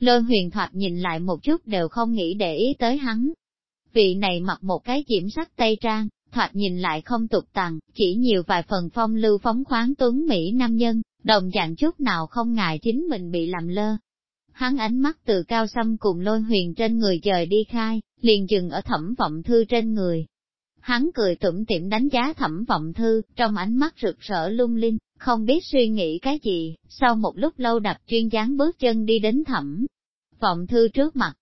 Lôi huyền thoạt nhìn lại một chút đều không nghĩ để ý tới hắn. Vị này mặc một cái diễm sắc tây trang, thoạt nhìn lại không tục tằng, chỉ nhiều vài phần phong lưu phóng khoáng tuấn Mỹ nam nhân, đồng dạng chút nào không ngại chính mình bị làm lơ. Hắn ánh mắt từ cao xăm cùng lôi huyền trên người dời đi khai, liền dừng ở thẩm vọng thư trên người. Hắn cười tủm tỉm đánh giá thẩm vọng thư, trong ánh mắt rực rỡ lung linh, không biết suy nghĩ cái gì, sau một lúc lâu đập chuyên dáng bước chân đi đến thẩm. Vọng thư trước mặt,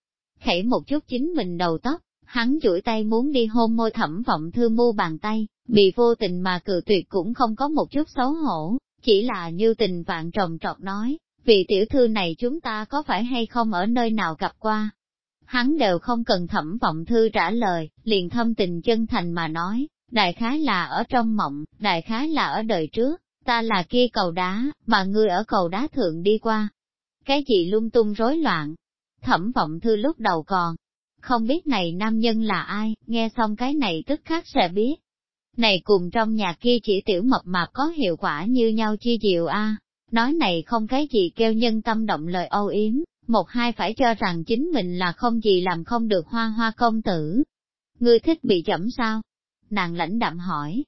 khẩy một chút chính mình đầu tóc, hắn duỗi tay muốn đi hôn môi thẩm vọng thư mu bàn tay, bị vô tình mà cự tuyệt cũng không có một chút xấu hổ, chỉ là như tình vạn trồng trọt nói, vị tiểu thư này chúng ta có phải hay không ở nơi nào gặp qua. Hắn đều không cần thẩm vọng thư trả lời, liền thâm tình chân thành mà nói, đại khái là ở trong mộng, đại khái là ở đời trước, ta là kia cầu đá, mà ngươi ở cầu đá thượng đi qua. Cái gì lung tung rối loạn? Thẩm vọng thư lúc đầu còn, không biết này nam nhân là ai, nghe xong cái này tức khắc sẽ biết. Này cùng trong nhà kia chỉ tiểu mập mạp có hiệu quả như nhau chi diệu a. Nói này không cái gì kêu nhân tâm động lời âu yếm, một hai phải cho rằng chính mình là không gì làm không được hoa hoa công tử. Ngươi thích bị chẩm sao? Nàng lãnh đạm hỏi.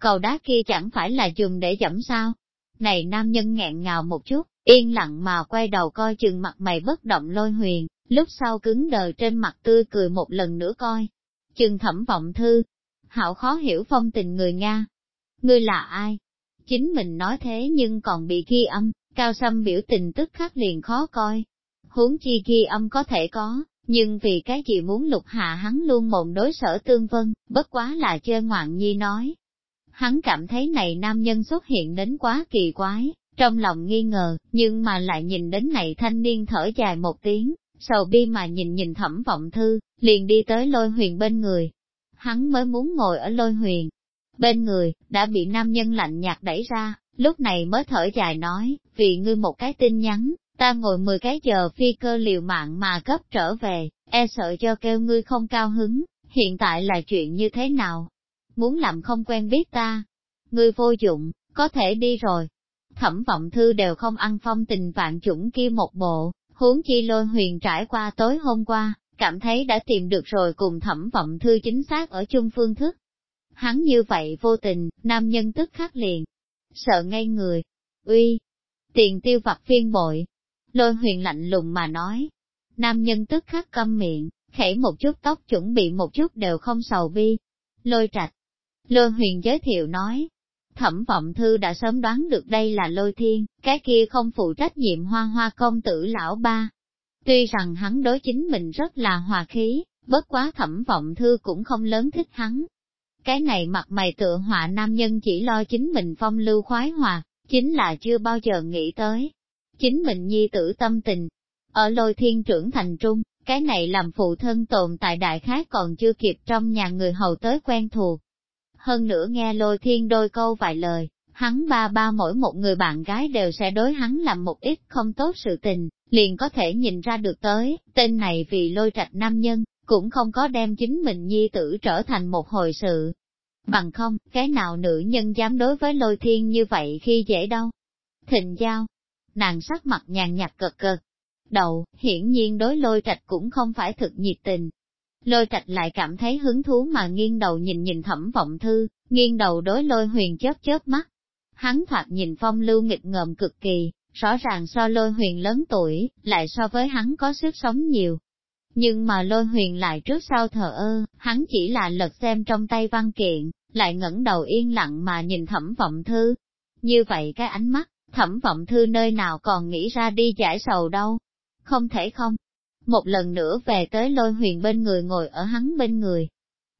Cầu đá kia chẳng phải là dùng để dẫm sao? Này nam nhân nghẹn ngào một chút, yên lặng mà quay đầu coi chừng mặt mày bất động lôi huyền, lúc sau cứng đờ trên mặt tươi cười một lần nữa coi. Chừng thẩm vọng thư, hảo khó hiểu phong tình người Nga. Ngươi là ai? Chính mình nói thế nhưng còn bị ghi âm, cao xâm biểu tình tức khắc liền khó coi. Huống chi ghi âm có thể có, nhưng vì cái gì muốn lục hạ hắn luôn mồm đối sở tương vân, bất quá là chơi ngoạn nhi nói. Hắn cảm thấy này nam nhân xuất hiện đến quá kỳ quái, trong lòng nghi ngờ, nhưng mà lại nhìn đến này thanh niên thở dài một tiếng, sầu bi mà nhìn nhìn thẩm vọng thư, liền đi tới lôi huyền bên người. Hắn mới muốn ngồi ở lôi huyền. Bên người, đã bị nam nhân lạnh nhạt đẩy ra, lúc này mới thở dài nói, vì ngươi một cái tin nhắn, ta ngồi 10 cái giờ phi cơ liều mạng mà cấp trở về, e sợ cho kêu ngươi không cao hứng, hiện tại là chuyện như thế nào? Muốn làm không quen biết ta? Ngươi vô dụng, có thể đi rồi. Thẩm vọng thư đều không ăn phong tình vạn chủng kia một bộ, huống chi lôi huyền trải qua tối hôm qua, cảm thấy đã tìm được rồi cùng thẩm vọng thư chính xác ở chung phương thức. Hắn như vậy vô tình, nam nhân tức khắc liền, sợ ngay người, uy, tiền tiêu vặt phiên bội. Lôi huyền lạnh lùng mà nói, nam nhân tức khắc câm miệng, khẽ một chút tóc chuẩn bị một chút đều không sầu bi. Lôi trạch, lôi huyền giới thiệu nói, Thẩm vọng thư đã sớm đoán được đây là lôi thiên, cái kia không phụ trách nhiệm hoa hoa công tử lão ba. Tuy rằng hắn đối chính mình rất là hòa khí, bất quá thẩm vọng thư cũng không lớn thích hắn. Cái này mặt mày tựa họa nam nhân chỉ lo chính mình phong lưu khoái hòa, chính là chưa bao giờ nghĩ tới. Chính mình nhi tử tâm tình. Ở lôi thiên trưởng thành trung, cái này làm phụ thân tồn tại đại khái còn chưa kịp trong nhà người hầu tới quen thuộc, hơn nữa nghe lôi thiên đôi câu vài lời, hắn ba ba mỗi một người bạn gái đều sẽ đối hắn làm một ít không tốt sự tình, liền có thể nhìn ra được tới, tên này vì lôi trạch nam nhân, cũng không có đem chính mình nhi tử trở thành một hồi sự. Bằng không, cái nào nữ nhân dám đối với lôi thiên như vậy khi dễ đâu. Thịnh giao, nàng sắc mặt nhàn nhạt cực cực. Đầu, hiển nhiên đối lôi trạch cũng không phải thực nhiệt tình, Lôi trạch lại cảm thấy hứng thú mà nghiêng đầu nhìn nhìn thẩm vọng thư, nghiêng đầu đối lôi huyền chớp chớp mắt. Hắn thoạt nhìn phong lưu nghịch ngợm cực kỳ, rõ ràng so lôi huyền lớn tuổi, lại so với hắn có sức sống nhiều. Nhưng mà lôi huyền lại trước sau thờ ơ, hắn chỉ là lật xem trong tay văn kiện, lại ngẩng đầu yên lặng mà nhìn thẩm vọng thư. Như vậy cái ánh mắt, thẩm vọng thư nơi nào còn nghĩ ra đi giải sầu đâu. Không thể không, một lần nữa về tới lôi huyền bên người ngồi ở hắn bên người.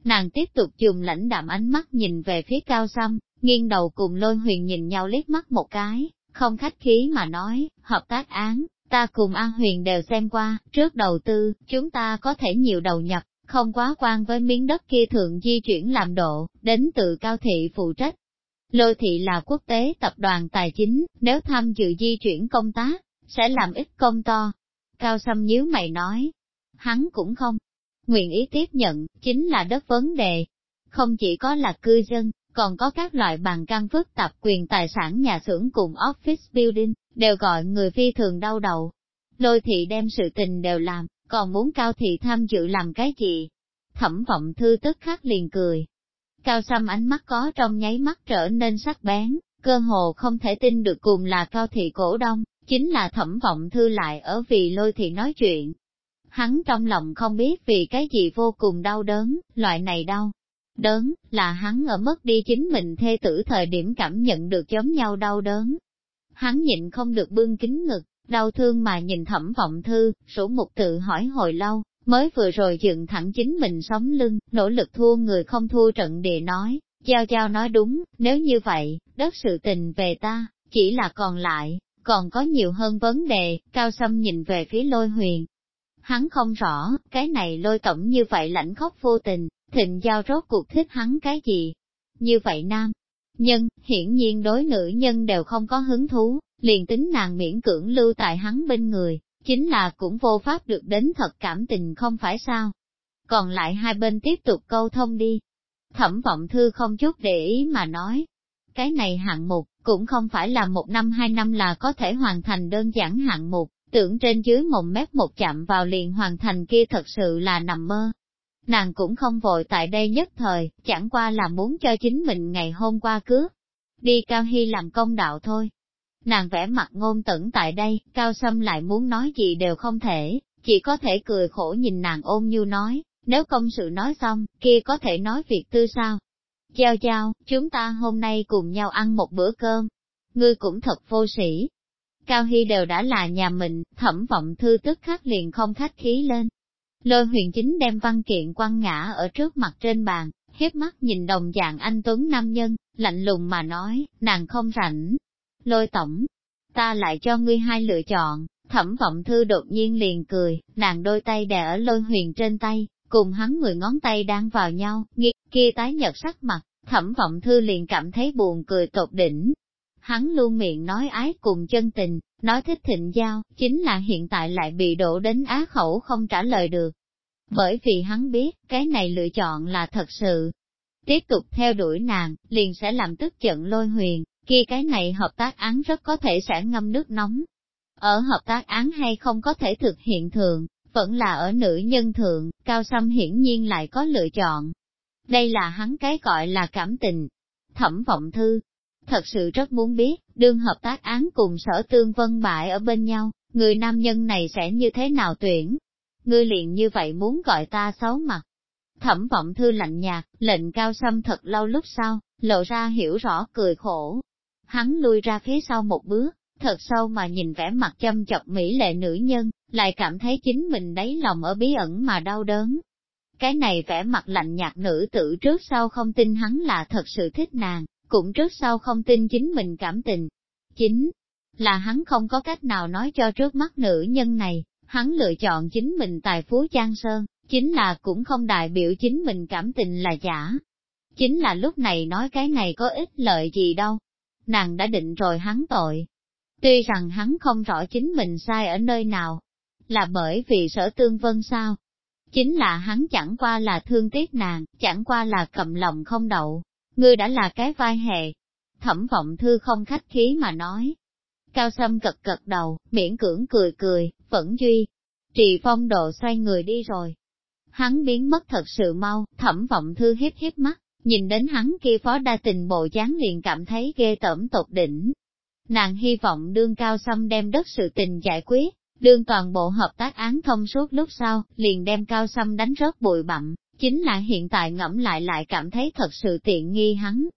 Nàng tiếp tục dùng lãnh đạm ánh mắt nhìn về phía cao xăm, nghiêng đầu cùng lôi huyền nhìn nhau liếc mắt một cái, không khách khí mà nói, hợp tác án, ta cùng An Huyền đều xem qua, trước đầu tư, chúng ta có thể nhiều đầu nhập, không quá quan với miếng đất kia thượng di chuyển làm độ, đến từ cao thị phụ trách. Lôi thị là quốc tế tập đoàn tài chính, nếu tham dự di chuyển công tác, sẽ làm ít công to, Cao Sâm nhíu mày nói, hắn cũng không nguyện ý tiếp nhận, chính là đất vấn đề. Không chỉ có là cư dân, còn có các loại bàn căn phức tạp quyền tài sản nhà xưởng cùng office building, đều gọi người phi thường đau đầu. lôi thị đem sự tình đều làm, còn muốn cao thị tham dự làm cái gì? Thẩm vọng thư tức khắc liền cười. Cao xăm ánh mắt có trong nháy mắt trở nên sắc bén, cơ hồ không thể tin được cùng là cao thị cổ đông, chính là thẩm vọng thư lại ở vì lôi thì nói chuyện. Hắn trong lòng không biết vì cái gì vô cùng đau đớn, loại này đau. Đớn, là hắn ở mất đi chính mình thê tử thời điểm cảm nhận được giống nhau đau đớn. Hắn nhịn không được bưng kính ngực, đau thương mà nhìn thẩm vọng thư, sổ mục tự hỏi hồi lâu, mới vừa rồi dựng thẳng chính mình sống lưng, nỗ lực thua người không thua trận địa nói, giao giao nói đúng, nếu như vậy, đất sự tình về ta, chỉ là còn lại, còn có nhiều hơn vấn đề, cao sâm nhìn về phía lôi huyền. Hắn không rõ, cái này lôi tổng như vậy lãnh khóc vô tình, thịnh giao rốt cuộc thích hắn cái gì. Như vậy nam, nhân, hiển nhiên đối nữ nhân đều không có hứng thú, liền tính nàng miễn cưỡng lưu tại hắn bên người, chính là cũng vô pháp được đến thật cảm tình không phải sao. Còn lại hai bên tiếp tục câu thông đi. Thẩm vọng thư không chút để ý mà nói. Cái này hạng mục, cũng không phải là một năm hai năm là có thể hoàn thành đơn giản hạng mục, tưởng trên dưới một mép một chạm vào liền hoàn thành kia thật sự là nằm mơ. Nàng cũng không vội tại đây nhất thời, chẳng qua là muốn cho chính mình ngày hôm qua cướp. Đi Cao Hy làm công đạo thôi. Nàng vẽ mặt ngôn tẩn tại đây, Cao Sâm lại muốn nói gì đều không thể, chỉ có thể cười khổ nhìn nàng ôm như nói, nếu công sự nói xong, kia có thể nói việc tư sao. Giao giao, chúng ta hôm nay cùng nhau ăn một bữa cơm. Ngươi cũng thật vô sĩ. Cao Hy đều đã là nhà mình, thẩm vọng thư tức khắc liền không khách khí lên. Lôi huyền chính đem văn kiện quăng ngã ở trước mặt trên bàn, hiếp mắt nhìn đồng dạng anh Tuấn Nam Nhân, lạnh lùng mà nói, nàng không rảnh. Lôi tổng, ta lại cho ngươi hai lựa chọn, thẩm vọng thư đột nhiên liền cười, nàng đôi tay đè ở lôi huyền trên tay, cùng hắn mười ngón tay đang vào nhau, nghi, kia tái nhật sắc mặt, thẩm vọng thư liền cảm thấy buồn cười tột đỉnh. Hắn luôn miệng nói ái cùng chân tình, nói thích thịnh giao, chính là hiện tại lại bị đổ đến á khẩu không trả lời được. Bởi vì hắn biết, cái này lựa chọn là thật sự. Tiếp tục theo đuổi nàng, liền sẽ làm tức giận lôi huyền, kia cái này hợp tác án rất có thể sẽ ngâm nước nóng. Ở hợp tác án hay không có thể thực hiện thường, vẫn là ở nữ nhân thượng, cao sâm hiển nhiên lại có lựa chọn. Đây là hắn cái gọi là cảm tình. Thẩm vọng thư, thật sự rất muốn biết, đương hợp tác án cùng sở tương vân bại ở bên nhau, người nam nhân này sẽ như thế nào tuyển. Ngươi liền như vậy muốn gọi ta xấu mặt. Thẩm vọng thư lạnh nhạt, lệnh cao sâm thật lâu lúc sau, lộ ra hiểu rõ cười khổ. Hắn lui ra phía sau một bước, thật sâu mà nhìn vẻ mặt châm chọc mỹ lệ nữ nhân, lại cảm thấy chính mình đáy lòng ở bí ẩn mà đau đớn. Cái này vẻ mặt lạnh nhạt nữ tử trước sau không tin hắn là thật sự thích nàng, cũng trước sau không tin chính mình cảm tình. Chính là hắn không có cách nào nói cho trước mắt nữ nhân này, hắn lựa chọn chính mình tài phú Giang Sơn, chính là cũng không đại biểu chính mình cảm tình là giả. Chính là lúc này nói cái này có ích lợi gì đâu. Nàng đã định rồi hắn tội. Tuy rằng hắn không rõ chính mình sai ở nơi nào, là bởi vì sở tương vân sao? Chính là hắn chẳng qua là thương tiếc nàng, chẳng qua là cầm lòng không đậu. Ngươi đã là cái vai hề. Thẩm vọng thư không khách khí mà nói. Cao Sâm cật cật đầu, miễn cưỡng cười cười, vẫn duy. Trì phong độ xoay người đi rồi. Hắn biến mất thật sự mau, thẩm vọng thư hiếp hiếp mắt, nhìn đến hắn kia phó đa tình bộ dáng liền cảm thấy ghê tởm tột đỉnh. Nàng hy vọng đương cao xâm đem đất sự tình giải quyết, Đương toàn bộ hợp tác án thông suốt lúc sau, liền đem cao xâm đánh rớt bụi bặm, chính là hiện tại ngẫm lại lại cảm thấy thật sự tiện nghi hắn.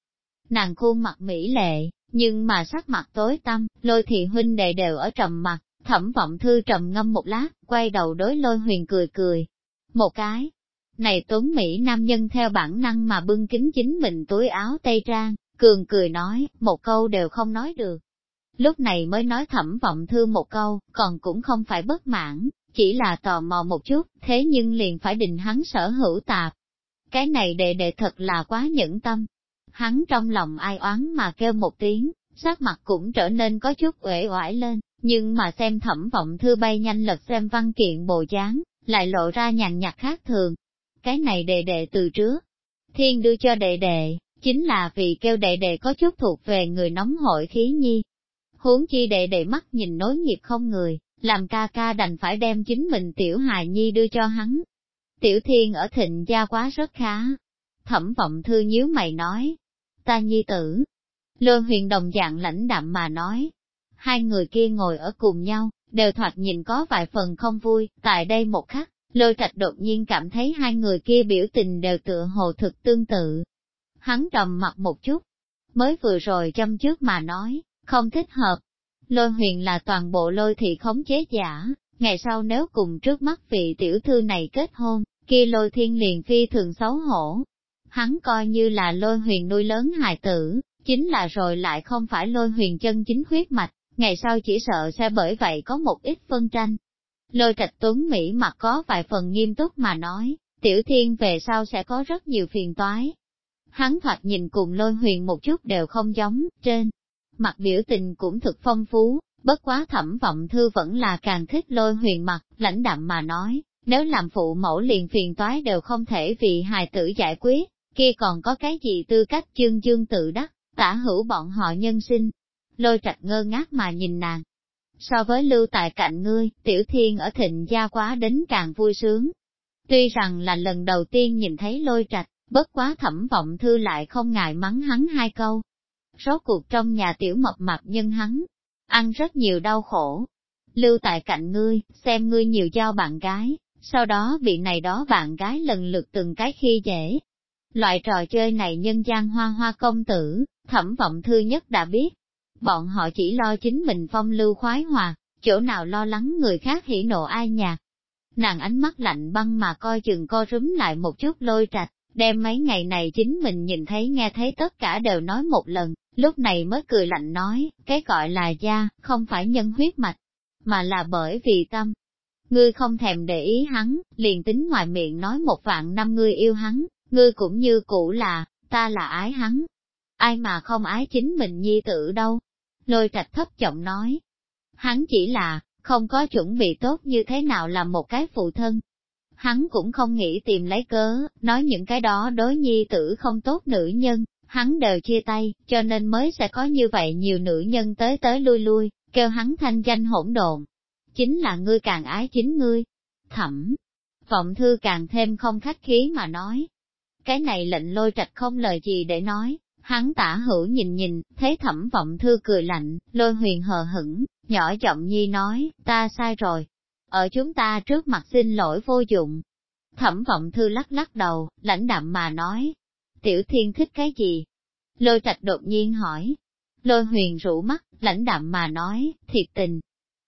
Nàng khuôn mặt mỹ lệ, nhưng mà sắc mặt tối tăm, lôi thị huynh đệ đều ở trầm mặt, thẩm vọng thư trầm ngâm một lát, quay đầu đối lôi huyền cười cười. Một cái, này tuấn Mỹ nam nhân theo bản năng mà bưng kính chính mình túi áo tây trang, cường cười nói, một câu đều không nói được lúc này mới nói thẩm vọng thư một câu, còn cũng không phải bất mãn, chỉ là tò mò một chút, thế nhưng liền phải định hắn sở hữu tạp. Cái này đệ đệ thật là quá nhẫn tâm. Hắn trong lòng ai oán mà kêu một tiếng, sắc mặt cũng trở nên có chút uể oải lên, nhưng mà xem thẩm vọng thư bay nhanh lật xem văn kiện bồ dáng, lại lộ ra nhàn nhạt khác thường. Cái này đệ đệ từ trước, thiên đưa cho đệ đệ, chính là vì kêu đệ đệ có chút thuộc về người nóng hội khí nhi, huống chi đệ đệ mắt nhìn nối nghiệp không người, làm ca ca đành phải đem chính mình tiểu hài nhi đưa cho hắn. Tiểu thiên ở thịnh gia quá rất khá. Thẩm vọng thư nhíu mày nói, ta nhi tử. Lôi huyền đồng dạng lãnh đạm mà nói, hai người kia ngồi ở cùng nhau, đều thoạt nhìn có vài phần không vui, tại đây một khắc, lôi trạch đột nhiên cảm thấy hai người kia biểu tình đều tựa hồ thực tương tự. Hắn trầm mặt một chút, mới vừa rồi châm trước mà nói, không thích hợp. Lôi huyền là toàn bộ lôi thị khống chế giả, ngày sau nếu cùng trước mắt vị tiểu thư này kết hôn, kia lôi thiên liền phi thường xấu hổ. Hắn coi như là lôi huyền nuôi lớn hài tử, chính là rồi lại không phải lôi huyền chân chính huyết mạch, ngày sau chỉ sợ sẽ bởi vậy có một ít phân tranh. Lôi trạch tuấn Mỹ mặt có vài phần nghiêm túc mà nói, tiểu thiên về sau sẽ có rất nhiều phiền toái. Hắn thoạt nhìn cùng lôi huyền một chút đều không giống, trên mặt biểu tình cũng thực phong phú, bất quá thẩm vọng thư vẫn là càng thích lôi huyền mặt, lãnh đạm mà nói, nếu làm phụ mẫu liền phiền toái đều không thể vì hài tử giải quyết, kia còn có cái gì tư cách chương dương tự đắc, tả hữu bọn họ nhân sinh. Lôi trạch ngơ ngác mà nhìn nàng. So với lưu tại cạnh ngươi, tiểu thiên ở thịnh gia quá đến càng vui sướng. Tuy rằng là lần đầu tiên nhìn thấy lôi trạch, bất quá thẩm vọng thư lại không ngại mắng hắn hai câu, Rốt cuộc trong nhà tiểu mập mạp nhân hắn, ăn rất nhiều đau khổ. Lưu tại cạnh ngươi, xem ngươi nhiều giao bạn gái, sau đó bị này đó bạn gái lần lượt từng cái khi dễ. Loại trò chơi này nhân gian hoa hoa công tử, thẩm vọng thư nhất đã biết. Bọn họ chỉ lo chính mình phong lưu khoái hòa, chỗ nào lo lắng người khác hỉ nộ ai nhạc. Nàng ánh mắt lạnh băng mà coi chừng co rúm lại một chút lôi trạch, đem mấy ngày này chính mình nhìn thấy nghe thấy tất cả đều nói một lần, lúc này mới cười lạnh nói, cái gọi là gia, không phải nhân huyết mạch, mà là bởi vì tâm. Ngươi không thèm để ý hắn, liền tính ngoài miệng nói một vạn năm ngươi yêu hắn, ngươi cũng như cũ là, ta là ái hắn. Ai mà không ái chính mình nhi tử đâu. Lôi trạch thấp giọng nói. Hắn chỉ là, không có chuẩn bị tốt như thế nào làm một cái phụ thân. Hắn cũng không nghĩ tìm lấy cớ, nói những cái đó đối nhi tử không tốt nữ nhân, hắn đều chia tay, cho nên mới sẽ có như vậy nhiều nữ nhân tới tới lui lui, kêu hắn thanh danh hỗn độn. Chính là ngươi càng ái chính ngươi. Thẩm, vọng thư càng thêm không khách khí mà nói. Cái này lệnh lôi trạch không lời gì để nói, hắn tả hữu nhìn nhìn, thấy thẩm vọng thư cười lạnh, lôi huyền hờ hững, nhỏ giọng nhi nói, ta sai rồi. Ở chúng ta trước mặt xin lỗi vô dụng. Thẩm vọng thư lắc lắc đầu, lãnh đạm mà nói, Tiểu thiên thích cái gì? Lôi trạch đột nhiên hỏi. Lôi huyền rũ mắt, lãnh đạm mà nói, thiệt tình.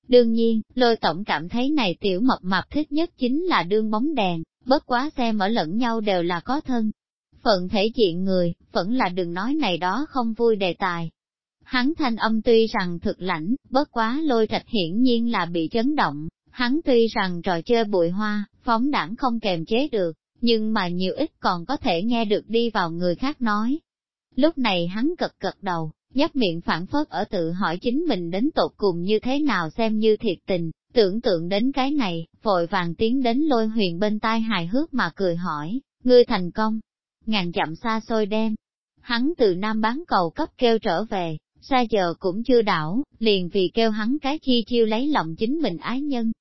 Đương nhiên, lôi tổng cảm thấy này tiểu mập mạp thích nhất chính là đương bóng đèn, bất quá xem ở lẫn nhau đều là có thân. Phận thể diện người, vẫn là đừng nói này đó không vui đề tài. Hắn thanh âm tuy rằng thực lãnh, bất quá lôi trạch hiển nhiên là bị chấn động, hắn tuy rằng trò chơi bụi hoa, phóng đảng không kềm chế được, nhưng mà nhiều ít còn có thể nghe được đi vào người khác nói. Lúc này hắn cật cật đầu, nhấp miệng phản phất ở tự hỏi chính mình đến tột cùng như thế nào xem như thiệt tình, tưởng tượng đến cái này, vội vàng tiến đến lôi huyền bên tai hài hước mà cười hỏi, ngươi thành công, ngàn chậm xa xôi đem. Hắn từ Nam bán cầu cấp kêu trở về, xa giờ cũng chưa đảo, liền vì kêu hắn cái chi chiêu lấy lòng chính mình ái nhân.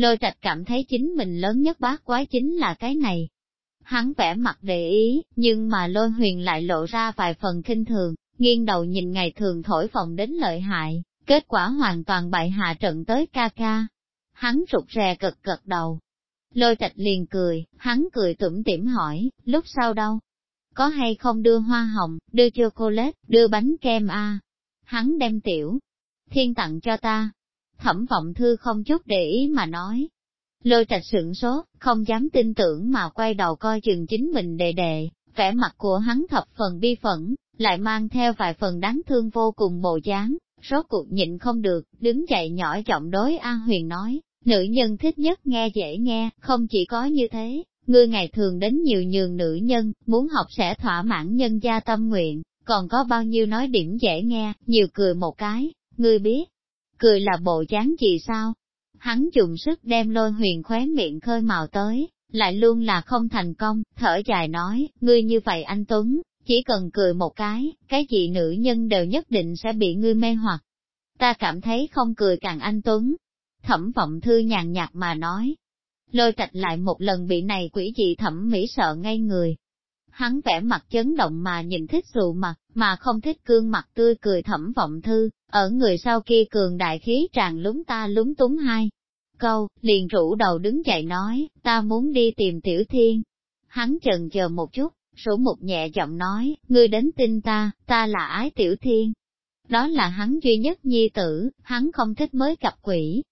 Lôi trạch cảm thấy chính mình lớn nhất bác quái chính là cái này, Hắn vẽ mặt để ý, nhưng mà lôi huyền lại lộ ra vài phần kinh thường, nghiêng đầu nhìn ngày thường thổi phòng đến lợi hại, kết quả hoàn toàn bại hạ trận tới ca ca. Hắn rụt rè cực cực đầu. Lôi trạch liền cười, hắn cười tủm tỉm hỏi, lúc sau đâu? Có hay không đưa hoa hồng, đưa chocolate, đưa bánh kem a? Hắn đem tiểu, thiên tặng cho ta. Thẩm vọng thư không chút để ý mà nói, Lôi trạch sửng sốt, không dám tin tưởng mà quay đầu coi chừng chính mình đề đề vẻ mặt của hắn thập phần bi phẫn, lại mang theo vài phần đáng thương vô cùng bộ dáng, rốt cuộc nhịn không được, đứng dậy nhỏ giọng đối A Huyền nói, nữ nhân thích nhất nghe dễ nghe, không chỉ có như thế, ngươi ngày thường đến nhiều nhường nữ nhân, muốn học sẽ thỏa mãn nhân gia tâm nguyện, còn có bao nhiêu nói điểm dễ nghe, nhiều cười một cái, ngươi biết, cười là bộ dáng gì sao? hắn dùng sức đem lôi huyền khóe miệng khơi màu tới, lại luôn là không thành công, thở dài nói, ngươi như vậy anh Tuấn, chỉ cần cười một cái, cái gì nữ nhân đều nhất định sẽ bị ngươi mê hoặc. Ta cảm thấy không cười càng anh Tuấn. thẩm vọng thư nhàn nhạt mà nói. Lôi trạch lại một lần bị này quỷ dị thẩm mỹ sợ ngay người. Hắn vẻ mặt chấn động mà nhìn thích sụ mặt, mà không thích cương mặt tươi cười thẩm vọng thư, ở người sau kia cường đại khí tràn lúng ta lúng túng hai. Câu, liền rủ đầu đứng dậy nói, ta muốn đi tìm tiểu thiên. Hắn chần chờ một chút, sủ một nhẹ giọng nói, ngươi đến tin ta, ta là ái tiểu thiên. Đó là hắn duy nhất nhi tử, hắn không thích mới gặp quỷ.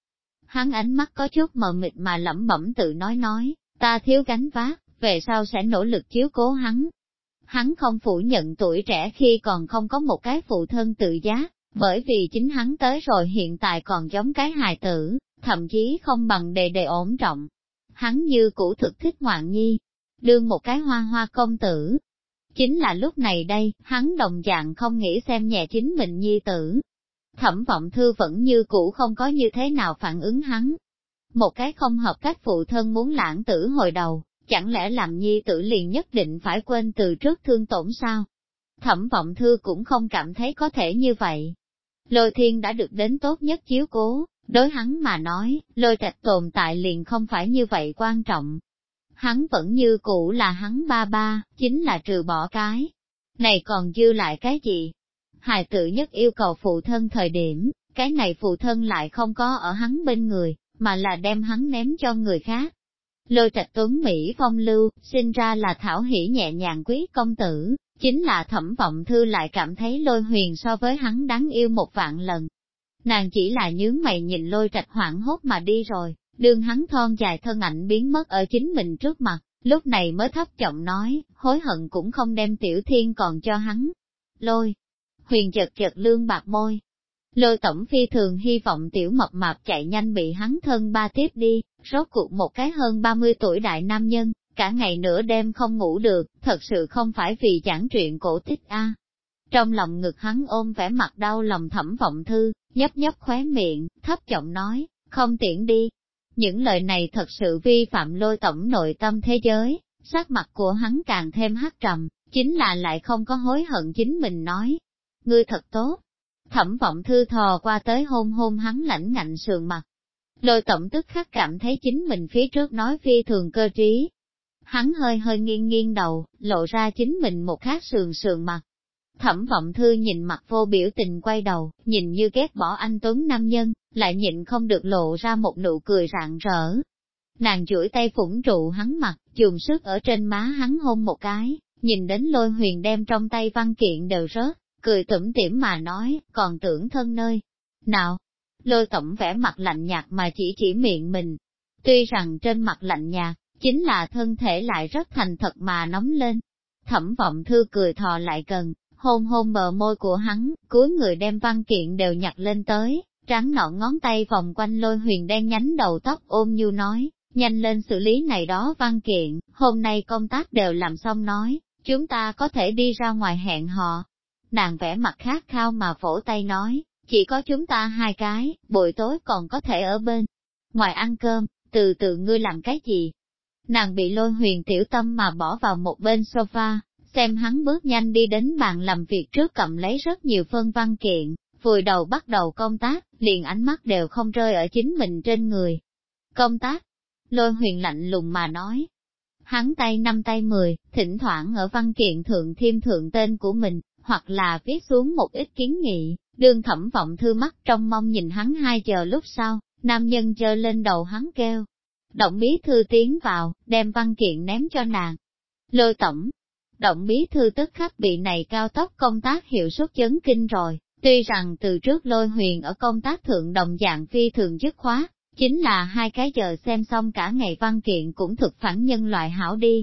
Hắn ánh mắt có chút mờ mịt mà lẩm bẩm tự nói nói, ta thiếu gánh vác, về sau sẽ nỗ lực chiếu cố hắn. Hắn không phủ nhận tuổi trẻ khi còn không có một cái phụ thân tự giác, bởi vì chính hắn tới rồi hiện tại còn giống cái hài tử, thậm chí không bằng đề đề ổn trọng. Hắn như cũ thực thích ngoạn nhi, đương một cái hoa hoa công tử. Chính là lúc này đây, hắn đồng dạng không nghĩ xem nhẹ chính mình nhi tử. Thẩm vọng thư vẫn như cũ không có như thế nào phản ứng hắn. Một cái không hợp cách phụ thân muốn lãng tử hồi đầu, chẳng lẽ làm nhi tử liền nhất định phải quên từ trước thương tổn sao? Thẩm vọng thư cũng không cảm thấy có thể như vậy. Lôi thiên đã được đến tốt nhất chiếu cố, đối hắn mà nói, lôi trạch tồn tại liền không phải như vậy quan trọng. Hắn vẫn như cũ là hắn ba ba, chính là trừ bỏ cái. Này còn dư lại cái gì? Hài tử nhất yêu cầu phụ thân thời điểm, cái này phụ thân lại không có ở hắn bên người, mà là đem hắn ném cho người khác. Lôi trạch tuấn Mỹ phong lưu, sinh ra là thảo hỷ nhẹ nhàng quý công tử, chính là thẩm vọng thư lại cảm thấy lôi huyền so với hắn đáng yêu một vạn lần. Nàng chỉ là nhướng mày nhìn lôi trạch hoảng hốt mà đi rồi, đường hắn thon dài thân ảnh biến mất ở chính mình trước mặt, lúc này mới thấp giọng nói, hối hận cũng không đem tiểu thiên còn cho hắn. Lôi, huyền chật chật lương bạc môi, Lôi tổng phi thường hy vọng tiểu mập mạp chạy nhanh bị hắn thân ba tiếp đi, rốt cuộc một cái hơn 30 tuổi đại nam nhân, cả ngày nửa đêm không ngủ được, thật sự không phải vì giảng truyện cổ tích a. Trong lòng ngực hắn ôm vẻ mặt đau lòng thẩm vọng thư, nhấp nhấp khóe miệng, thấp giọng nói, không tiện đi. Những lời này thật sự vi phạm lôi tổng nội tâm thế giới, sắc mặt của hắn càng thêm hắc trầm, chính là lại không có hối hận chính mình nói. Ngươi thật tốt, Thẩm vọng thư thò qua tới hôn hôn hắn lãnh ngạnh sườn mặt. Lôi tổng tức khắc cảm thấy chính mình phía trước nói phi thường cơ trí. Hắn hơi hơi nghiêng nghiêng đầu, lộ ra chính mình một khác sườn sườn mặt. Thẩm vọng thư nhìn mặt vô biểu tình quay đầu, nhìn như ghét bỏ anh Tuấn Nam Nhân, lại nhịn không được lộ ra một nụ cười rạng rỡ. Nàng chuỗi tay phủng trụ hắn mặt, dùng sức ở trên má hắn hôn một cái, nhìn đến lôi huyền đem trong tay văn kiện đều rớt, cười tủm tỉm mà nói, còn tưởng thân nơi. Nào, lôi tổng vẻ mặt lạnh nhạt mà chỉ chỉ miệng mình. Tuy rằng trên mặt lạnh nhạt, chính là thân thể lại rất thành thật mà nóng lên. Thẩm vọng thư cười thò lại gần, hôn hôn bờ môi của hắn, cuối người đem văn kiện đều nhặt lên tới, trắng nọn ngón tay vòng quanh lôi huyền đen nhánh đầu tóc ôm như nói, nhanh lên xử lý này đó văn kiện, hôm nay công tác đều làm xong nói, chúng ta có thể đi ra ngoài hẹn họ Nàng vẽ mặt khát khao mà vỗ tay nói, chỉ có chúng ta hai cái, buổi tối còn có thể ở bên. Ngoài ăn cơm, từ từ ngươi làm cái gì? Nàng bị lôi huyền tiểu tâm mà bỏ vào một bên sofa, xem hắn bước nhanh đi đến bàn làm việc trước cầm lấy rất nhiều phân văn kiện, vùi đầu bắt đầu công tác, liền ánh mắt đều không rơi ở chính mình trên người. Công tác, lôi huyền lạnh lùng mà nói. Hắn tay năm tay mười, thỉnh thoảng ở văn kiện thượng thêm thượng tên của mình, hoặc là viết xuống một ít kiến nghị, đương thẩm vọng thư mắt trong mong nhìn hắn hai giờ lúc sau, nam nhân chơ lên đầu hắn kêu. Động bí thư tiến vào, đem văn kiện ném cho nàng. Lôi tổng, động bí thư tức khắc bị này cao tốc công tác hiệu suất chấn kinh rồi, tuy rằng từ trước lôi huyền ở công tác thượng đồng dạng phi thường dứt khóa, chính là hai cái giờ xem xong cả ngày văn kiện cũng thực phản nhân loại hảo đi,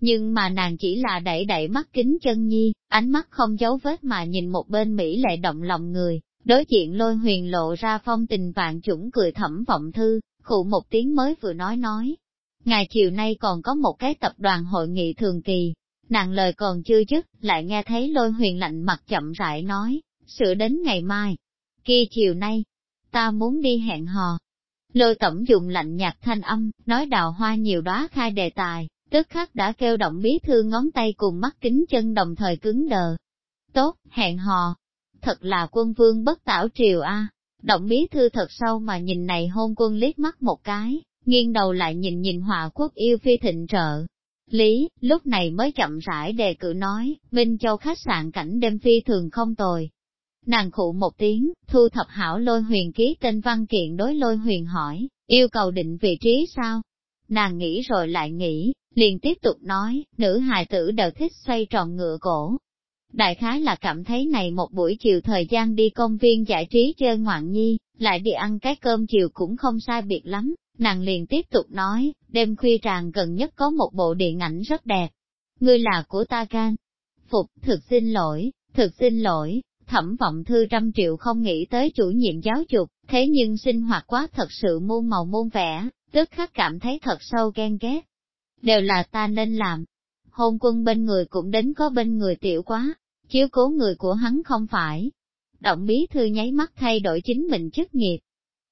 nhưng mà nàng chỉ là đẩy đẩy mắt kính chân nhi, ánh mắt không giấu vết mà nhìn một bên Mỹ lệ động lòng người, đối diện lôi huyền lộ ra phong tình vạn chủng cười thẩm vọng thư, khụ một tiếng mới vừa nói nói. Ngày chiều nay còn có một cái tập đoàn hội nghị thường kỳ, nàng lời còn chưa dứt, lại nghe thấy lôi huyền lạnh mặt chậm rãi nói, sửa đến ngày mai. Kia chiều nay, ta muốn đi hẹn hò. Lôi tổng dùng lạnh nhạt thanh âm, nói đào hoa nhiều đóa khai đề tài, tức khắc đã kêu động bí thư ngón tay cùng mắt kính chân đồng thời cứng đờ. Tốt, hẹn hò. Thật là quân vương bất tảo triều a. Động bí thư thật sâu mà nhìn này hôn quân liếc mắt một cái, nghiêng đầu lại nhìn nhìn hòa quốc yêu phi thịnh trợ. Lý, lúc này mới chậm rãi đề cử nói, Minh Châu khách sạn cảnh đêm phi thường không tồi. Nàng khụ một tiếng, thu thập hảo lôi huyền ký tên văn kiện đối lôi huyền hỏi, yêu cầu định vị trí sao? Nàng nghĩ rồi lại nghĩ, liền tiếp tục nói, nữ hài tử đều thích xoay tròn ngựa cổ. Đại khái là cảm thấy này một buổi chiều thời gian đi công viên giải trí chơi ngoạn nhi, lại đi ăn cái cơm chiều cũng không sai biệt lắm, nàng liền tiếp tục nói, đêm khuya tràng gần nhất có một bộ điện ảnh rất đẹp. Ngươi là của ta can. Phục, thực xin lỗi, thực xin lỗi, thẩm vọng thư trăm triệu không nghĩ tới chủ nhiệm giáo dục, thế nhưng sinh hoạt quá thật sự muôn màu muôn vẻ, tức khắc cảm thấy thật sâu ghen ghét. Đều là ta nên làm. Hôn quân bên người cũng đến có bên người tiểu quá, chiếu cố người của hắn không phải. Động bí thư nháy mắt thay đổi chính mình chức nghiệp.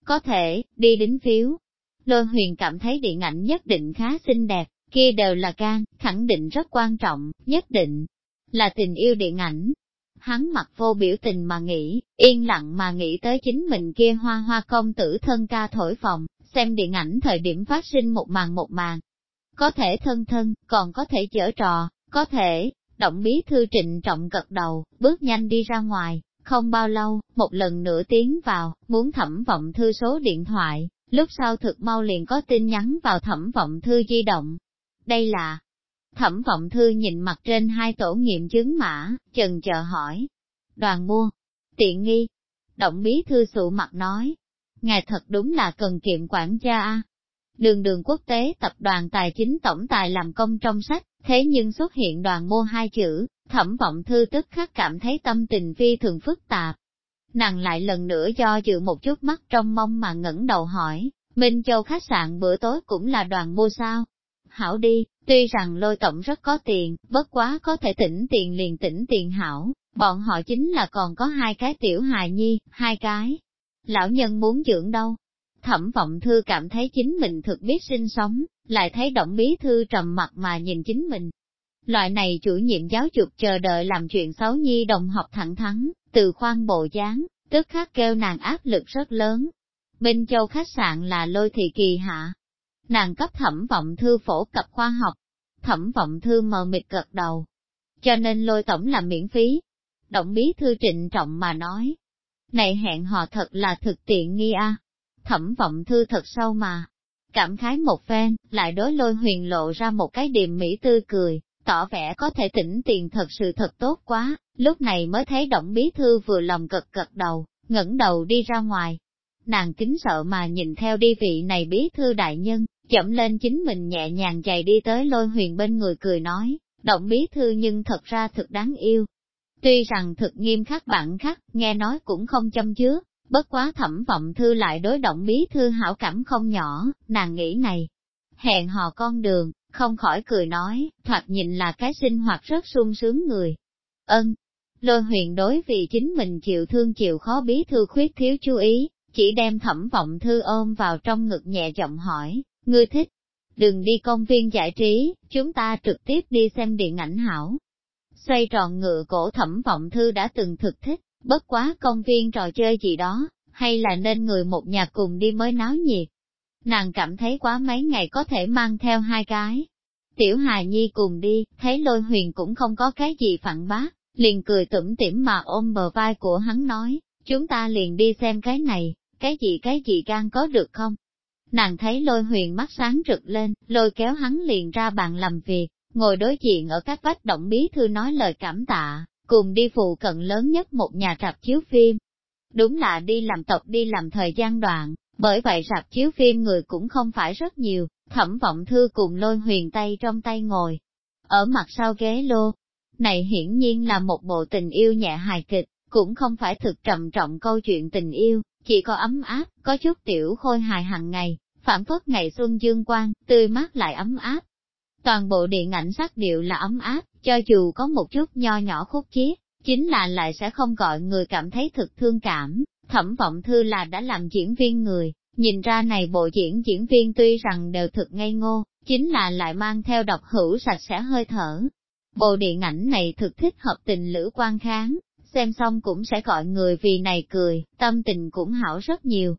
Có thể, đi đính phiếu. Lôi huyền cảm thấy điện ảnh nhất định khá xinh đẹp, kia đều là gan, khẳng định rất quan trọng, nhất định là tình yêu điện ảnh. Hắn mặt vô biểu tình mà nghĩ, yên lặng mà nghĩ tới chính mình kia hoa hoa công tử thân ca thổi phòng, xem điện ảnh thời điểm phát sinh một màn một màn. Có thể thân thân, còn có thể chở trò, có thể, động bí thư trịnh trọng gật đầu, bước nhanh đi ra ngoài, không bao lâu, một lần nữa tiến vào, muốn thẩm vọng thư số điện thoại, lúc sau thực mau liền có tin nhắn vào thẩm vọng thư di động. Đây là, thẩm vọng thư nhìn mặt trên hai tổ nghiệm chứng mã, chần chờ hỏi. Đoàn mua, tiện nghi, động bí thư sụ mặt nói, ngài thật đúng là cần kiệm quản gia a. Đường đường quốc tế tập đoàn tài chính tổng tài làm công trong sách, thế nhưng xuất hiện đoàn mua hai chữ, thẩm vọng thư tức khắc cảm thấy tâm tình phi thường phức tạp. Nàng lại lần nữa do dự một chút mắt trong mong mà ngẩng đầu hỏi, Minh Châu khách sạn bữa tối cũng là đoàn mua sao? Hảo đi, tuy rằng lôi tổng rất có tiền, bất quá có thể tỉnh tiền liền tỉnh tiền hảo, bọn họ chính là còn có hai cái tiểu hài nhi, hai cái, lão nhân muốn dưỡng đâu. Thẩm vọng thư cảm thấy chính mình thực biết sinh sống, lại thấy động bí thư trầm mặt mà nhìn chính mình. Loại này chủ nhiệm giáo dục chờ đợi làm chuyện xấu nhi đồng học thẳng thắn, từ khoan bộ dáng, tức khắc kêu nàng áp lực rất lớn. Minh Châu khách sạn là lôi thị kỳ hạ. Nàng cấp thẩm vọng thư phổ cập khoa học. Thẩm vọng thư mờ mịt gật đầu. Cho nên lôi tổng là miễn phí. Động bí thư trịnh trọng mà nói, này hẹn hò thật là thực tiện nghi a. Thẩm vọng thư thật sâu mà. Cảm khái một phen, lại đối lôi huyền lộ ra một cái điềm mỹ tươi cười, tỏ vẻ có thể tỉnh tiền thật sự thật tốt quá, lúc này mới thấy động bí thư vừa lòng gật gật đầu, ngẩng đầu đi ra ngoài. Nàng kính sợ mà nhìn theo đi vị này bí thư đại nhân, chậm lên chính mình nhẹ nhàng chạy đi tới lôi huyền bên người cười nói, động bí thư nhưng thật ra thực đáng yêu, Tuy rằng thực nghiêm khắc bản khắc, nghe nói cũng không châm chứa, bất quá thẩm vọng thư lại đối động bí thư hảo cảm không nhỏ, nàng nghĩ này. Hẹn hò con đường, không khỏi cười nói, thoạt nhìn là cái sinh hoạt rất sung sướng người. Ân, lôi huyền đối vì chính mình chịu thương chịu khó bí thư khuyết thiếu chú ý, chỉ đem thẩm vọng thư ôm vào trong ngực nhẹ giọng hỏi, ngươi thích, đừng đi công viên giải trí, chúng ta trực tiếp đi xem điện ảnh hảo xoay tròn ngựa cổ thẩm vọng thư đã từng thực thích, bất quá công viên trò chơi gì đó, hay là nên người một nhà cùng đi mới náo nhiệt. Nàng cảm thấy quá mấy ngày có thể mang theo hai cái. Tiểu Hà nhi cùng đi, thấy lôi huyền cũng không có cái gì phản bác, liền cười tủm tỉm mà ôm bờ vai của hắn nói, chúng ta liền đi xem cái này, cái gì cái gì gan có được không? Nàng thấy lôi huyền mắt sáng rực lên, lôi kéo hắn liền ra bàn làm việc, ngồi đối diện ở các vách động bí thư nói lời cảm tạ, cùng đi phụ cận lớn nhất một nhà rạp chiếu phim. Đúng là đi làm tộc đi làm thời gian đoạn, bởi vậy rạp chiếu phim người cũng không phải rất nhiều, thẩm vọng thư cùng lôi huyền tay trong tay ngồi, ở mặt sau ghế lô. Này hiển nhiên là một bộ tình yêu nhẹ hài kịch, cũng không phải thực trầm trọng câu chuyện tình yêu, chỉ có ấm áp, có chút tiểu khôi hài hàng ngày, phản phất ngày xuân dương quang, tươi mát lại ấm áp, Toàn bộ điện ảnh sắc điệu là ấm áp, cho dù có một chút nho nhỏ khúc chiết, chính là lại sẽ không gọi người cảm thấy thực thương cảm. Thẩm vọng thư là đã làm diễn viên người, nhìn ra này bộ diễn diễn viên tuy rằng đều thực ngây ngô, chính là lại mang theo độc hữu sạch sẽ hơi thở. Bộ điện ảnh này thực thích hợp tình lữ quan kháng, xem xong cũng sẽ gọi người vì này cười, tâm tình cũng hảo rất nhiều.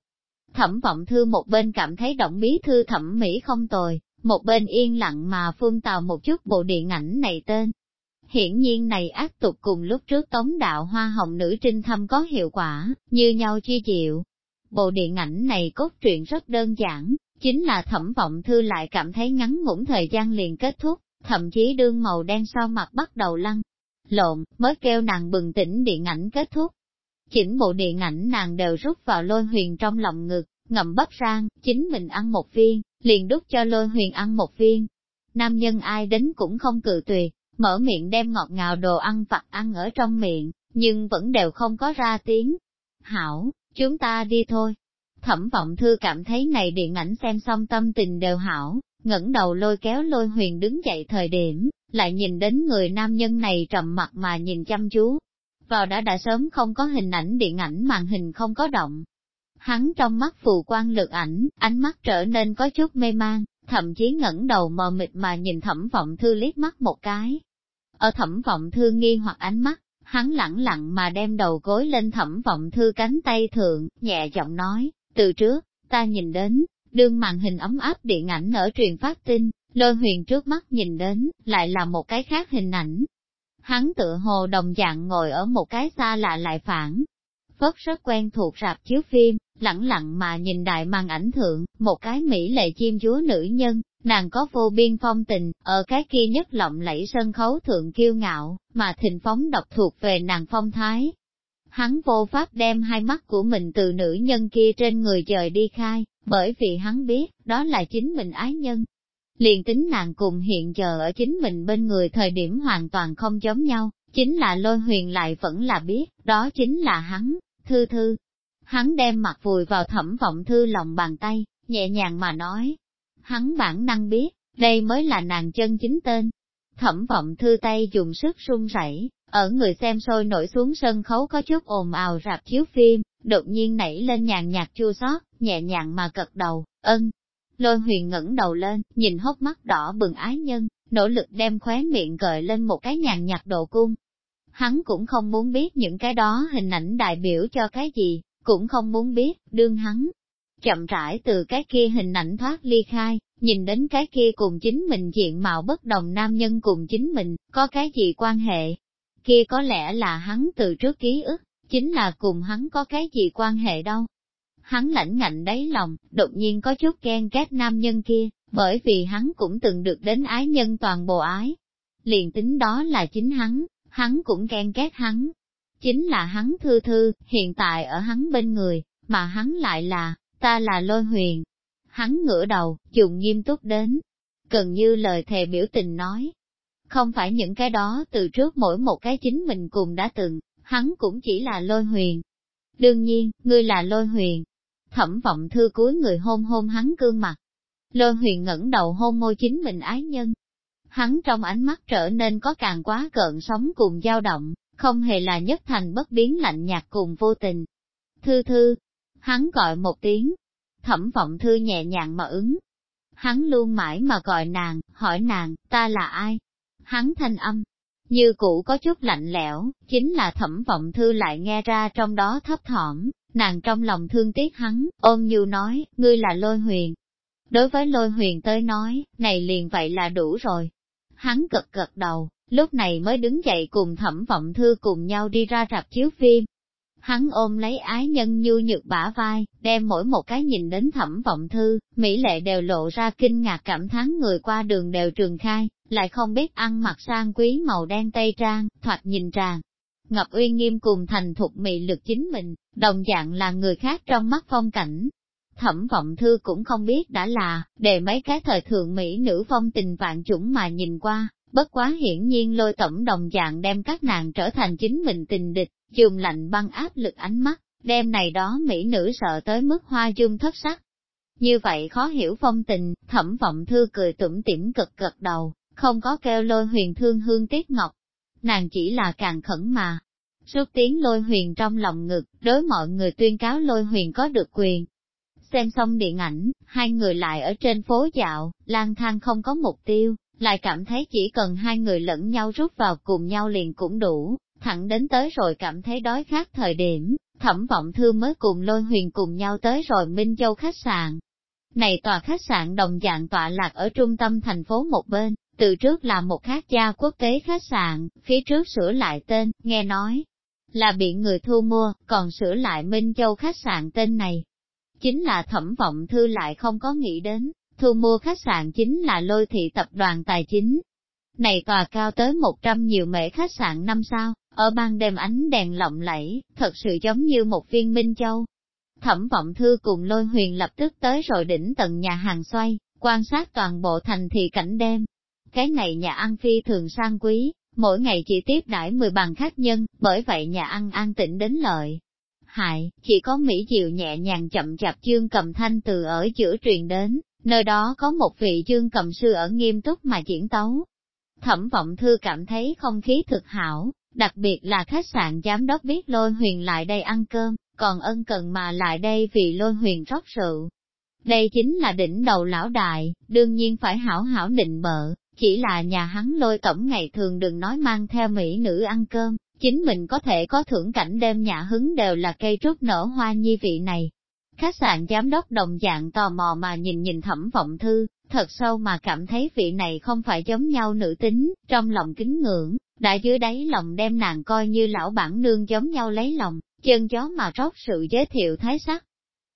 Thẩm vọng thư một bên cảm thấy động bí thư thẩm mỹ không tồi, một bên yên lặng mà phun tào một chút bộ điện ảnh này tên. Hiển nhiên này ác tục cùng lúc trước tống đạo hoa hồng nữ trinh thâm có hiệu quả, như nhau chi diệu. Bộ điện ảnh này cốt truyện rất đơn giản, chính là thẩm vọng thư lại cảm thấy ngắn ngủn thời gian liền kết thúc, thậm chí đương màu đen sau mặt bắt đầu lăn. Lộn, mới kêu nàng bừng tỉnh điện ảnh kết thúc. Chỉnh bộ điện ảnh nàng đều rút vào lôi huyền trong lòng ngực, ngậm bắp rang, chính mình ăn một viên, liền đút cho lôi huyền ăn một viên. Nam nhân ai đến cũng không cự tuyệt, mở miệng đem ngọt ngào đồ ăn vặt ăn ở trong miệng, nhưng vẫn đều không có ra tiếng. Hảo, chúng ta đi thôi. Thẩm vọng thư cảm thấy này điện ảnh xem xong tâm tình đều hảo, ngẩng đầu lôi kéo lôi huyền đứng dậy thời điểm, lại nhìn đến người nam nhân này trầm mặt mà nhìn chăm chú. Vào đã đã sớm không có hình ảnh điện ảnh màn hình không có động. Hắn trong mắt phù quan lực ảnh, ánh mắt trở nên có chút mê mang, thậm chí ngẩng đầu mờ mịt mà nhìn thẩm vọng thư liếc mắt một cái. Ở thẩm vọng thư nghi hoặc ánh mắt, hắn lẳng lặng mà đem đầu gối lên thẩm vọng thư cánh tay thượng, nhẹ giọng nói, từ trước, ta nhìn đến, đương màn hình ấm áp điện ảnh ở truyền phát tin, lôi huyền trước mắt nhìn đến, lại là một cái khác hình ảnh. Hắn tựa hồ đồng dạng ngồi ở một cái xa lạ lại phản. Phất rất quen thuộc rạp chiếu phim, lặng lặng mà nhìn đại màn ảnh thượng, một cái mỹ lệ chim chúa nữ nhân, nàng có vô biên phong tình, ở cái kia nhất lộng lẫy sân khấu thượng kiêu ngạo, mà thịnh phóng độc thuộc về nàng phong thái. Hắn vô pháp đem hai mắt của mình từ nữ nhân kia trên người trời đi khai, bởi vì hắn biết, đó là chính mình ái nhân. Liền tính nàng cùng hiện giờ ở chính mình bên người thời điểm hoàn toàn không giống nhau, chính là lôi huyền lại vẫn là biết, đó chính là hắn, thư thư. Hắn đem mặt vùi vào thẩm vọng thư lòng bàn tay, nhẹ nhàng mà nói. Hắn bản năng biết, đây mới là nàng chân chính tên. Thẩm vọng thư tay dùng sức run rẩy, ở người xem sôi nổi xuống sân khấu có chút ồn ào rạp chiếu phim, đột nhiên nảy lên nhàn nhạt chua xót, nhẹ nhàng mà cật đầu, ân. Lôi huyền ngẩng đầu lên, nhìn hốc mắt đỏ bừng ái nhân, nỗ lực đem khóe miệng gợi lên một cái nhàn nhạt độ cung. Hắn cũng không muốn biết những cái đó hình ảnh đại biểu cho cái gì, cũng không muốn biết, đương hắn. Chậm rãi từ cái kia hình ảnh thoát ly khai, nhìn đến cái kia cùng chính mình diện mạo bất đồng nam nhân cùng chính mình, có cái gì quan hệ. Kia có lẽ là hắn từ trước ký ức, chính là cùng hắn có cái gì quan hệ đâu. Hắn lãnh ngạnh đáy lòng, đột nhiên có chút ghen ghét nam nhân kia, bởi vì hắn cũng từng được đến ái nhân toàn bộ ái. Liền tính đó là chính hắn, hắn cũng ghen ghét hắn. Chính là hắn thư thư, hiện tại ở hắn bên người, mà hắn lại là, ta là lôi huyền. Hắn ngửa đầu, dùng nghiêm túc đến, gần như lời thề biểu tình nói. Không phải những cái đó từ trước mỗi một cái chính mình cùng đã từng, hắn cũng chỉ là lôi huyền. Đương nhiên, ngươi là lôi huyền. Thẩm vọng thư cuối người hôn hôn hắn cương mặt. Lôi huyền ngẩng đầu hôn môi chính mình ái nhân. Hắn trong ánh mắt trở nên có càng quá cợn sóng cùng dao động, không hề là nhất thành bất biến lạnh nhạt cùng vô tình. Thư thư, hắn gọi một tiếng. Thẩm vọng thư nhẹ nhàng mà ứng. Hắn luôn mãi mà gọi nàng, hỏi nàng, ta là ai? Hắn thanh âm, như cũ có chút lạnh lẽo, chính là thẩm vọng thư lại nghe ra trong đó thấp thỏm, nàng trong lòng thương tiếc hắn, ôm như nói, ngươi là lôi huyền. Đối với lôi huyền tới nói, này liền vậy là đủ rồi. Hắn cực gật đầu, lúc này mới đứng dậy cùng thẩm vọng thư cùng nhau đi ra rạp chiếu phim. Hắn ôm lấy ái nhân như nhược bả vai, đem mỗi một cái nhìn đến thẩm vọng thư, mỹ lệ đều lộ ra kinh ngạc cảm thán người qua đường đều trường khai, lại không biết ăn mặc sang quý màu đen tây trang, thoạt nhìn tràn. Ngọc Uy nghiêm cùng thành thục mị lực chính mình, đồng dạng là người khác trong mắt phong cảnh. Thẩm vọng thư cũng không biết đã là, để mấy cái thời thượng mỹ nữ phong tình vạn chủng mà nhìn qua, bất quá hiển nhiên lôi tổng đồng dạng đem các nàng trở thành chính mình tình địch, dùng lạnh băng áp lực ánh mắt, đem này đó mỹ nữ sợ tới mức hoa dung thất sắc. Như vậy khó hiểu phong tình, thẩm vọng thư cười tủm tỉm cực gật đầu, không có kêu lôi huyền thương hương tiết ngọc. Nàng chỉ là càng khẩn mà. Rút tiếng lôi huyền trong lòng ngực, đối mọi người tuyên cáo lôi huyền có được quyền. Xem xong điện ảnh, hai người lại ở trên phố dạo, lang thang không có mục tiêu, lại cảm thấy chỉ cần hai người lẫn nhau rút vào cùng nhau liền cũng đủ, thẳng đến tới rồi cảm thấy đói khát thời điểm, thẩm vọng thư mới cùng lôi huyền cùng nhau tới rồi Minh Châu khách sạn. Này tòa khách sạn đồng dạng tọa lạc ở trung tâm thành phố một bên, từ trước là một khác gia quốc tế khách sạn, phía trước sửa lại tên, nghe nói là bị người thu mua, còn sửa lại Minh Châu khách sạn tên này. Chính là thẩm vọng thư lại không có nghĩ đến, thu mua khách sạn chính là lôi thị tập đoàn tài chính. Này tòa cao tới 100 nhiều mễ khách sạn năm sao, ở ban đêm ánh đèn lộng lẫy, thật sự giống như một viên minh châu. Thẩm vọng thư cùng lôi huyền lập tức tới rồi đỉnh tầng nhà hàng xoay, quan sát toàn bộ thành thị cảnh đêm. Cái này nhà ăn phi thường sang quý, mỗi ngày chỉ tiếp đãi 10 bàn khách nhân, bởi vậy nhà ăn an tĩnh đến lợi. Hại, chỉ có Mỹ Diệu nhẹ nhàng chậm chạp chương cầm thanh từ ở giữa truyền đến, nơi đó có một vị chương cầm sư ở nghiêm túc mà diễn tấu. Thẩm vọng thư cảm thấy không khí thực hảo, đặc biệt là khách sạn giám đốc biết lôi huyền lại đây ăn cơm, còn ân cần mà lại đây vì lôi huyền rót rượu. Đây chính là đỉnh đầu lão đại, đương nhiên phải hảo hảo định bợ, chỉ là nhà hắn lôi tổng ngày thường đừng nói mang theo mỹ nữ ăn cơm, chính mình có thể có thưởng cảnh đêm nhà hứng đều là cây trúc nở hoa nhi vị này. Khách sạn giám đốc đồng dạng tò mò mà nhìn nhìn thẩm vọng thư, thật sâu mà cảm thấy vị này không phải giống nhau nữ tính, trong lòng kính ngưỡng, đã dưới đáy lòng đem nàng coi như lão bản nương giống nhau lấy lòng, chân chó mà rót sự giới thiệu thái sắc.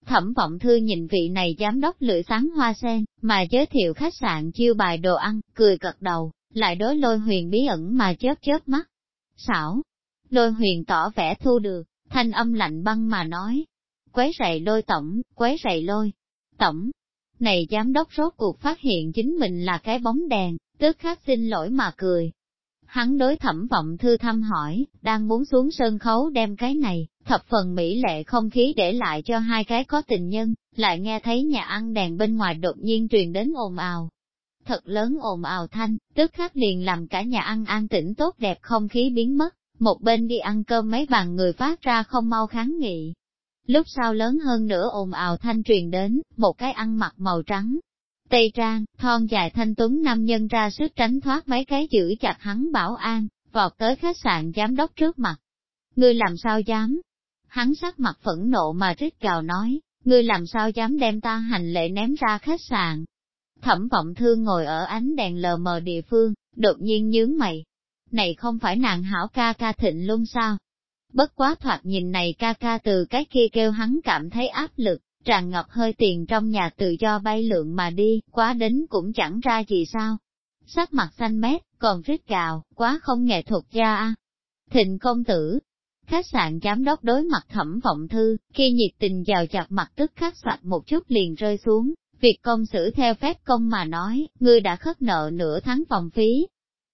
Thẩm vọng thư nhìn vị này giám đốc lưỡi sáng hoa sen, mà giới thiệu khách sạn chiêu bài đồ ăn, cười cật đầu, lại đối lôi huyền bí ẩn mà chớp chớp mắt. Xảo! Lôi huyền tỏ vẻ thu được, thanh âm lạnh băng mà nói. Quấy rầy lôi tổng, quấy rầy lôi. Tổng! Này giám đốc rốt cuộc phát hiện chính mình là cái bóng đèn, tức khắc xin lỗi mà cười, Hắn đối thẩm vọng thư thăm hỏi, đang muốn xuống sân khấu đem cái này, thập phần mỹ lệ không khí để lại cho hai cái có tình nhân, lại nghe thấy nhà ăn đèn bên ngoài đột nhiên truyền đến ồn ào. Thật lớn ồn ào thanh, tức khắc liền làm cả nhà ăn an tĩnh tốt đẹp không khí biến mất, một bên đi ăn cơm mấy bàn người phát ra không mau kháng nghị. Lúc sau lớn hơn nữa ồn ào thanh truyền đến, một cái ăn mặc màu trắng, Tây Trang, thon dài thanh tuấn nam nhân ra sức tránh thoát mấy cái giữ chặt hắn bảo an, vọt tới khách sạn giám đốc trước mặt. Ngươi làm sao dám? Hắn sắc mặt phẫn nộ mà rít gào nói, ngươi làm sao dám đem ta hành lệ ném ra khách sạn? Thẩm vọng thương ngồi ở ánh đèn lờ mờ địa phương, đột nhiên nhướng mày. Này không phải nàng hảo ca ca thịnh luôn sao? Bất quá thoạt nhìn này ca ca từ cái kia kêu hắn cảm thấy áp lực, tràn ngập hơi tiền trong nhà tự do bay lượn mà đi, quá đến cũng chẳng ra gì sao. Sắc mặt xanh mét, còn rít gào, quá không nghệ thuật gia a. Thịnh công tử, khách sạn giám đốc đối mặt thẩm vọng thư, khi nhiệt tình vào chặt mặt tức khắc sạch một chút liền rơi xuống, việc công xử theo phép công mà nói, ngươi đã khất nợ nửa tháng phòng phí.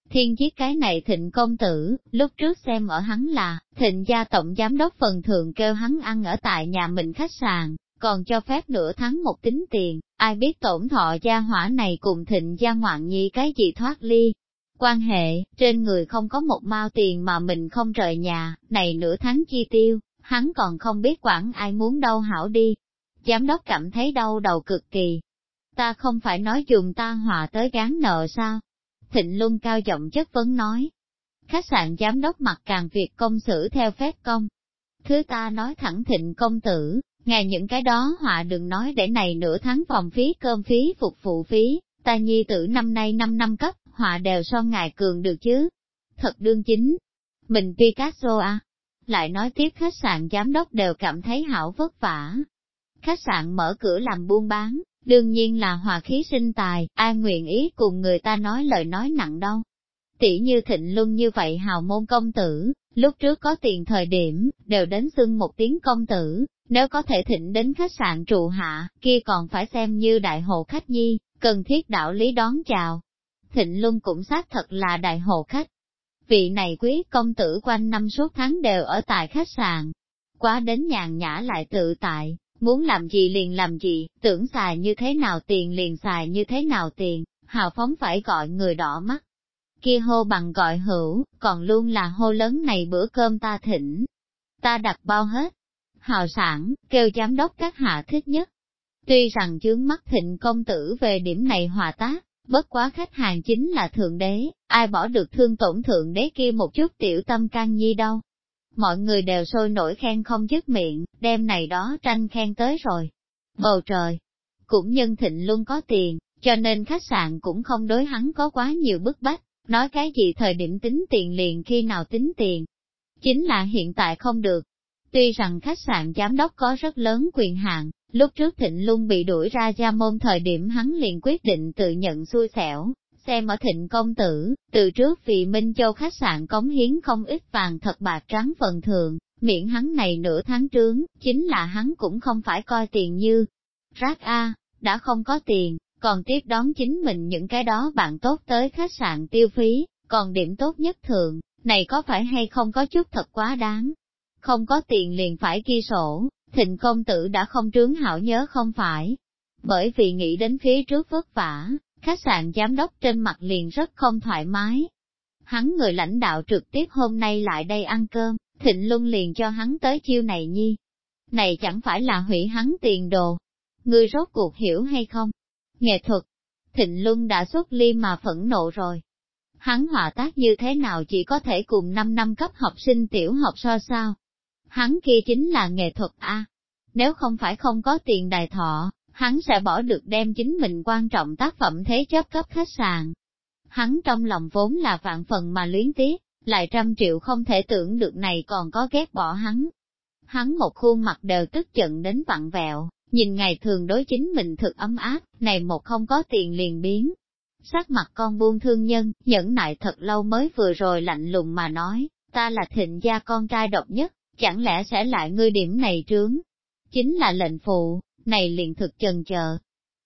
Thiên chiếc cái này thịnh công tử, lúc trước xem ở hắn là, thịnh gia tổng giám đốc phần thường kêu hắn ăn ở tại nhà mình khách sạn, còn cho phép nửa tháng một tính tiền, ai biết tổn thọ gia hỏa này cùng thịnh gia ngoạn nhi cái gì thoát ly. Quan hệ, trên người không có một mao tiền mà mình không rời nhà, này nửa tháng chi tiêu, hắn còn không biết quản ai muốn đâu hảo đi. Giám đốc cảm thấy đau đầu cực kỳ. Ta không phải nói dùng ta hòa tới gán nợ sao? Thịnh Luân cao giọng chất vấn nói. Khách sạn giám đốc mặt càng việc công xử theo phép công. Thứ ta nói thẳng thịnh công tử, Ngài những cái đó họa đừng nói để này nửa tháng phòng phí cơm phí phục vụ phí, ta nhi tử năm nay 5 năm cấp, họa đều so ngài cường được chứ. Thật đương chính. Mình Picasso à? Lại nói tiếp khách sạn giám đốc đều cảm thấy hảo vất vả. Khách sạn mở cửa làm buôn bán, đương nhiên là hòa khí sinh tài, ai nguyện ý cùng người ta nói lời nói nặng đâu. Tỷ như thịnh luân như vậy hào môn công tử, lúc trước có tiền thời điểm, đều đến xưng một tiếng công tử, nếu có thể thịnh đến khách sạn trụ hạ, kia còn phải xem như đại hộ khách nhi, cần thiết đạo lý đón chào. Thịnh Luân cũng xác thật là đại hộ khách. Vị này quý công tử quanh năm suốt tháng đều ở tại khách sạn. Quá đến nhàn nhã lại tự tại, muốn làm gì liền làm gì, tưởng xài như thế nào tiền liền xài như thế nào tiền, hào phóng phải gọi người đỏ mắt. Kia hô bằng gọi hữu, còn luôn là hô lớn này bữa cơm ta thỉnh. Ta đặt bao hết, hào sản, kêu giám đốc các hạ thích nhất. Tuy rằng chướng mắt thịnh công tử về điểm này hòa tác, Bất quá khách hàng chính là thượng đế, ai bỏ được thương tổn thượng đế kia một chút tiểu tâm can nhi đâu. Mọi người đều sôi nổi khen không dứt miệng, đêm này đó tranh khen tới rồi. Bầu trời, cũng nhân thịnh luôn có tiền, cho nên khách sạn cũng không đối hắn có quá nhiều bức bách, nói cái gì thời điểm tính tiền liền khi nào tính tiền. Chính là hiện tại không được. Tuy rằng khách sạn giám đốc có rất lớn quyền hạn, lúc trước thịnh lung bị đuổi ra gia môn thời điểm hắn liền quyết định tự nhận xui xẻo, xem ở thịnh công tử, từ trước vì Minh Châu khách sạn cống hiến không ít vàng thật bạc trắng phần thường, miệng hắn này nửa tháng trướng, chính là hắn cũng không phải coi tiền như rác A, đã không có tiền, còn tiếp đón chính mình những cái đó bạn tốt tới khách sạn tiêu phí, còn điểm tốt nhất thường, này có phải hay không có chút thật quá đáng. Không có tiền liền phải ghi sổ, thịnh công tử đã không trướng hảo nhớ không phải. Bởi vì nghĩ đến phía trước vất vả, khách sạn giám đốc trên mặt liền rất không thoải mái. Hắn người lãnh đạo trực tiếp hôm nay lại đây ăn cơm, thịnh luân liền cho hắn tới chiêu này nhi. Này chẳng phải là hủy hắn tiền đồ. Ngươi rốt cuộc hiểu hay không? Nghệ thuật, Thịnh Luân đã xuất ly mà phẫn nộ rồi. Hắn hòa tác như thế nào chỉ có thể cùng 5 năm cấp học sinh tiểu học so sao? Hắn kia chính là nghệ thuật A. Nếu không phải không có tiền đài thọ, hắn sẽ bỏ được đem chính mình quan trọng tác phẩm thế chấp cấp khách sạn. Hắn trong lòng vốn là vạn phần mà luyến tiếc, lại trăm triệu không thể tưởng được này còn có ghét bỏ hắn. Hắn một khuôn mặt đều tức giận đến vặn vẹo, Nhìn ngày thường đối chính mình thực ấm áp, này một không có tiền liền biến. Sắc mặt con buông thương nhân, nhẫn nại thật lâu mới vừa rồi lạnh lùng mà nói, ta là thịnh gia con trai độc nhất, chẳng lẽ sẽ lại ngươi điểm này trướng? Chính là lệnh phụ, này liền thực chần chờ.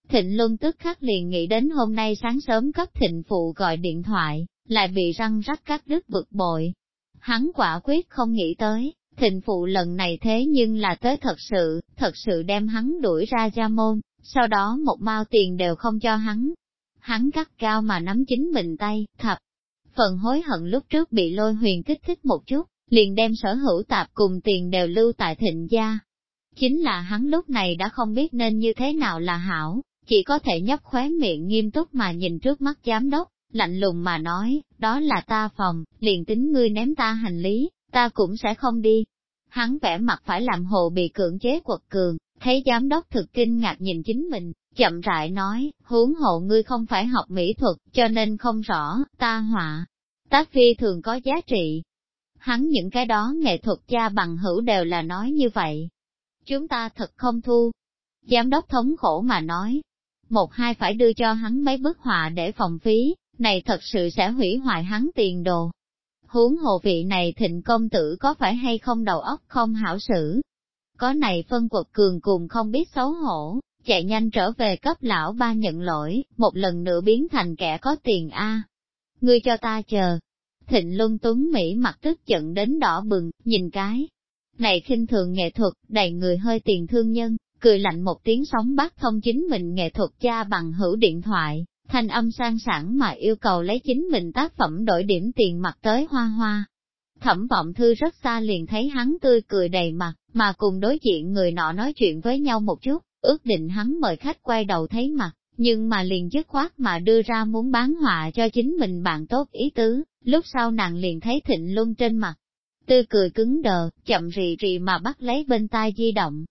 Thịnh Luân tức khắc liền nghĩ đến hôm nay sáng sớm cấp thịnh phụ gọi điện thoại, lại bị răng rắc cắt đứt bực bội. Hắn quả quyết không nghĩ tới, Thịnh phụ lần này thế nhưng là tới thật sự, thật sự đem hắn đuổi ra gia môn, sau đó một mao tiền đều không cho hắn. Hắn cắt cao mà nắm chính mình tay, thập. Phần hối hận lúc trước bị lôi huyền kích thích một chút, liền đem sở hữu tạp cùng tiền đều lưu tại thịnh gia. Chính là hắn lúc này đã không biết nên như thế nào là hảo, chỉ có thể nhấp khóe miệng nghiêm túc mà nhìn trước mắt giám đốc, lạnh lùng mà nói, đó là ta phòng, liền tính ngươi ném ta hành lý, ta cũng sẽ không đi. Hắn vẻ mặt phải làm hồ bị cưỡng chế quật cường, thấy giám đốc thực kinh ngạc nhìn chính mình, chậm rãi nói, huống hộ ngươi không phải học mỹ thuật, cho nên không rõ, ta họa. Tác phi thường có giá trị. Hắn những cái đó nghệ thuật cha bằng hữu đều là nói như vậy. Chúng ta thật không thu. Giám đốc thống khổ mà nói. Một hai phải đưa cho hắn mấy bức họa để phòng phí, này thật sự sẽ hủy hoại hắn tiền đồ huống hồ vị này thịnh công tử có phải hay không đầu óc không hảo xử. Có này phân quật cường cùng không biết xấu hổ, chạy nhanh trở về cấp lão ba nhận lỗi, một lần nữa biến thành kẻ có tiền A. Ngươi cho ta chờ. Thịnh Luân Tuấn Mỹ mặt tức giận đến đỏ bừng, nhìn cái. Này khinh thường nghệ thuật, đầy người hơi tiền thương nhân, cười lạnh một tiếng sóng bắt thông chính mình nghệ thuật cha bằng hữu điện thoại, thanh âm sang sảng mà yêu cầu lấy chính mình tác phẩm đổi điểm tiền mặt tới hoa hoa. Thẩm vọng thư rất xa liền thấy hắn tươi cười đầy mặt, mà cùng đối diện người nọ nói chuyện với nhau một chút, ước định hắn mời khách quay đầu thấy mặt, nhưng mà liền dứt khoát mà đưa ra muốn bán họa cho chính mình bạn tốt ý tứ, lúc sau nàng liền thấy thịnh luân trên mặt. tư cười cứng đờ, chậm rì rì mà bắt lấy bên tai di động.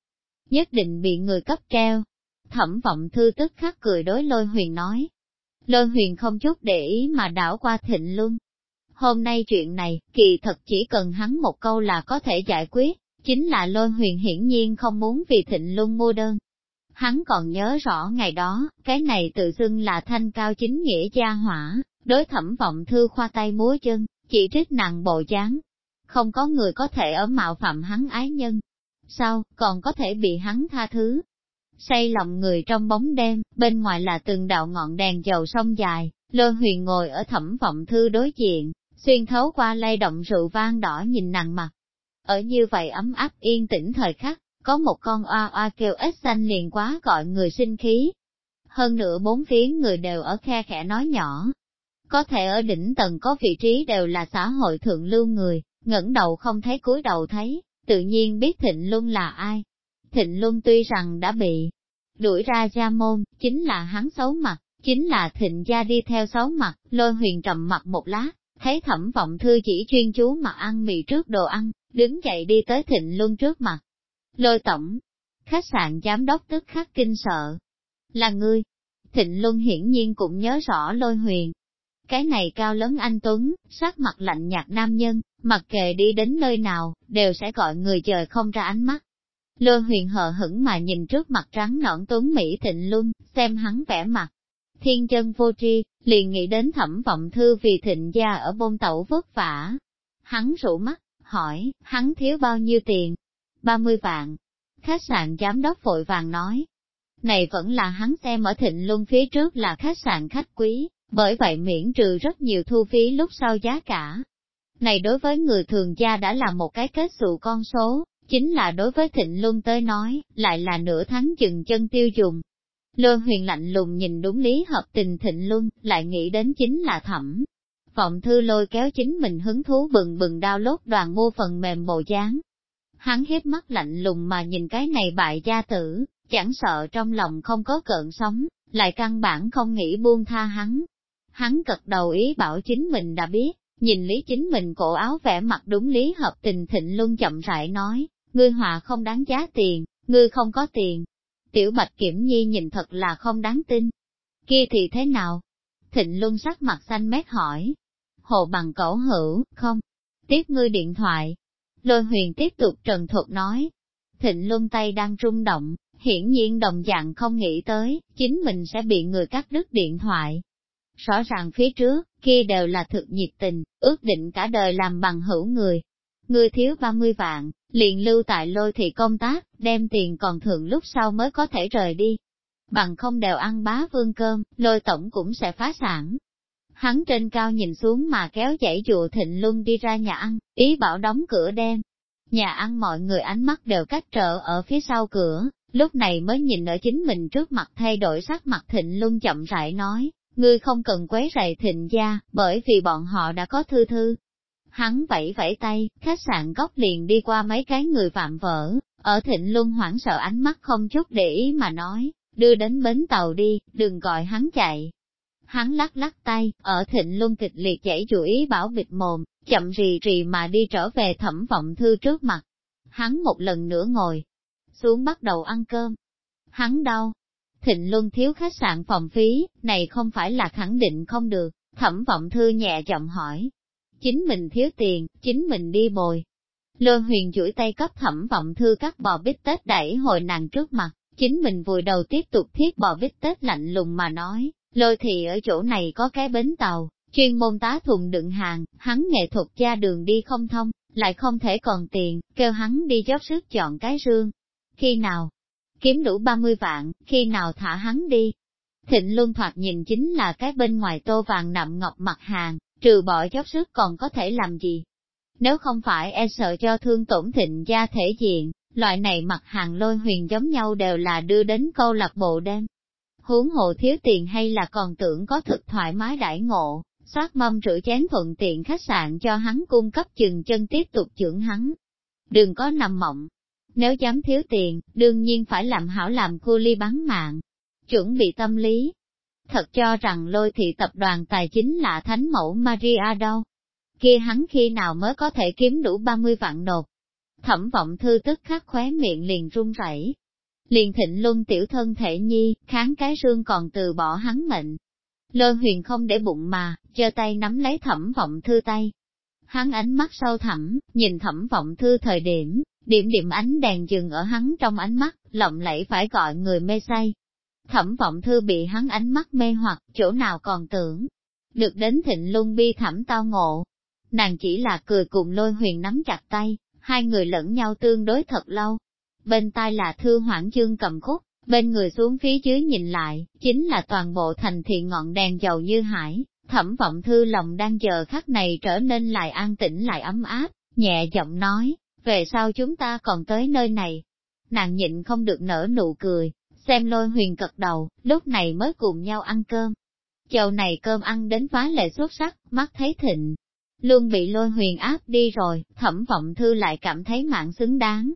Nhất định bị người cấp treo. Thẩm vọng thư tức khắc cười đối lôi huyền nói, Lôi huyền không chút để ý mà đảo qua thịnh luân. Hôm nay chuyện này, kỳ thật chỉ cần hắn một câu là có thể giải quyết, chính là lôi huyền hiển nhiên không muốn vì thịnh luân mua đơn. Hắn còn nhớ rõ ngày đó, cái này tự xưng là thanh cao chính nghĩa gia hỏa, đối thẩm vọng thư khoa tay múa chân, chỉ trích nặng bộ dáng. Không có người có thể ở mạo phạm hắn ái nhân. Sao, còn có thể bị hắn tha thứ, say lòng người trong bóng đêm, bên ngoài là từng đạo ngọn đèn dầu sông dài, lôi huyền ngồi ở thẩm vọng thư đối diện, xuyên thấu qua lay động rượu vang đỏ nhìn nàng mặt. Ở như vậy ấm áp yên tĩnh thời khắc, có một con oa oa kêu ếch xanh liền quá gọi người sinh khí. Hơn nữa bốn phía người đều ở khe khẽ nói nhỏ. Có thể ở đỉnh tầng có vị trí đều là xã hội thượng lưu người, ngẩng đầu không thấy cúi đầu thấy, tự nhiên biết thịnh luân là ai. Thịnh Luân tuy rằng đã bị đuổi ra gia môn, chính là hắn xấu mặt, chính là thịnh gia đi theo xấu mặt, lôi huyền trầm mặt một lát, thấy thẩm vọng thư chỉ chuyên chú mà ăn mì trước đồ ăn, đứng dậy đi tới thịnh luân trước mặt. Lôi tổng, khách sạn giám đốc tức khắc kinh sợ. Là ngươi. Thịnh Luân hiển nhiên cũng nhớ rõ lôi huyền. Cái này cao lớn anh Tuấn, sát mặt lạnh nhạt nam nhân, mặc kệ đi đến nơi nào, đều sẽ gọi người trời không ra ánh mắt. Lôi huyền hờ hững mà nhìn trước mặt trắng nõn Tuấn Mỹ Thịnh Luân, xem hắn vẻ mặt. Thiên chân vô tri, liền nghĩ đến thẩm vọng thư vì thịnh gia ở bôn tẩu vất vả. Hắn rủ mắt, hỏi, hắn thiếu bao nhiêu tiền? 30 vạn. Khách sạn giám đốc vội vàng nói. Này vẫn là hắn xem ở thịnh luân phía trước là khách sạn khách quý, bởi vậy miễn trừ rất nhiều thu phí lúc sau giá cả. Này đối với người thường gia đã là một cái kết xù con số, chính là đối với thịnh luân tới nói, lại là nửa tháng chừng chân tiêu dùng. Lôi huyền lạnh lùng nhìn đúng lý hợp tình thịnh luân, lại nghĩ đến chính là thẩm. Vọng thư lôi kéo chính mình hứng thú bừng bừng đao lốt đoàn mua phần mềm bộ dáng, Hắn hiếp mắt lạnh lùng mà nhìn cái này bại gia tử, chẳng sợ trong lòng không có cợn sóng, lại căn bản không nghĩ buông tha hắn. Hắn cật đầu ý bảo chính mình đã biết, nhìn lý chính mình cổ áo vẽ mặt đúng lý hợp tình thịnh luôn chậm rãi nói, ngươi hòa không đáng giá tiền, ngươi không có tiền. Tiểu bạch kiểm nhi nhìn thật là không đáng tin. Kia thì thế nào? Thịnh luân sắc mặt xanh mét hỏi. Hồ bằng cẩu hữu, không? Tiếp ngươi điện thoại, Lôi huyền tiếp tục trần thuật nói, thịnh luân tay đang rung động, hiển nhiên đồng dạng không nghĩ tới, chính mình sẽ bị người cắt đứt điện thoại. Rõ ràng phía trước, kia đều là thực nhiệt tình, ước định cả đời làm bằng hữu người. Người thiếu 30 vạn, liền lưu tại lôi thị công tác, đem tiền còn thường lúc sau mới có thể rời đi. Bằng không đều ăn bá vương cơm, lôi tổng cũng sẽ phá sản. Hắn trên cao nhìn xuống mà kéo dãy dụ thịnh luân đi ra nhà ăn, ý bảo đóng cửa đem Nhà ăn mọi người ánh mắt đều cách trở ở phía sau cửa, lúc này mới nhìn ở chính mình trước mặt thay đổi sắc mặt thịnh luân chậm rãi nói, ngươi không cần quấy rầy thịnh gia, bởi vì bọn họ đã có thư thư. Hắn vẫy vẫy tay, khách sạn góc liền đi qua mấy cái người phạm vỡ, ở thịnh luân hoảng sợ ánh mắt không chút để ý mà nói, đưa đến bến tàu đi, đừng gọi hắn chạy, Hắn lắc lắc tay, ở thịnh luân kịch liệt chảy chủ ý bảo bịt mồm, chậm rì rì mà đi trở về thẩm vọng thư trước mặt. Hắn một lần nữa ngồi, xuống bắt đầu ăn cơm. Hắn đau. Thịnh luân thiếu khách sạn phòng phí, này không phải là khẳng định không được, thẩm vọng thư nhẹ giọng hỏi. Chính mình thiếu tiền, chính mình đi bồi. Lôi huyền chuỗi tay cấp thẩm vọng thư cắt bò bít tết đẩy hồi nàng trước mặt, chính mình vùi đầu tiếp tục thiết bò bít tết lạnh lùng mà nói, Lôi thì ở chỗ này có cái bến tàu, chuyên môn tá thùng đựng hàng, hắn nghệ thuật gia đường đi không thông, lại không thể còn tiền, kêu hắn đi dốc sức chọn cái rương. Khi nào kiếm đủ 30 vạn, khi nào thả hắn đi. Thịnh Luân thoạt nhìn chính là cái bên ngoài tô vàng nạm ngọc mặt hàng, trừ bỏ dốc sức còn có thể làm gì. Nếu không phải e sợ cho thương tổn thịnh gia thể diện, loại này mặt hàng lôi huyền giống nhau đều là đưa đến câu lạc bộ đêm, huống hộ thiếu tiền hay là còn tưởng có thực thoải mái đãi ngộ, xoát mâm rửa chén thuận tiện khách sạn cho hắn cung cấp chừng chân tiếp tục trưởng hắn. Đừng có nằm mộng. Nếu dám thiếu tiền, đương nhiên phải làm hảo làm cu ly bán mạng. Chuẩn bị tâm lý. Thật cho rằng lôi thị tập đoàn tài chính là thánh mẫu Maria đâu. Kia hắn khi nào mới có thể kiếm đủ 30 vạn nộp. Thẩm vọng thư tức khắc khóe miệng liền run rẩy, liền thịnh luân tiểu thân thể nhi, kháng cái rương còn từ bỏ hắn mệnh. Lôi huyền không để bụng mà, giơ tay nắm lấy thẩm vọng thư tay. Hắn ánh mắt sâu thẳm, nhìn thẩm vọng thư thời điểm, điểm điểm ánh đèn dừng ở hắn trong ánh mắt, lộng lẫy phải gọi người mê say. Thẩm vọng thư bị hắn ánh mắt mê hoặc, chỗ nào còn tưởng. Được đến thịnh luân bi thẩm tao ngộ. Nàng chỉ là cười cùng lôi huyền nắm chặt tay, hai người lẫn nhau tương đối thật lâu, bên tai là thư hoảng chương cầm khúc, bên người xuống phía dưới nhìn lại, chính là toàn bộ thành thị ngọn đèn dầu như hải, thẩm vọng thư lòng đang chờ khắc này trở nên lại an tĩnh lại ấm áp, nhẹ giọng nói, về sau chúng ta còn tới nơi này. Nàng nhịn không được nở nụ cười, xem lôi huyền cật đầu, lúc này mới cùng nhau ăn cơm. Chầu này cơm ăn đến phá lệ xuất sắc, mắt thấy thịnh. Luôn bị lôi huyền áp đi rồi, thẩm vọng thư lại cảm thấy mạng xứng đáng,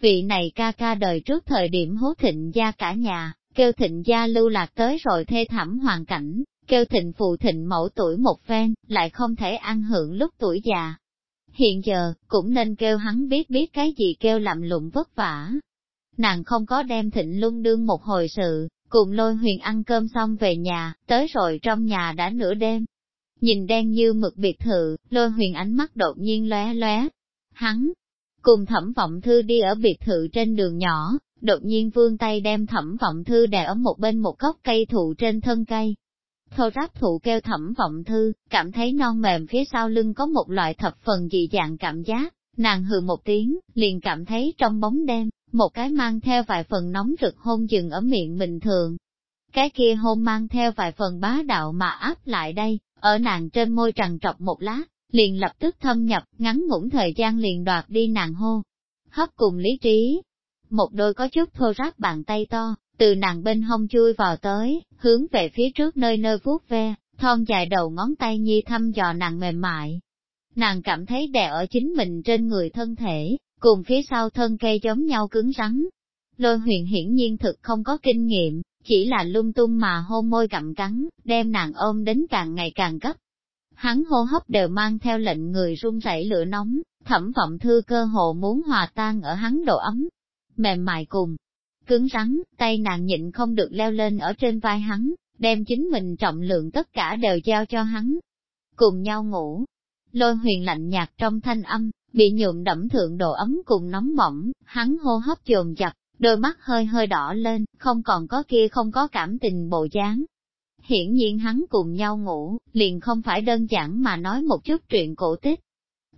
vị này ca ca đời trước thời điểm hố thịnh gia cả nhà, kêu thịnh gia lưu lạc tới rồi thê thảm hoàn cảnh, kêu thịnh phụ thịnh mẫu tuổi một phen, lại không thể ăn hưởng lúc tuổi già. Hiện giờ, cũng nên kêu hắn biết biết cái gì kêu làm lụng vất vả. Nàng không có đem thịnh luân đương một hồi sự, cùng lôi huyền ăn cơm xong về nhà, tới rồi trong nhà đã nửa đêm. Nhìn đen như mực biệt thự, lôi huyền ánh mắt đột nhiên lóe lóe. Hắn, cùng thẩm vọng thư đi ở biệt thự trên đường nhỏ, đột nhiên vương tay đem thẩm vọng thư đè ở một bên một gốc cây thụ trên thân cây. Thô ráp thụ kêu thẩm vọng thư, cảm thấy non mềm phía sau lưng có một loại thập phần dị dạng cảm giác, nàng hừ một tiếng, liền cảm thấy trong bóng đêm, một cái mang theo vài phần nóng rực hôn dừng ở miệng bình thường. Cái kia hôn mang theo vài phần bá đạo mà áp lại đây, ở nàng trên môi trằn trọc một lát, liền lập tức thâm nhập, ngắn ngủn thời gian liền đoạt đi nàng hô. Hấp cùng lý trí, một đôi có chút thô ráp bàn tay to, từ nàng bên hông chui vào tới, hướng về phía trước nơi nơi vuốt ve, thon dài đầu ngón tay nhi thăm dò nàng mềm mại. Nàng cảm thấy đè ở chính mình trên người thân thể, cùng phía sau thân cây giống nhau cứng rắn. Lôi huyền hiển nhiên thực không có kinh nghiệm, chỉ là lung tung mà hôn môi gặm cắn, đem nàng ôm đến càng ngày càng gấp. Hắn hô hấp đều mang theo lệnh người run rẩy lửa nóng, thẩm vọng thư cơ hồ muốn hòa tan ở hắn độ ấm, mềm mại cùng, cứng rắn, tay nàng nhịn không được leo lên ở trên vai hắn, đem chính mình trọng lượng tất cả đều giao cho hắn. Cùng nhau ngủ, lôi huyền lạnh nhạt trong thanh âm, bị nhuộm đẫm thượng độ ấm cùng nóng bỏng, hắn hô hấp dồn dập, đôi mắt hơi hơi đỏ lên, không còn có kia không có cảm tình bộ dáng. Hiển nhiên hắn cùng nhau ngủ, liền không phải đơn giản mà nói một chút chuyện cổ tích.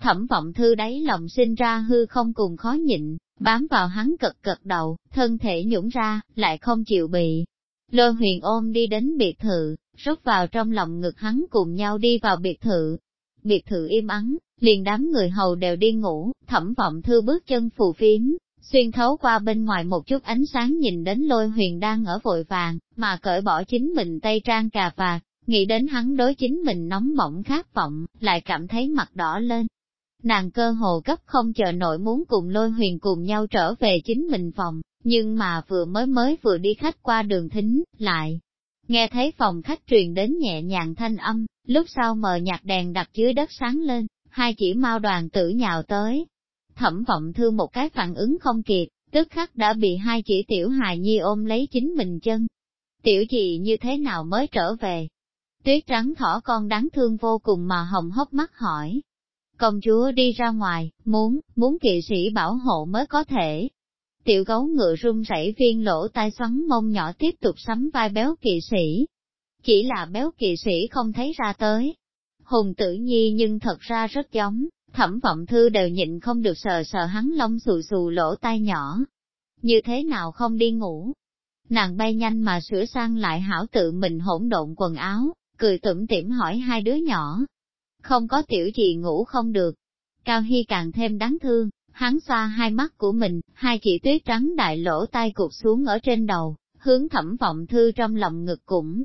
Thẩm vọng thư đáy lòng sinh ra hư không cùng khó nhịn, bám vào hắn cật cật đầu, thân thể nhũng ra, lại không chịu bị. Lôi huyền ôm đi đến biệt thự, rút vào trong lòng ngực hắn cùng nhau đi vào biệt thự. Biệt thự im ắng, liền đám người hầu đều đi ngủ, thẩm vọng thư bước chân phù phiếm, xuyên thấu qua bên ngoài một chút ánh sáng nhìn đến lôi huyền đang ở vội vàng, mà cởi bỏ chính mình tay trang cà vạt, nghĩ đến hắn đối chính mình nóng bỏng khát vọng, lại cảm thấy mặt đỏ lên, Nàng cơ hồ gấp không chờ nổi muốn cùng lôi huyền cùng nhau trở về chính mình phòng, nhưng mà vừa mới mới vừa đi khách qua đường thính, lại. Nghe thấy phòng khách truyền đến nhẹ nhàng thanh âm, lúc sau mờ nhạt đèn đặt dưới đất sáng lên, hai chỉ mau đoàn tử nhào tới. Thẩm vọng thư một cái phản ứng không kịp, tức khắc đã bị hai chỉ tiểu hài nhi ôm lấy chính mình chân. Tiểu gì như thế nào mới trở về? Tuyết trắng thỏ con đáng thương vô cùng mà hồng hốc mắt hỏi, Công chúa đi ra ngoài, muốn, muốn kỵ sĩ bảo hộ mới có thể. Tiểu gấu ngựa run rẩy viên lỗ tai xoắn mông nhỏ tiếp tục sắm vai béo kỵ sĩ. Chỉ là béo kỵ sĩ không thấy ra tới. Hùng tử nhi nhưng thật ra rất giống, thẩm vọng thư đều nhịn không được sờ sờ hắn lông xù xù lỗ tai nhỏ. Như thế nào không đi ngủ? Nàng bay nhanh mà sửa sang lại hảo tự mình hỗn độn quần áo, cười tủm tỉm hỏi hai đứa nhỏ, không có tiểu gì ngủ không được. Cao Hy càng thêm đáng thương, hắn xoa hai mắt của mình, hai chỉ tuyết trắng đại lỗ tai cụt xuống ở trên đầu, hướng thẩm vọng thư trong lòng ngực cũng.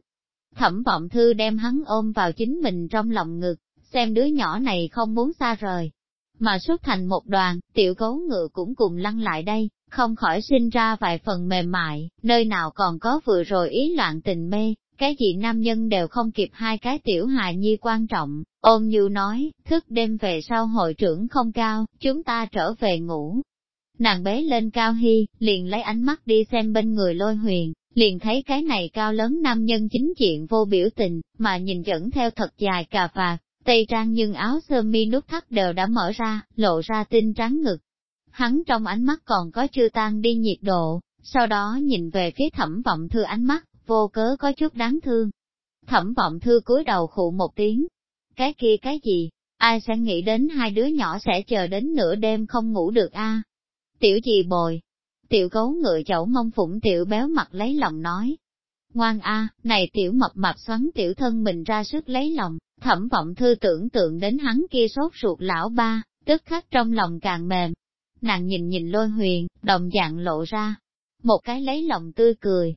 Thẩm vọng thư đem hắn ôm vào chính mình trong lòng ngực, xem đứa nhỏ này không muốn xa rời. Mà xuất thành một đoàn, tiểu gấu ngựa cũng cùng lăn lại đây, không khỏi sinh ra vài phần mềm mại, nơi nào còn có vừa rồi ý loạn tình mê, cái gì nam nhân đều không kịp hai cái tiểu hài nhi quan trọng, ôm như nói, thức đêm về sau hội trưởng không cao, chúng ta trở về ngủ. Nàng bế lên cao hy, liền lấy ánh mắt đi xem bên người lôi huyền, liền thấy cái này cao lớn nam nhân chính diện vô biểu tình, mà nhìn dẫn theo thật dài cà vạt, tây trang nhưng áo sơ mi nút thắt đều đã mở ra, lộ ra tinh trắng ngực. Hắn trong ánh mắt còn có chưa tan đi nhiệt độ, sau đó nhìn về phía thẩm vọng thư ánh mắt, vô cớ có chút đáng thương. Thẩm vọng thư cúi đầu khụ một tiếng. Cái kia cái gì, ai sẽ nghĩ đến hai đứa nhỏ sẽ chờ đến nửa đêm không ngủ được a? Tiểu gì bồi, tiểu gấu ngựa chậu mông phụng tiểu béo mặt lấy lòng nói. Ngoan a, này tiểu mập mập xoắn tiểu thân mình ra sức lấy lòng, thẩm vọng thư tưởng tượng đến hắn kia sốt ruột lão ba, tức khắc trong lòng càng mềm. Nàng nhìn nhìn lôi huyền, đồng dạng lộ ra, một cái lấy lòng tươi cười,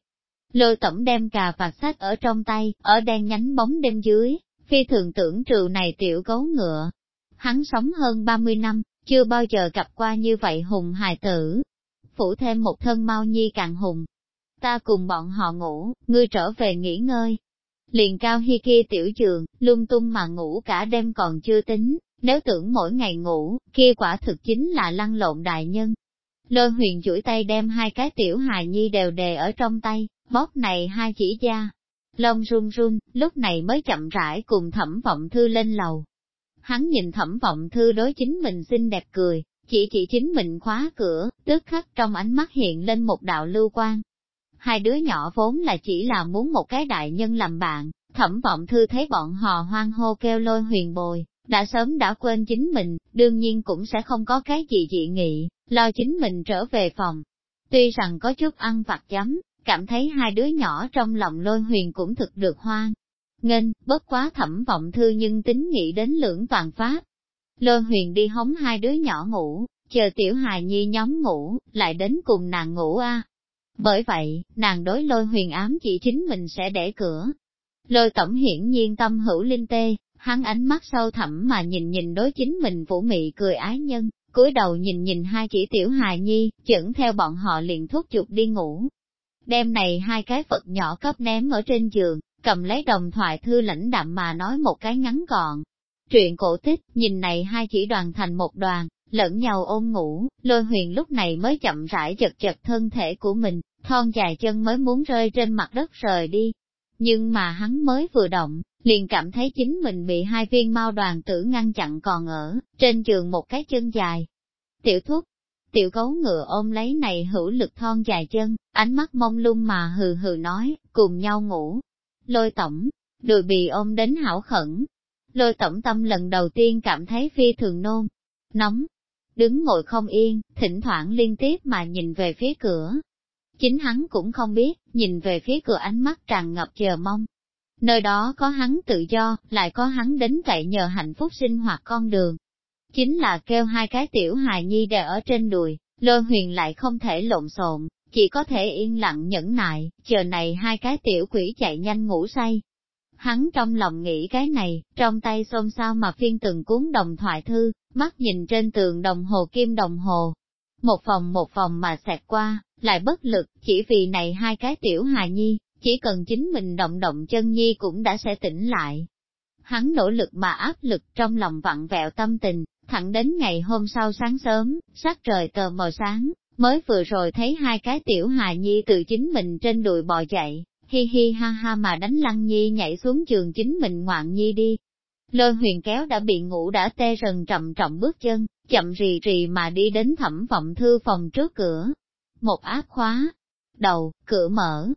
Lôi tổng đem cà vạt sách ở trong tay, ở đen nhánh bóng đêm dưới, phi thường tưởng trừ này tiểu gấu ngựa. Hắn sống hơn 30 năm, chưa bao giờ gặp qua như vậy hùng hài tử. Phủ thêm một thân mau nhi càng hùng. Ta cùng bọn họ ngủ, ngươi trở về nghỉ ngơi. Liền cao hi kia tiểu trường, lung tung mà ngủ cả đêm còn chưa tính, nếu tưởng mỗi ngày ngủ, kia quả thực chính là lăn lộn đại nhân. Lôi huyền chuỗi tay đem hai cái tiểu hài nhi đều đề ở trong tay, bóp này hai chỉ da. Lông run run, lúc này mới chậm rãi cùng thẩm vọng thư lên lầu. Hắn nhìn thẩm vọng thư đối chính mình xinh đẹp cười, chỉ chỉ chính mình khóa cửa, tức khắc trong ánh mắt hiện lên một đạo lưu quan. Hai đứa nhỏ vốn là chỉ là muốn một cái đại nhân làm bạn, thẩm vọng thư thấy bọn họ hoang hô kêu lôi huyền bồi, đã sớm đã quên chính mình, đương nhiên cũng sẽ không có cái gì dị nghị, lo chính mình trở về phòng. Tuy rằng có chút ăn vặt chấm, cảm thấy hai đứa nhỏ trong lòng lôi huyền cũng thực được hoang. Ngân, bất quá thẩm vọng thư nhưng tính nghĩ đến lưỡng toàn pháp. Lôi huyền đi hống hai đứa nhỏ ngủ, chờ tiểu hài nhi nhóm ngủ, lại đến cùng nàng ngủ a. Bởi vậy, nàng đối lôi huyền ám chỉ chính mình sẽ để cửa. Lôi tổng hiển nhiên tâm hữu linh tê, hắn ánh mắt sâu thẳm mà nhìn nhìn đối chính mình vũ mị cười ái nhân, cúi đầu nhìn nhìn hai chỉ tiểu hài nhi, chững theo bọn họ liền thúc chụp đi ngủ. Đêm này hai cái Phật nhỏ cấp ném ở trên giường, cầm lấy đồng thoại thư lãnh đạm mà nói một cái ngắn gọn. Truyện cổ tích, nhìn này hai chỉ đoàn thành một đoàn, lẫn nhau ôm ngủ, lôi huyền lúc này mới chậm rãi chật chật thân thể của mình, thon dài chân mới muốn rơi trên mặt đất rời đi. Nhưng mà hắn mới vừa động, liền cảm thấy chính mình bị hai viên mau đoàn tử ngăn chặn còn ở, trên giường một cái chân dài. Tiểu thúc, tiểu gấu ngựa ôm lấy này hữu lực thon dài chân, ánh mắt mông lung mà hừ hừ nói, cùng nhau ngủ. Lôi tổng, đùi bị ôm đến hảo khẩn. Lôi tổng tâm lần đầu tiên cảm thấy phi thường nôn, nóng, đứng ngồi không yên, thỉnh thoảng liên tiếp mà nhìn về phía cửa. Chính hắn cũng không biết, nhìn về phía cửa ánh mắt tràn ngập chờ mong, Nơi đó có hắn tự do, lại có hắn đến cậy nhờ hạnh phúc sinh hoạt con đường. Chính là kêu hai cái tiểu hài nhi đè ở trên đùi, lôi huyền lại không thể lộn xộn, chỉ có thể yên lặng nhẫn nại, chờ này hai cái tiểu quỷ chạy nhanh ngủ say. Hắn trong lòng nghĩ cái này, trong tay xôn xao mà phiên từng cuốn đồng thoại thư, mắt nhìn trên tường đồng hồ kim đồng hồ. Một phòng một phòng mà xẹt qua, lại bất lực, chỉ vì này hai cái tiểu hài nhi, chỉ cần chính mình động động chân nhi cũng đã sẽ tỉnh lại. Hắn nỗ lực mà áp lực trong lòng vặn vẹo tâm tình, thẳng đến ngày hôm sau sáng sớm, sắc trời tờ mờ sáng, mới vừa rồi thấy hai cái tiểu hài nhi từ chính mình trên đùi bò chạy, hi hi ha ha mà đánh lăng nhi nhảy xuống trường chính mình ngoạn nhi đi. Lôi huyền kéo đã bị ngủ đã tê rần trầm trọng bước chân, chậm rì rì mà đi đến thẩm vọng thư phòng trước cửa. Một áp khóa, đầu, cửa mở,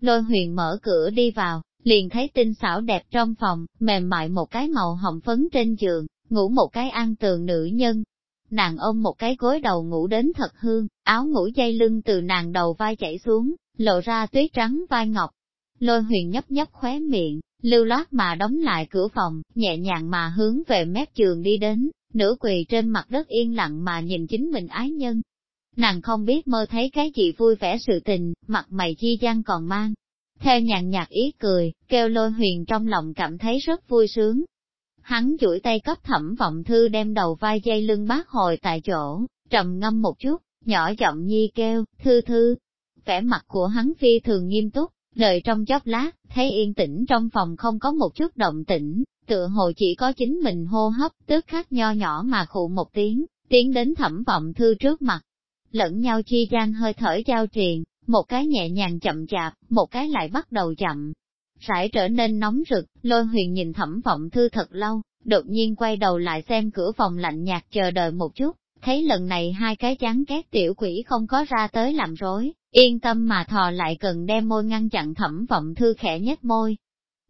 Lôi huyền mở cửa đi vào, liền thấy tinh xảo đẹp trong phòng, mềm mại một cái màu hồng phấn trên giường, ngủ một cái an tường nữ nhân. Nàng ôm một cái gối đầu ngủ đến thật hương, áo ngủ dây lưng từ nàng đầu vai chảy xuống, lộ ra tuyết trắng vai ngọc. Lôi huyền nhấp nhấp khóe miệng, lưu loát mà đóng lại cửa phòng, nhẹ nhàng mà hướng về mép giường đi đến, nửa quỳ trên mặt đất yên lặng mà nhìn chính mình ái nhân, nàng không biết mơ thấy cái gì vui vẻ sự tình, mặt mày chi gian còn mang. Theo nhàn nhạt ý cười, kêu lôi huyền trong lòng cảm thấy rất vui sướng. Hắn chuỗi tay cấp thẩm vọng thư đem đầu vai dây lưng bác hồi tại chỗ, trầm ngâm một chút, nhỏ giọng nhi kêu, thư thư. Vẻ mặt của hắn phi thường nghiêm túc, đợi trong chốc lát, thấy yên tĩnh trong phòng không có một chút động tĩnh, tựa hồ chỉ có chính mình hô hấp, tức khắc nho nhỏ mà khụ một tiếng, tiến đến thẩm vọng thư trước mặt, lẫn nhau chi gian hơi thở giao truyền, một cái nhẹ nhàng chậm chạp, một cái lại bắt đầu chậm. Rải trở nên nóng rực, lôi huyền nhìn thẩm vọng thư thật lâu, đột nhiên quay đầu lại xem cửa phòng lạnh nhạt chờ đợi một chút, thấy lần này hai cái chán két tiểu quỷ không có ra tới làm rối, yên tâm mà thò lại cần đem môi ngăn chặn thẩm vọng thư khẽ nhất môi.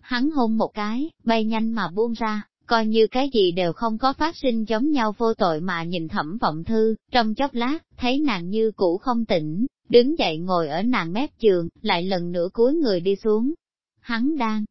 Hắn hôn một cái, bay nhanh mà buông ra, coi như cái gì đều không có phát sinh giống nhau vô tội mà nhìn thẩm vọng thư, trong chốc lát, thấy nàng như cũ không tỉnh, đứng dậy ngồi ở nàng mép giường, lại lần nữa cúi người đi xuống. Hắn đang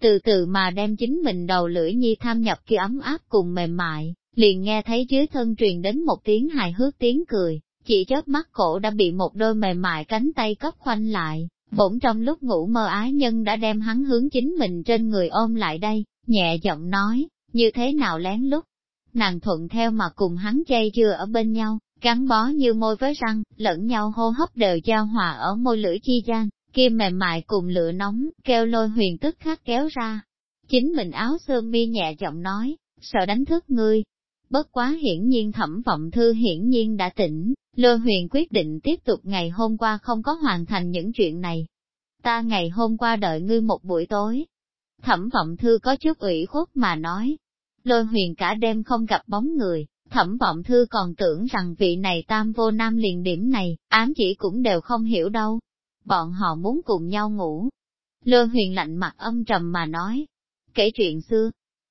từ từ mà đem chính mình đầu lưỡi nhi tham nhập kia ấm áp cùng mềm mại, liền nghe thấy dưới thân truyền đến một tiếng hài hước tiếng cười, chỉ chớp mắt cổ đã bị một đôi mềm mại cánh tay cấp khoanh lại, bỗng trong lúc ngủ mơ ái nhân đã đem hắn hướng chính mình trên người ôm lại đây, nhẹ giọng nói, như thế nào lén lút. Nàng thuận theo mà cùng hắn chay dưa ở bên nhau, gắn bó như môi với răng, lẫn nhau hô hấp đều giao hòa ở môi lưỡi chi gian, Kim mềm mại cùng lửa nóng, kêu lôi huyền tức khắc kéo ra. Chính mình áo sơ mi nhẹ giọng nói, sợ đánh thức ngươi. Bất quá hiển nhiên thẩm vọng thư hiển nhiên đã tỉnh, lôi huyền quyết định tiếp tục ngày hôm qua không có hoàn thành những chuyện này. Ta ngày hôm qua đợi ngươi một buổi tối. Thẩm vọng thư có chút ủy khuất mà nói. Lôi huyền cả đêm không gặp bóng người, thẩm vọng thư còn tưởng rằng vị này tam vô nam liền điểm này, ám chỉ cũng đều không hiểu đâu. Bọn họ muốn cùng nhau ngủ. Lôi huyền lạnh mặt âm trầm mà nói. Kể chuyện xưa,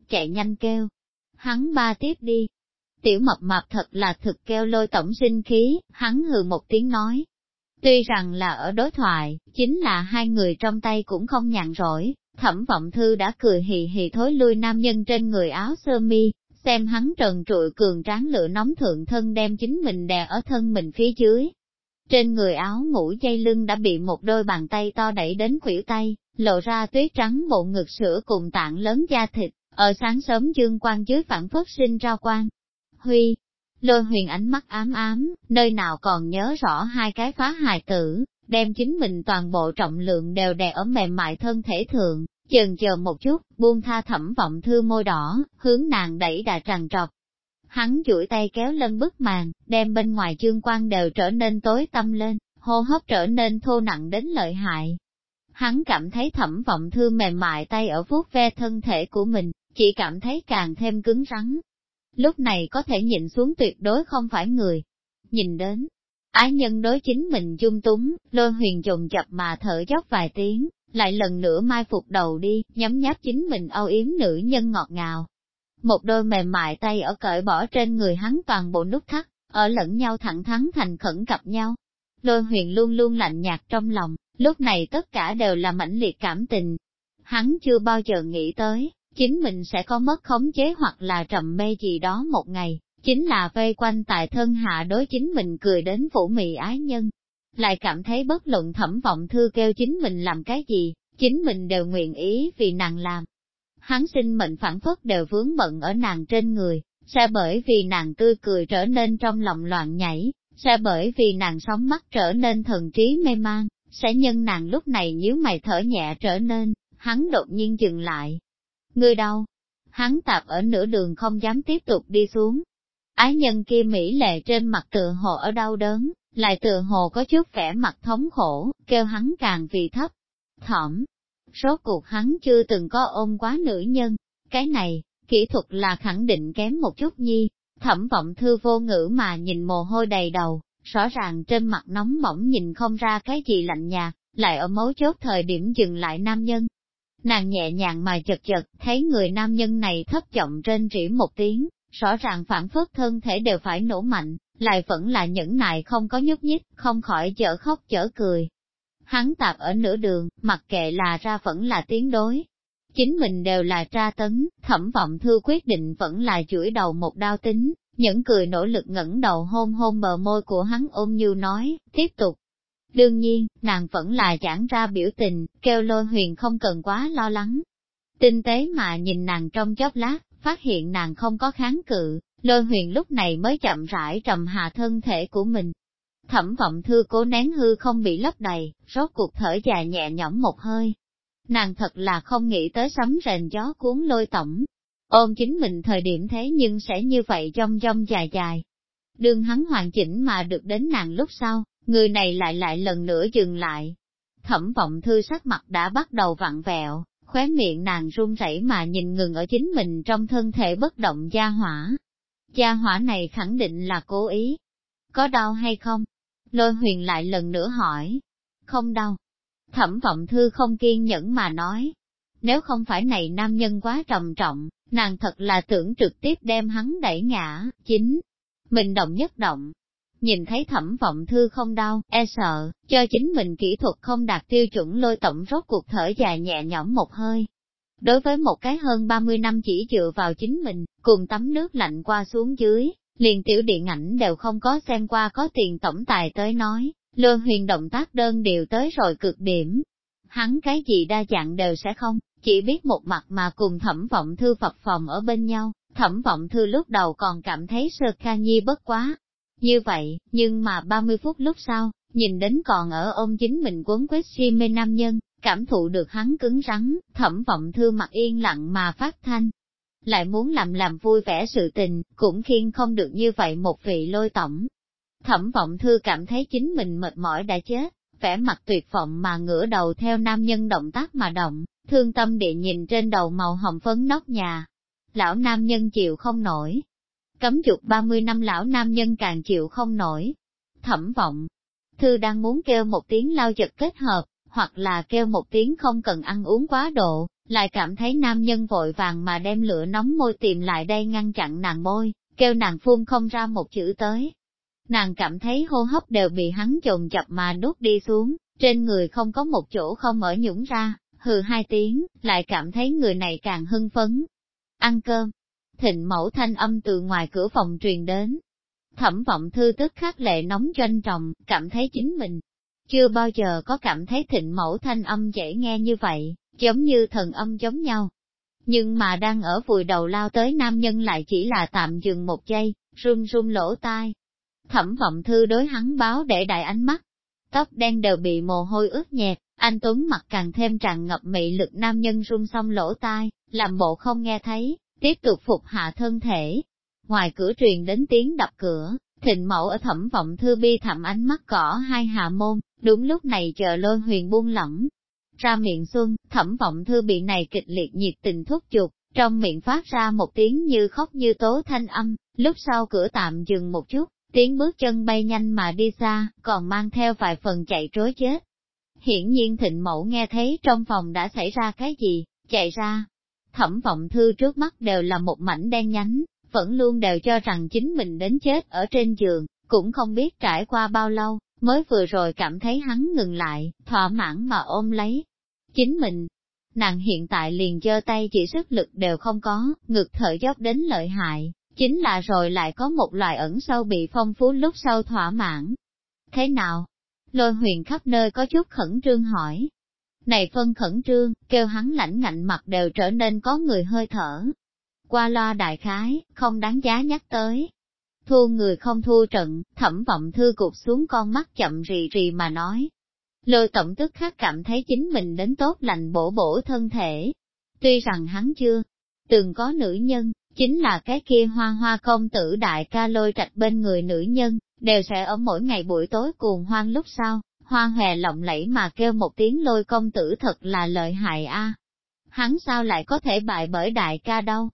chạy nhanh kêu. Hắn ba tiếp đi. Tiểu mập mạp thật là thực kêu lôi tổng sinh khí, hắn hừ một tiếng nói. Tuy rằng là ở đối thoại, chính là hai người trong tay cũng không nhàn rỗi, thẩm vọng thư đã cười hì hì thối lui nam nhân trên người áo sơ mi, xem hắn trần trụi cường tráng lửa nóng thượng thân đem chính mình đè ở thân mình phía dưới. Trên người áo ngủ dây lưng đã bị một đôi bàn tay to đẩy đến khuỷu tay, lộ ra tuyết trắng bộ ngực sữa cùng tạng lớn da thịt, ở sáng sớm dương quang dưới phản phất sinh ra quang. Huy, lôi huyền ánh mắt ám ám, nơi nào còn nhớ rõ hai cái phá hài tử, đem chính mình toàn bộ trọng lượng đều đè ở mềm mại thân thể thượng, chần chờ một chút, buông tha thẩm vọng thư môi đỏ, hướng nàng đẩy đà tràn trọc. Hắn chuỗi tay kéo lên bức màn, đem bên ngoài chương quan đều trở nên tối tâm lên, hô hấp trở nên thô nặng đến lợi hại. Hắn cảm thấy thẩm vọng thư mềm mại tay ở vuốt ve thân thể của mình, chỉ cảm thấy càng thêm cứng rắn. Lúc này có thể nhìn xuống tuyệt đối không phải người. Nhìn đến, ái nhân đối chính mình dung túng, lôi huyền dồn chập mà thở dốc vài tiếng, lại lần nữa mai phục đầu đi, nhắm nháp chính mình âu yếm nữ nhân ngọt ngào. Một đôi mềm mại tay ở cởi bỏ trên người hắn toàn bộ nút thắt, ở lẫn nhau thẳng thắn thành khẩn cặp nhau. Lôi huyền luôn luôn lạnh nhạt trong lòng, lúc này tất cả đều là mãnh liệt cảm tình. Hắn chưa bao giờ nghĩ tới, chính mình sẽ có mất khống chế hoặc là trầm mê gì đó một ngày, chính là vây quanh tại thân hạ đối chính mình cười đến phủ mị ái nhân, lại cảm thấy bất luận thẩm vọng thư kêu chính mình làm cái gì, chính mình đều nguyện ý vì nàng làm. Hắn sinh mệnh phản phất đều vướng bận ở nàng trên người, sẽ bởi vì nàng tươi cười trở nên trong lòng loạn nhảy, sẽ bởi vì nàng sóng mắt trở nên thần trí mê mang, sẽ nhân nàng lúc này nhíu mày thở nhẹ trở nên, hắn đột nhiên dừng lại. Ngươi đâu? Hắn tạp ở nửa đường không dám tiếp tục đi xuống. Ái nhân kia mỹ lệ trên mặt tựa hồ ở đau đớn, lại tựa hồ có chút vẻ mặt thống khổ, kêu hắn càng vì thấp. Thỏm, rốt cuộc hắn chưa từng có ôm quá nữ nhân, cái này, kỹ thuật là khẳng định kém một chút nhi, thẩm vọng thư vô ngữ mà nhìn mồ hôi đầy đầu, rõ ràng trên mặt nóng bỏng nhìn không ra cái gì lạnh nhạt, lại ở mấu chốt thời điểm dừng lại nam nhân. Nàng nhẹ nhàng mà chật chật, thấy người nam nhân này thấp giọng trên rỉ một tiếng, rõ ràng phản phất thân thể đều phải nổ mạnh, lại vẫn là nhẫn nại không có nhúc nhích, không khỏi chở khóc chở cười. Hắn tạp ở nửa đường, mặc kệ là ra vẫn là tiếng đối. Chính mình đều là tra tấn, thẩm vọng thư quyết định vẫn là chuỗi đầu một đao tính, những cười nỗ lực ngẩng đầu hôn hôn bờ môi của hắn ôm như nói, tiếp tục. Đương nhiên, nàng vẫn là giảng ra biểu tình, kêu lôi huyền không cần quá lo lắng. Tinh tế mà nhìn nàng trong chốc lát, phát hiện nàng không có kháng cự, lôi huyền lúc này mới chậm rãi trầm hạ thân thể của mình. Thẩm vọng thư cố nén hư không bị lấp đầy, rốt cuộc thở dài nhẹ nhõm một hơi. Nàng thật là không nghĩ tới sấm rền gió cuốn lôi tổng. Ôm chính mình thời điểm thế nhưng sẽ như vậy trong trong dài dài. đường hắn hoàn chỉnh mà được đến nàng lúc sau, người này lại lại lần nữa dừng lại. Thẩm vọng thư sắc mặt đã bắt đầu vặn vẹo, khóe miệng nàng run rẩy mà nhìn ngừng ở chính mình trong thân thể bất động gia hỏa. Gia hỏa này khẳng định là cố ý. Có đau hay không? Lôi huyền lại lần nữa hỏi. Không đau. Thẩm vọng thư không kiên nhẫn mà nói. Nếu không phải này nam nhân quá trầm trọng, nàng thật là tưởng trực tiếp đem hắn đẩy ngã, chính. Mình động nhất động, nhìn thấy thẩm vọng thư không đau, e sợ, cho chính mình kỹ thuật không đạt tiêu chuẩn lôi tổng rốt cuộc thở dài nhẹ nhõm một hơi. Đối với một cái hơn 30 năm chỉ dựa vào chính mình, cùng tắm nước lạnh qua xuống dưới, liền tiểu điện ảnh đều không có xem qua có tiền tổng tài tới nói, lôi huyền động tác đơn đều tới rồi cực điểm. Hắn cái gì đa dạng đều sẽ không, chỉ biết một mặt mà cùng thẩm vọng thư phập phòng ở bên nhau, thẩm vọng thư lúc đầu còn cảm thấy sơ ca nhi bất quá, như vậy, nhưng mà 30 phút lúc sau, nhìn đến còn ở ôm chính mình quấn quýt si mê nam nhân, cảm thụ được hắn cứng rắn, thẩm vọng thư mặt yên lặng mà phát thanh. Lại muốn làm làm vui vẻ sự tình, cũng khiên không được như vậy một vị lôi tổng. Thẩm vọng thư cảm thấy chính mình mệt mỏi đã chết, vẻ mặt tuyệt vọng mà ngửa đầu theo nam nhân động tác mà động, thương tâm địa nhìn trên đầu màu hồng phấn nóc nhà. Lão nam nhân chịu không nổi. Cấm dục 30 năm lão nam nhân càng chịu không nổi. Thẩm vọng, thư đang muốn kêu một tiếng lao giật kết hợp, hoặc là kêu một tiếng không cần ăn uống quá độ, lại cảm thấy nam nhân vội vàng mà đem lửa nóng môi tìm lại đây ngăn chặn nàng môi, kêu nàng phun không ra một chữ tới. Nàng cảm thấy hô hấp đều bị hắn chồn chập mà nuốt đi xuống, trên người không có một chỗ không mở nhũng ra, hừ hai tiếng, lại cảm thấy người này càng hưng phấn. Ăn cơm, thịnh mẫu thanh âm từ ngoài cửa phòng truyền đến. Thẩm vọng thư tức khắc lệ nóng doanh trọng, cảm thấy chính mình. Chưa bao giờ có cảm thấy thịnh mẫu thanh âm dễ nghe như vậy, giống như thần âm giống nhau. Nhưng mà đang ở vùi đầu lao tới nam nhân lại chỉ là tạm dừng một giây, run run lỗ tai. Thẩm vọng thư đối hắn báo để đại ánh mắt. Tóc đen đều bị mồ hôi ướt nhẹp, anh Tuấn mặt càng thêm tràn ngập mị lực nam nhân run xong lỗ tai, làm bộ không nghe thấy, tiếp tục phục hạ thân thể. Ngoài cửa truyền đến tiếng đập cửa, thịnh mẫu ở thẩm vọng thư bi thẳm ánh mắt cỏ hai hạ môn, đúng lúc này chờ lôi huyền buông lỏng. Ra miệng xuân, thẩm vọng thư bị này kịch liệt nhiệt tình thúc giục, trong miệng phát ra một tiếng như khóc như tố thanh âm, lúc sau cửa tạm dừng một chút, tiếng bước chân bay nhanh mà đi xa, còn mang theo vài phần chạy trối chết. Hiển nhiên thịnh mẫu nghe thấy trong phòng đã xảy ra cái gì, chạy ra. Thẩm vọng thư trước mắt đều là một mảnh đen nhánh, vẫn luôn đều cho rằng chính mình đến chết ở trên giường, cũng không biết trải qua bao lâu, mới vừa rồi cảm thấy hắn ngừng lại, thỏa mãn mà ôm lấy. Chính mình, nàng hiện tại liền giơ tay chỉ sức lực đều không có, ngực thở dốc đến lợi hại, chính là rồi lại có một loại ẩn sâu bị phong phú lúc sau thỏa mãn. Thế nào? Lôi huyền khắp nơi có chút khẩn trương hỏi. Này phân khẩn trương, kêu hắn lãnh ngạnh mặt đều trở nên có người hơi thở. Qua loa đại khái, không đáng giá nhắc tới. Thu người không thua trận, thẩm vọng thư cụp xuống con mắt chậm rì rì mà nói. Lôi tổng tức khắc cảm thấy chính mình đến tốt lành bổ bổ thân thể. Tuy rằng hắn chưa từng có nữ nhân, chính là cái kia hoa hoa công tử đại ca lôi trạch bên người nữ nhân, đều sẽ ở mỗi ngày buổi tối cuồng hoang lúc sau, hoa hòe lộng lẫy mà kêu một tiếng lôi công tử thật là lợi hại a. Hắn sao lại có thể bại bởi đại ca đâu?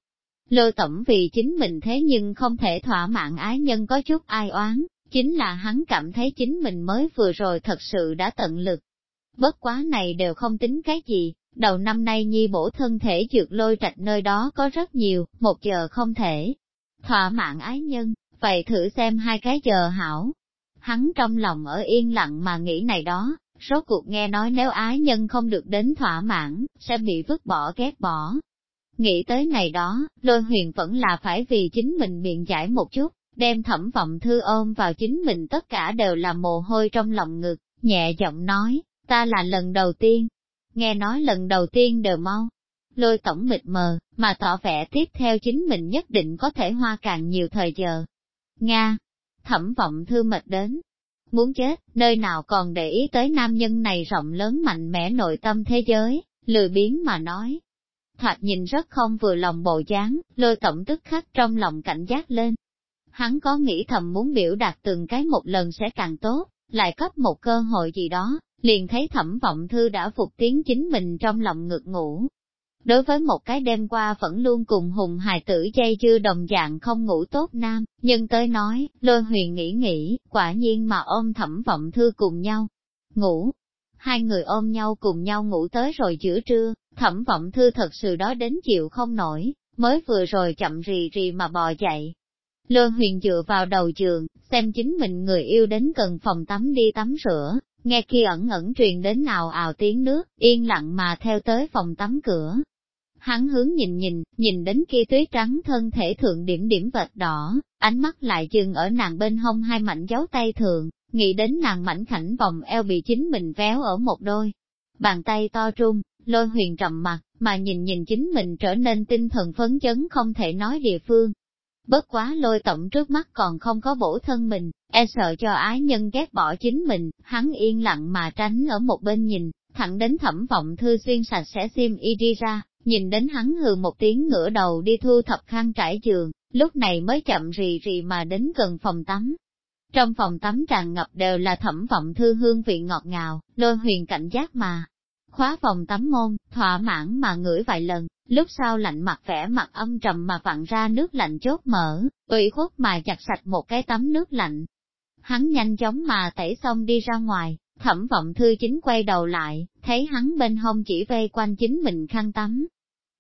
Lôi tổng vì chính mình thế nhưng không thể thỏa mãn ái nhân có chút ai oán, chính là hắn cảm thấy chính mình mới vừa rồi thật sự đã tận lực. Bất quá này đều không tính cái gì, đầu năm nay nhi bổ thân thể dược lôi trạch nơi đó có rất nhiều, một giờ không thể. Thỏa mãn ái nhân, vậy thử xem hai cái giờ hảo. Hắn trong lòng ở yên lặng mà nghĩ này đó, rốt cuộc nghe nói nếu ái nhân không được đến thỏa mãn, sẽ bị vứt bỏ ghét bỏ. Nghĩ tới này đó, lôi huyền vẫn là phải vì chính mình biện giải một chút, đem thẩm vọng thư ôm vào chính mình tất cả đều là mồ hôi trong lòng ngực, nhẹ giọng nói, ta là lần đầu tiên. Nghe nói lần đầu tiên đều mau. Lôi tổng mịt mờ, mà tỏ vẻ tiếp theo chính mình nhất định có thể hoa càng nhiều thời giờ, Nga, thẩm vọng thư mệt đến, muốn chết, nơi nào còn để ý tới nam nhân này rộng lớn mạnh mẽ nội tâm thế giới, lười biếng mà nói. Thoạt nhìn rất không vừa lòng bộ dáng, lôi tổng tức khắc trong lòng cảnh giác lên. Hắn có nghĩ thầm muốn biểu đạt từng cái một lần sẽ càng tốt, lại cấp một cơ hội gì đó, liền thấy thẩm vọng thư đã phục tiến chính mình trong lòng ngực ngủ, Đối với một cái đêm qua vẫn luôn cùng hùng hài tử dây dư đồng dạng không ngủ tốt nam, nhưng tới nói, lôi huyền nghĩ nghĩ, quả nhiên mà ôm thẩm vọng thư cùng nhau. Ngủ, hai người ôm nhau cùng nhau ngủ tới rồi giữa trưa, thẩm vọng thư thật sự đó đến chịu không nổi, mới vừa rồi chậm rì rì mà bò dậy. Lôi huyền dựa vào đầu giường, xem chính mình người yêu đến gần phòng tắm đi tắm rửa, nghe kia ẩn ẩn truyền đến nào ào tiếng nước, yên lặng mà theo tới phòng tắm cửa, Hắn hướng nhìn nhìn, nhìn đến kia tuyết trắng thân thể thượng điểm điểm vệt đỏ, ánh mắt lại dừng ở nàng bên hông hai mảnh dấu tay thường, nghĩ đến nàng mảnh khảnh vòng eo bị chính mình véo ở một đôi. Bàn tay to trung, lôi huyền trầm mặt, mà nhìn nhìn chính mình trở nên tinh thần phấn chấn không thể nói địa phương. Bất quá lôi tổng trước mắt còn không có bổ thân mình, e sợ cho ái nhân ghét bỏ chính mình, hắn yên lặng mà tránh ở một bên nhìn, thẳng đến thẩm vọng thư xuyên sạch sẽ xiêm y đi ra, nhìn đến hắn hừ một tiếng ngửa đầu đi thu thập khăn trải giường, lúc này mới chậm rì rì mà đến gần phòng tắm. Trong phòng tắm tràn ngập đều là thẩm vọng thư hương vị ngọt ngào, lôi huyền cảnh giác mà. Khóa phòng tắm môn, thỏa mãn mà ngửi vài lần, lúc sau lạnh mặt vẻ mặt âm trầm mà vặn ra nước lạnh chốt mở, ủy khuất mà chặt sạch một cái tắm nước lạnh. Hắn nhanh chóng mà tẩy xong đi ra ngoài, thẩm vọng thư chính quay đầu lại, thấy hắn bên hông chỉ vây quanh chính mình khăn tắm.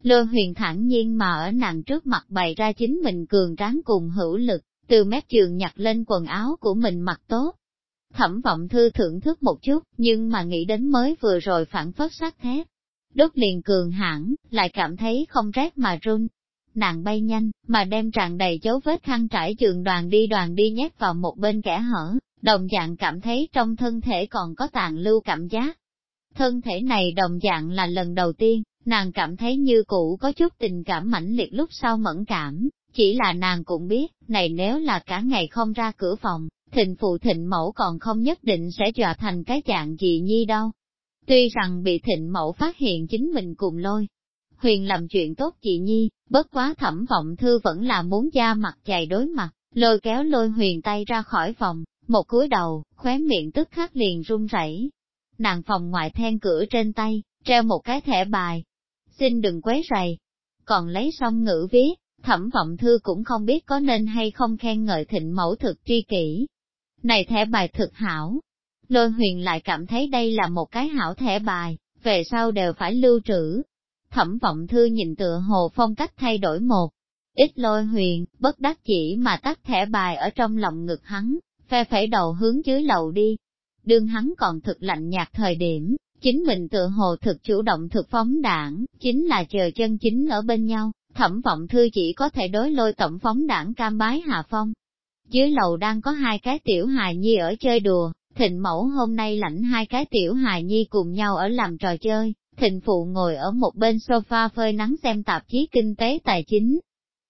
Lôi huyền thản nhiên mà ở nàng trước mặt bày ra chính mình cường tráng cùng hữu lực, từ mép giường nhặt lên quần áo của mình mặc tốt. Thẩm vọng thư thưởng thức một chút, nhưng mà nghĩ đến mới vừa rồi phản phất sát thép. Đốt liền cường hãn, lại cảm thấy không rét mà run. Nàng bay nhanh, mà đem tràn đầy dấu vết khăn trải trường đoàn đi đoàn đi nhét vào một bên kẻ hở, đồng dạng cảm thấy trong thân thể còn có tàn lưu cảm giác. Thân thể này đồng dạng là lần đầu tiên, nàng cảm thấy như cũ có chút tình cảm mãnh liệt lúc sau mẫn cảm, chỉ là nàng cũng biết, này nếu là cả ngày không ra cửa phòng, thịnh phụ thịnh mẫu còn không nhất định sẽ dọa thành cái dạng gì nhi đâu. Tuy rằng bị thịnh mẫu phát hiện chính mình cùng lôi, huyền làm chuyện tốt chị nhi, bất quá thẩm vọng thư vẫn là muốn da mặt dày đối mặt, lôi kéo lôi huyền tay ra khỏi phòng, một cúi đầu, khóe miệng tức khắc liền run rẩy. Nàng phòng ngoại then cửa trên tay, treo một cái thẻ bài. Xin đừng quấy rầy. Còn lấy xong ngữ viết, thẩm vọng thư cũng không biết có nên hay không khen ngợi thịnh mẫu thực tri kỷ. Này thẻ bài thực hảo. Lôi huyền lại cảm thấy đây là một cái hảo thẻ bài, về sau đều phải lưu trữ. Thẩm vọng thư nhìn tựa hồ phong cách thay đổi một. Ít lôi huyền, bất đắc chỉ mà tắt thẻ bài ở trong lòng ngực hắn, phe phẩy đầu hướng dưới lầu đi. Đương hắn còn thực lạnh nhạt thời điểm, chính mình tự hồ thực chủ động thực phóng đảng, chính là chờ chân chính ở bên nhau, thẩm vọng thư chỉ có thể đối lôi tổng phóng đảng cam bái hạ phong. Dưới lầu đang có hai cái tiểu hài nhi ở chơi đùa, thịnh mẫu hôm nay lãnh hai cái tiểu hài nhi cùng nhau ở làm trò chơi, thịnh phụ ngồi ở một bên sofa phơi nắng xem tạp chí kinh tế tài chính.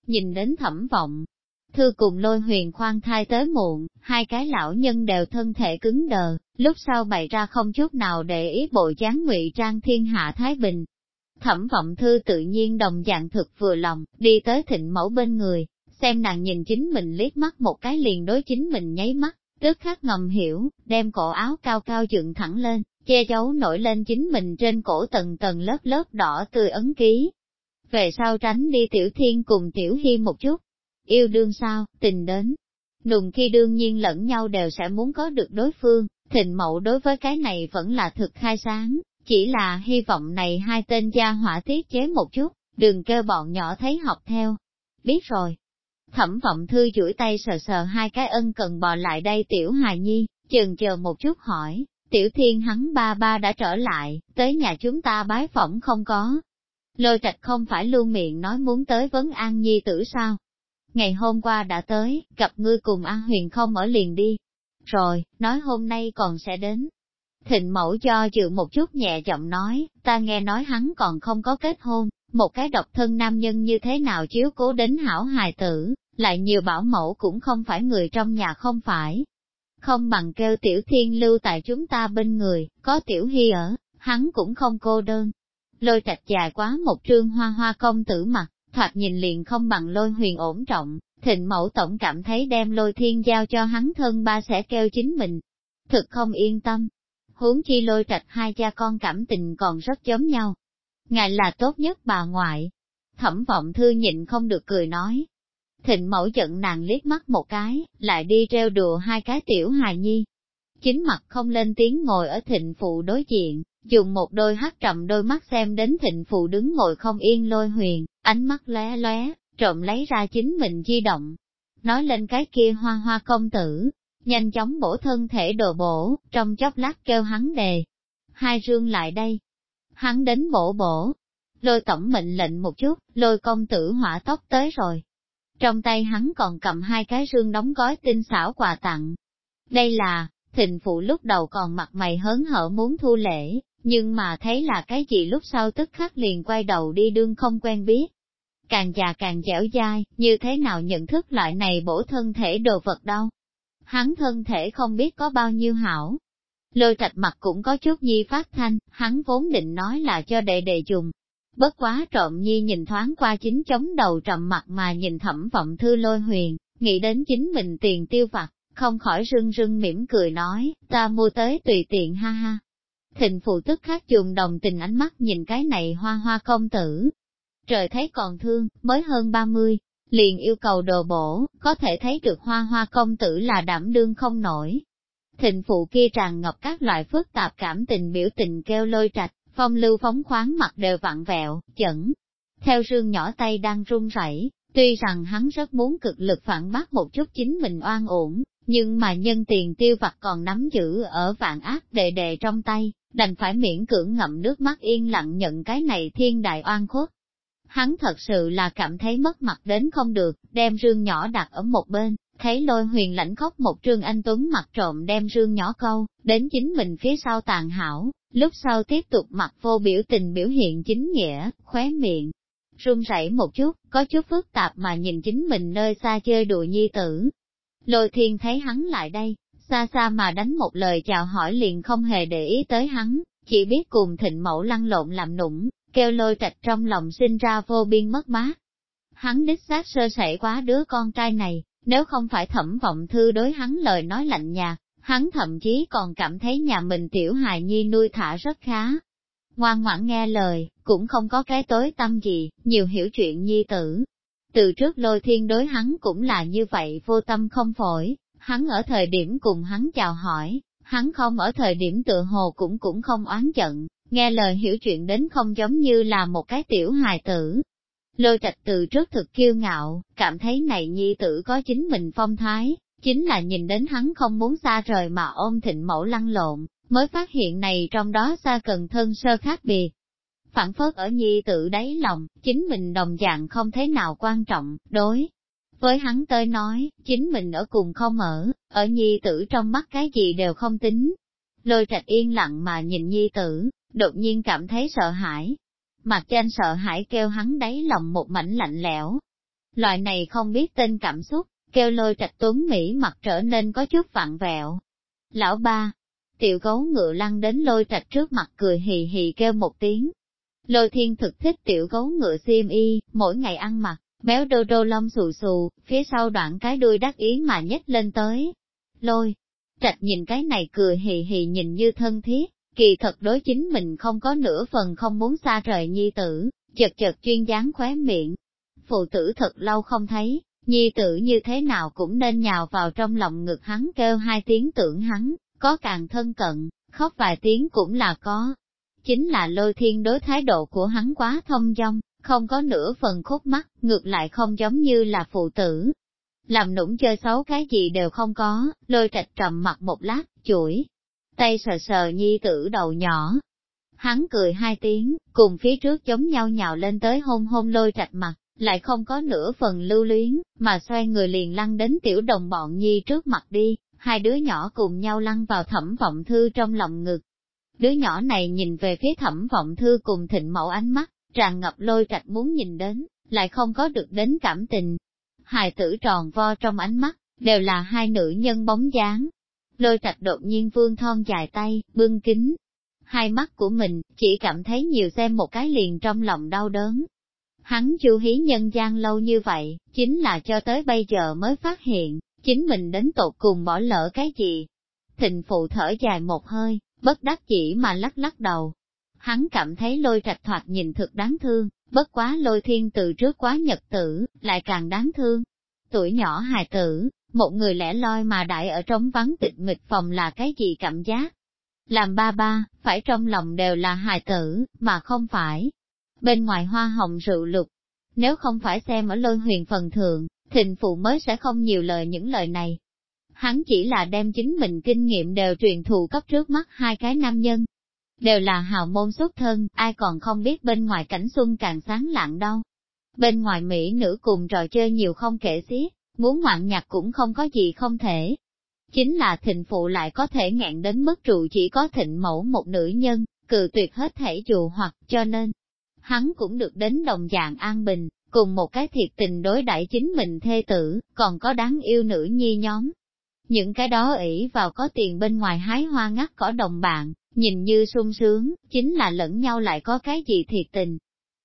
Nhìn đến thẩm vọng, Thư cùng lôi huyền khoan thai tới muộn, hai cái lão nhân đều thân thể cứng đờ, lúc sau bày ra không chút nào để ý bộ dáng ngụy trang thiên hạ Thái Bình. Thẩm vọng thư tự nhiên đồng dạng thực vừa lòng, đi tới thịnh mẫu bên người, xem nàng nhìn chính mình liếc mắt một cái liền đối chính mình nháy mắt, tức khắc ngầm hiểu, đem cổ áo cao cao dựng thẳng lên, che giấu nổi lên chính mình trên cổ tầng tầng lớp lớp đỏ tươi ấn ký. Về sau tránh đi tiểu thiên cùng tiểu hy một chút, Yêu đương sao, tình đến. Nùng khi đương nhiên lẫn nhau đều sẽ muốn có được đối phương, thịnh mậu đối với cái này vẫn là thực khai sáng, chỉ là hy vọng này hai tên gia hỏa tiết chế một chút, đừng kêu bọn nhỏ thấy học theo. Biết rồi. Thẩm vọng thư chuỗi tay sờ sờ hai cái ân cần bò lại đây tiểu hài nhi, chừng chờ một chút hỏi, tiểu thiên hắn ba ba đã trở lại, tới nhà chúng ta bái phỏng không có. Lôi trạch không phải luôn miệng nói muốn tới vấn an nhi tử sao, ngày hôm qua đã tới, gặp ngươi cùng An Huyền không ở liền đi. Rồi, nói hôm nay còn sẽ đến. Thịnh mẫu cho chịu một chút nhẹ giọng nói, ta nghe nói hắn còn không có kết hôn, một cái độc thân nam nhân như thế nào chiếu cố đến hảo hài tử, lại nhiều bảo mẫu cũng không phải người trong nhà không phải. Không bằng kêu tiểu thiên lưu tại chúng ta bên người, có tiểu hy ở, hắn cũng không cô đơn. Lôi trạch dài quá một trương hoa hoa công tử mặt, thoạt nhìn liền không bằng lôi huyền ổn trọng, thịnh mẫu tổng cảm thấy đem lôi thiên giao cho hắn thân ba sẽ kêu chính mình. Thực không yên tâm. Huống chi lôi trạch hai cha con cảm tình còn rất giống nhau. Ngài là tốt nhất bà ngoại. Thẩm vọng thư nhịn không được cười nói. Thịnh mẫu giận nàng liếc mắt một cái, lại đi treo đùa hai cái tiểu hài nhi. Chính mặt không lên tiếng ngồi ở thịnh phụ đối diện, dùng một đôi hắt trầm đôi mắt xem đến thịnh phụ đứng ngồi không yên lôi huyền, ánh mắt lóe lóe, trộm lấy ra chính mình di động. Nói lên cái kia hoa hoa công tử, nhanh chóng bổ thân thể đồ bổ, trong chốc lát kêu hắn đề. Hai rương lại đây. Hắn đến bổ bổ. Lôi tổng mệnh lệnh một chút, lôi công tử hỏa tóc tới rồi. Trong tay hắn còn cầm hai cái rương đóng gói tinh xảo quà tặng. Đây là, thịnh phụ lúc đầu còn mặt mày hớn hở muốn thu lễ, nhưng mà thấy là cái gì lúc sau tức khắc liền quay đầu đi đương không quen biết. càng già càng dẻo dai, như thế nào nhận thức loại này bổ thân thể đồ vật đâu. Hắn thân thể không biết có bao nhiêu hảo. Lôi trạch mặt cũng có chút nhi phát thanh, hắn vốn định nói là cho đệ đệ dùng. Bất quá trộm nhi nhìn thoáng qua chính chống đầu trầm mặt mà nhìn thẩm vọng thư lôi huyền, nghĩ đến chính mình tiền tiêu vặt, không khỏi rưng rưng mỉm cười nói, ta mua tới tùy tiện ha ha. Thịnh phụ tức khắc dùng đồng tình ánh mắt nhìn cái này hoa hoa công tử. Trời thấy còn thương, mới hơn 30, liền yêu cầu đồ bổ, có thể thấy được hoa hoa công tử là đảm đương không nổi. Thịnh phụ kia tràn ngập các loại phức tạp cảm tình biểu tình kêu lôi trạch, phong lưu phóng khoáng mặt đều vặn vẹo, chẩn. Theo rương nhỏ tay đang run rẩy, tuy rằng hắn rất muốn cực lực phản bác một chút chính mình oan uổng, nhưng mà nhân tiền tiêu vặt còn nắm giữ ở vạn ác đệ đệ trong tay, đành phải miễn cưỡng ngậm nước mắt yên lặng nhận cái này thiên đại oan khuất. Hắn thật sự là cảm thấy mất mặt đến không được, đem rương nhỏ đặt ở một bên, thấy lôi huyền lãnh khóc một trương anh tuấn mặt trộm đem rương nhỏ câu, đến chính mình phía sau tàn hảo, lúc sau tiếp tục mặt vô biểu tình biểu hiện chính nghĩa, khóe miệng. Run rẩy một chút, có chút phức tạp mà nhìn chính mình nơi xa chơi đùa nhi tử. Lôi thiên thấy hắn lại đây, xa xa mà đánh một lời chào hỏi liền không hề để ý tới hắn, chỉ biết cùng thịnh mẫu lăn lộn làm nũng, kêu lôi trạch trong lòng sinh ra vô biên mất mát. Hắn đích xác sơ sẩy quá đứa con trai này, nếu không phải thẩm vọng thư đối hắn lời nói lạnh nhạt, hắn thậm chí còn cảm thấy nhà mình tiểu hài nhi nuôi thả rất khá. Ngoan ngoãn nghe lời, cũng không có cái tối tâm gì, nhiều hiểu chuyện nhi tử. Từ trước lôi thiên đối hắn cũng là như vậy vô tâm không phổi, hắn ở thời điểm cùng hắn chào hỏi, hắn không ở thời điểm tựa hồ cũng cũng không oán giận, nghe lời hiểu chuyện đến không giống như là một cái tiểu hài tử. Lôi trạch từ trước thực kiêu ngạo, cảm thấy này nhi tử có chính mình phong thái, chính là nhìn đến hắn không muốn xa rời mà ôm thịnh mẫu lăn lộn, mới phát hiện này trong đó xa cần thân sơ khác biệt. Phản phất ở nhi tử đáy lòng, chính mình đồng dạng không thế nào quan trọng, đối. Với hắn tới nói, chính mình ở cùng không ở, ở nhi tử trong mắt cái gì đều không tính. Lôi trạch yên lặng mà nhìn nhi tử, đột nhiên cảm thấy sợ hãi. Mặt trên sợ hãi kêu hắn đáy lòng một mảnh lạnh lẽo. Loại này không biết tên cảm xúc, kêu lôi trạch tuấn Mỹ mặt trở nên có chút vặn vẹo. Lão ba, tiểu gấu ngựa lăn đến lôi trạch trước mặt cười hì hì kêu một tiếng. Lôi thiên thực thích tiểu gấu ngựa xiêm y, mỗi ngày ăn mặc, béo đô đô lông xù xù, phía sau đoạn cái đuôi đắc ý mà nhếch lên tới. Lôi, trạch nhìn cái này cười hì hì nhìn như thân thiết, kỳ thật đối chính mình không có nửa phần không muốn xa rời nhi tử, chật chật chuyên dáng khóe miệng. Phụ tử thật lâu không thấy, nhi tử như thế nào cũng nên nhào vào trong lòng ngực hắn kêu hai tiếng tưởng hắn, có càng thân cận, khóc vài tiếng cũng là có. Chính là lôi thiên đối thái độ của hắn quá thông dong, không có nửa phần khúc mắt, ngược lại không giống như là phụ tử. Làm nũng chơi xấu cái gì đều không có, lôi trạch trầm mặt một lát, chuỗi, tay sờ sờ nhi tử đầu nhỏ. Hắn cười hai tiếng, cùng phía trước giống nhau nhào lên tới hôn hôn lôi trạch mặt, lại không có nửa phần lưu luyến, mà xoay người liền lăn đến tiểu đồng bọn nhi trước mặt đi, hai đứa nhỏ cùng nhau lăn vào thẩm vọng thư trong lòng ngực. Đứa nhỏ này nhìn về phía thẩm vọng thư cùng thịnh mẫu ánh mắt, tràn ngập lôi trạch muốn nhìn đến, lại không có được đến cảm tình. Hài tử tròn vo trong ánh mắt, đều là hai nữ nhân bóng dáng. Lôi trạch đột nhiên vương thon dài tay, bưng kính. Hai mắt của mình, chỉ cảm thấy nhiều xem một cái liền trong lòng đau đớn, Hắn chu hí nhân gian lâu như vậy, chính là cho tới bây giờ mới phát hiện, chính mình đến tột cùng bỏ lỡ cái gì. Thịnh phụ thở dài một hơi, bất đắc chỉ mà lắc lắc đầu. Hắn cảm thấy lôi trạch thoạt nhìn thực đáng thương, bất quá lôi thiên từ trước quá nhật tử, lại càng đáng thương. Tuổi nhỏ hài tử, một người lẻ loi mà đại ở trong vắng tịch mịch phòng là cái gì cảm giác? Làm ba ba, phải trong lòng đều là hài tử, mà không phải bên ngoài hoa hồng rượu lục. Nếu không phải xem ở lôi huyền phần thượng, thịnh phụ mới sẽ không nhiều lời những lời này. Hắn chỉ là đem chính mình kinh nghiệm đều truyền thụ cấp trước mắt hai cái nam nhân. Đều là hào môn xuất thân, ai còn không biết bên ngoài cảnh xuân càng sáng lạng đâu. Bên ngoài Mỹ nữ cùng trò chơi nhiều không kể xiết, muốn ngoạn nhạc cũng không có gì không thể. Chính là thịnh phụ lại có thể ngạn đến mức trụ chỉ có thịnh mẫu một nữ nhân, cự tuyệt hết thể dù hoặc cho nên, hắn cũng được đến đồng dạng an bình, cùng một cái thiệt tình đối đãi chính mình thê tử, còn có đáng yêu nữ nhi nhóm. Những cái đó ỷ vào có tiền bên ngoài hái hoa ngắt cỏ đồng bạn, nhìn như sung sướng, chính là lẫn nhau lại có cái gì thiệt tình.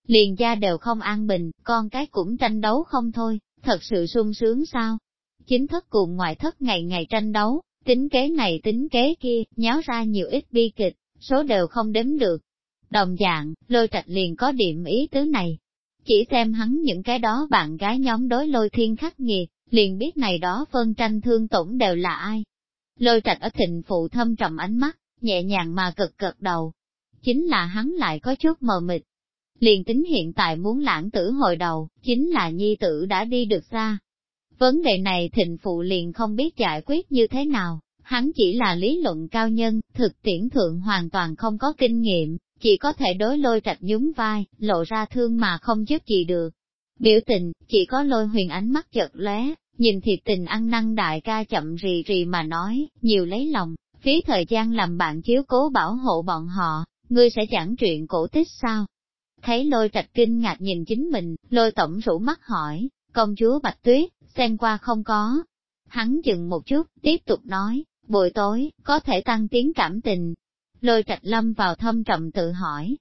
Liền gia đều không an bình, con cái cũng tranh đấu không thôi, thật sự sung sướng sao? Chính thất cùng ngoại thất ngày ngày tranh đấu, tính kế này tính kế kia, nháo ra nhiều ít bi kịch, số đều không đếm được. Đồng dạng, lôi trạch liền có điểm ý tứ này. Chỉ xem hắn những cái đó bạn gái nhóm đối lôi thiên khắc nghiệt, liền biết này đó phân tranh thương tổn đều là ai. Lôi trạch ở thịnh phụ thâm trầm ánh mắt, nhẹ nhàng mà cực cực đầu. Chính là hắn lại có chút mờ mịt. Liền tính hiện tại muốn lãng tử hồi đầu, chính là nhi tử đã đi được xa. Vấn đề này thịnh phụ liền không biết giải quyết như thế nào, hắn chỉ là lý luận cao nhân, thực tiễn thượng hoàn toàn không có kinh nghiệm, chỉ có thể đối lôi trạch nhún vai, lộ ra thương mà không giúp gì được. Biểu tình, chỉ có lôi huyền ánh mắt chợt lóe, nhìn thiệt tình ăn năn đại ca chậm rì rì mà nói, nhiều lấy lòng, phí thời gian làm bạn chiếu cố bảo hộ bọn họ, ngươi sẽ chẳng chuyện cổ tích sao? Thấy lôi trạch kinh ngạc nhìn chính mình, lôi tổng rủ mắt hỏi, công chúa Bạch Tuyết, xem qua không có. Hắn dừng một chút, tiếp tục nói, buổi tối, có thể tăng tiếng cảm tình. Lôi trạch lâm vào thâm trầm tự hỏi.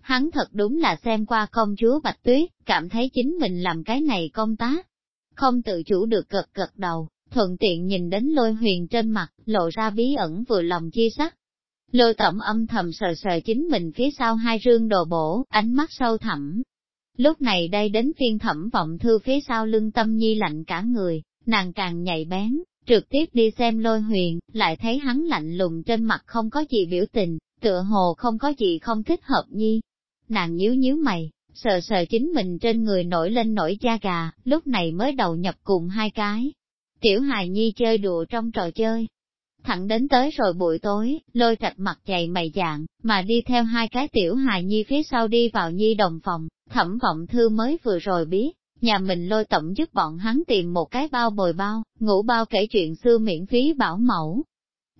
Hắn thật đúng là xem qua công chúa Bạch Tuyết, cảm thấy chính mình làm cái này công tác. Không tự chủ được gật gật đầu, thuận tiện nhìn đến lôi huyền trên mặt, lộ ra bí ẩn vừa lòng chi sắc. Lôi tổng âm thầm sờ sờ chính mình phía sau hai rương đồ bổ, ánh mắt sâu thẳm. Lúc này đây đến phiên thẩm vọng thư phía sau lưng tâm nhi lạnh cả người, nàng càng nhạy bén, trực tiếp đi xem lôi huyền, lại thấy hắn lạnh lùng trên mặt không có gì biểu tình, tựa hồ không có gì không thích hợp nhi. Nàng nhíu nhíu mày, sờ sờ chính mình trên người nổi lên nổi da gà, lúc này mới đầu nhập cùng hai cái. Tiểu hài nhi chơi đùa trong trò chơi. Thẳng đến tới rồi buổi tối, lôi trạch mặt dày mày dạng, mà đi theo hai cái tiểu hài nhi phía sau đi vào nhi đồng phòng, thẩm vọng thư mới vừa rồi biết, nhà mình lôi tổng giúp bọn hắn tìm một cái bao bồi bao, ngủ bao kể chuyện xưa miễn phí bảo mẫu.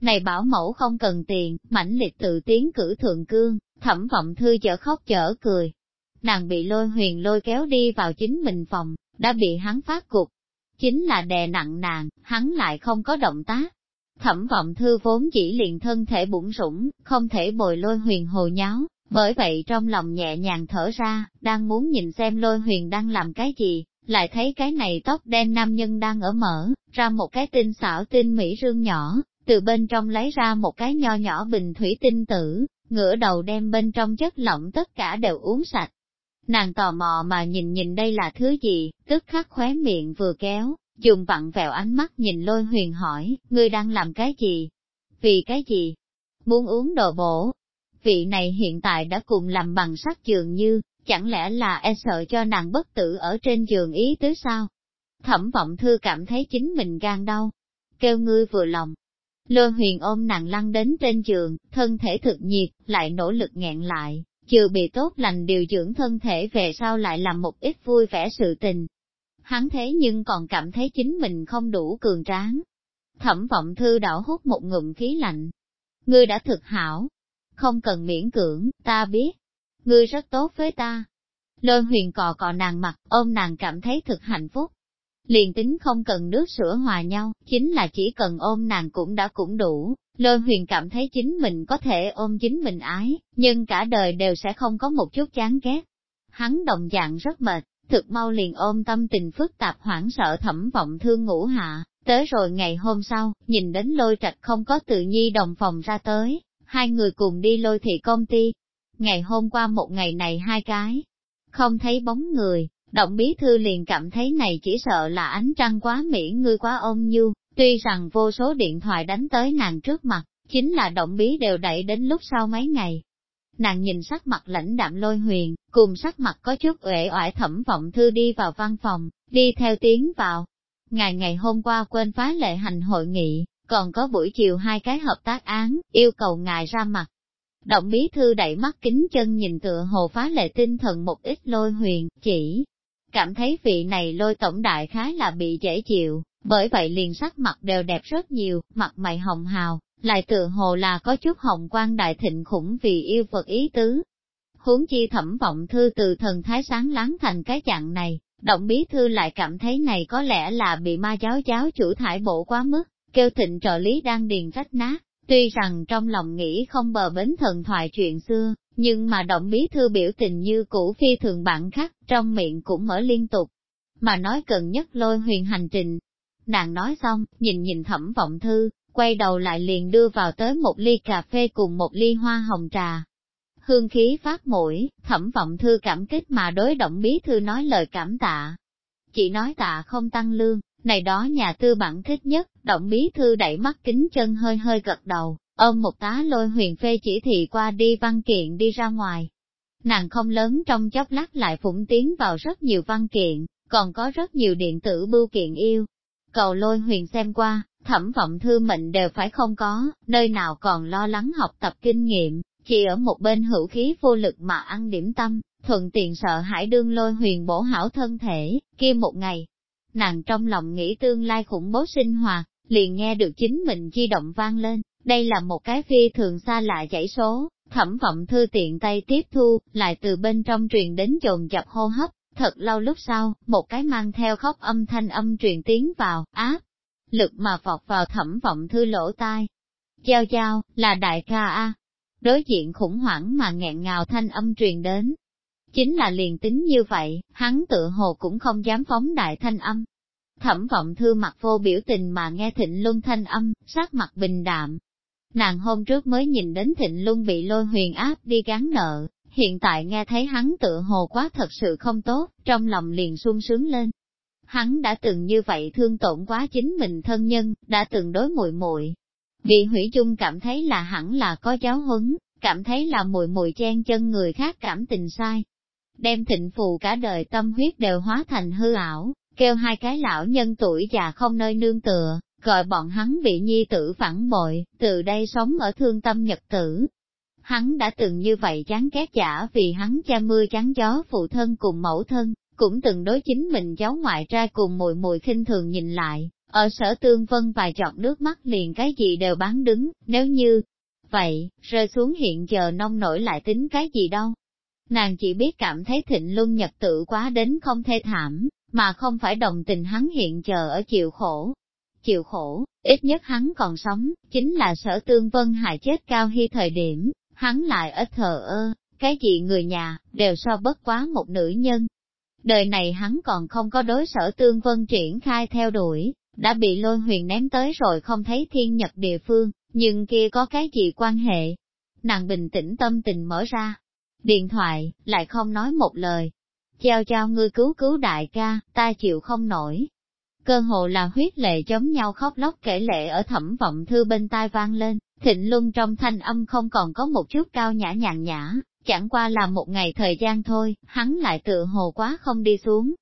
Này bảo mẫu không cần tiền, mãnh liệt tự tiến cử thượng cương, thẩm vọng thư chở khóc chở cười. Nàng bị lôi huyền lôi kéo đi vào chính mình phòng, đã bị hắn phát cục, chính là đè nặng nàng, hắn lại không có động tác. Thẩm vọng thư vốn chỉ liền thân thể bụng rủng, không thể bồi lôi huyền hồ nháo, bởi vậy trong lòng nhẹ nhàng thở ra, đang muốn nhìn xem lôi huyền đang làm cái gì, lại thấy cái này tóc đen nam nhân đang ở mở, ra một cái tinh xảo tinh mỹ rương nhỏ, từ bên trong lấy ra một cái nho nhỏ bình thủy tinh tử, ngửa đầu đem bên trong chất lỏng tất cả đều uống sạch. Nàng tò mò mà nhìn nhìn đây là thứ gì, tức khắc khóe miệng vừa kéo, dùng vặn vẹo ánh mắt nhìn lôi huyền hỏi, ngươi đang làm cái gì? Vì cái gì? Muốn uống đồ bổ. Vị này hiện tại đã cùng làm bằng sắt giường như, chẳng lẽ là e sợ cho nàng bất tử ở trên giường ý tứ sao? Thẩm vọng thư cảm thấy chính mình gan đau, kêu ngươi vừa lòng. Lôi huyền ôm nàng lăn đến trên giường, thân thể thực nhiệt, lại nỗ lực nghẹn lại, chưa bị tốt lành điều dưỡng thân thể về sau lại làm một ít vui vẻ sự tình, hắn thế nhưng còn cảm thấy chính mình không đủ cường tráng. Thẩm vọng thư đảo hút một ngụm khí lạnh. Ngươi đã thực hảo, không cần miễn cưỡng, ta biết, ngươi rất tốt với ta. Lôi huyền cò cò nàng mặt, ôm nàng cảm thấy thực hạnh phúc. Liền tính không cần nước sữa hòa nhau, chính là chỉ cần ôm nàng cũng đã cũng đủ. Lôi huyền cảm thấy chính mình có thể ôm chính mình ái, nhưng cả đời đều sẽ không có một chút chán ghét. Hắn đồng dạng rất mệt, thực mau liền ôm tâm tình phức tạp hoảng sợ thẩm vọng thương ngủ hạ, tới rồi ngày hôm sau, nhìn đến lôi trạch không có tự nhi đồng phòng ra tới, hai người cùng đi lôi thị công ty. Ngày hôm qua một ngày này hai cái, không thấy bóng người, động bí thư liền cảm thấy này chỉ sợ là ánh trăng quá mỹ ngươi quá ôm nhu, tuy rằng vô số điện thoại đánh tới nàng trước mặt, chính là động bí đều đẩy đến lúc sau mấy ngày, Nàng nhìn sắc mặt lãnh đạm lôi huyền, cùng sắc mặt có chút uể oải thẩm vọng thư đi vào văn phòng, đi theo tiếng vào. Ngày ngày hôm qua quên phá lệ hành hội nghị, còn có buổi chiều hai cái hợp tác án, yêu cầu ngài ra mặt. Động bí thư đẩy mắt kính chân nhìn tựa hồ phá lệ tinh thần một ít lôi huyền, chỉ cảm thấy vị này lôi tổng đại khá là bị dễ chịu, bởi vậy liền sắc mặt đều đẹp rất nhiều, mặt mày hồng hào, lại tự hồ là có chút hồng quan đại thịnh khủng vì yêu vật ý tứ. huống chi thẩm vọng thư từ thần thái sáng láng thành cái chặng này, động bí thư lại cảm thấy này có lẽ là bị ma giáo giáo chủ thải bộ quá mức, kêu thịnh trợ lý đang điền rách nát, tuy rằng trong lòng nghĩ không bờ bến thần thoại chuyện xưa, nhưng mà động bí thư biểu tình như cũ phi thường bản khắc, trong miệng cũng mở liên tục, mà nói cần nhất lôi huyền hành trình. Nàng nói xong, nhìn nhìn thẩm vọng thư, quay đầu lại liền đưa vào tới một ly cà phê cùng một ly hoa hồng trà. Hương khí phát mũi, thẩm vọng thư cảm kích mà đối động bí thư nói lời cảm tạ. Chỉ nói tạ không tăng lương, này đó nhà tư bản thích nhất, động bí thư đẩy mắt kính chân hơi hơi gật đầu, ôm một tá lôi huyền phê chỉ thị qua đi văn kiện đi ra ngoài. Nàng không lớn trong chốc lát lại phụng tiến vào rất nhiều văn kiện, còn có rất nhiều điện tử bưu kiện yêu. Cầu lôi huyền xem qua, thẩm vọng thư mệnh đều phải không có, nơi nào còn lo lắng học tập kinh nghiệm, chỉ ở một bên hữu khí vô lực mà ăn điểm tâm, thuận tiện sợ hãi đương lôi huyền bổ hảo thân thể, kia một ngày. Nàng trong lòng nghĩ tương lai khủng bố sinh hoạt, liền nghe được chính mình di động vang lên, đây là một cái phi thường xa lạ chảy số, thẩm vọng thư tiện tay tiếp thu, lại từ bên trong truyền đến dồn dập hô hấp, thật lâu lúc sau, một cái mang theo khóc âm thanh âm truyền tiếng vào, áp, lực mà vọt vào thẩm vọng thư lỗ tai. Giao giao, là đại ca A. Đối diện khủng hoảng mà nghẹn ngào thanh âm truyền đến. Chính là liền tính như vậy, hắn tự hồ cũng không dám phóng đại thanh âm. Thẩm vọng thư mặt vô biểu tình mà nghe thịnh luân thanh âm, sát mặt bình đạm. Nàng hôm trước mới nhìn đến thịnh luân bị lôi huyền áp đi gán nợ, hiện tại nghe thấy hắn tự hồ quá thật sự không tốt, trong lòng liền sung sướng lên. Hắn đã từng như vậy thương tổn quá chính mình thân nhân, đã từng đối muội muội. Bị hủy chung cảm thấy là hẳn là có giáo huấn, cảm thấy là muội muội chen chân người khác cảm tình sai. Đem thịnh phù cả đời tâm huyết đều hóa thành hư ảo, kêu hai cái lão nhân tuổi già không nơi nương tựa, gọi bọn hắn bị nhi tử phản bội, từ đây sống ở thương tâm nhật tử, Hắn đã từng như vậy chán ghét giả vì hắn cha mưa chán gió phụ thân cùng mẫu thân, cũng từng đối chính mình cháu ngoại trai cùng mùi mùi khinh thường nhìn lại, ở sở tương vân vài giọt nước mắt liền cái gì đều bán đứng, nếu như vậy, rơi xuống hiện giờ nông nổi lại tính cái gì đâu. Nàng chỉ biết cảm thấy thịnh luân nhật tự quá đến không thê thảm, mà không phải đồng tình hắn hiện giờ ở chịu khổ. Chịu khổ, ít nhất hắn còn sống, chính là sở tương vân hại chết cao hy thời điểm, hắn lại ít thờ ơ, cái gì người nhà, đều so bất quá một nữ nhân. Đời này hắn còn không có đối sở tương vân triển khai theo đuổi, đã bị lôi huyền ném tới rồi không thấy thiên nhật địa phương, nhưng kia có cái gì quan hệ. Nàng bình tĩnh tâm tình mở ra, điện thoại, lại không nói một lời. Chào chào ngươi cứu cứu đại ca, ta chịu không nổi. Cơ hồ là huyết lệ giống nhau khóc lóc kể lệ ở thẩm vọng thư bên tai vang lên, Thịnh Luân trong thanh âm không còn có một chút cao nhã nhàn nhã, chẳng qua là một ngày thời gian thôi, hắn lại tự hồ quá không đi xuống.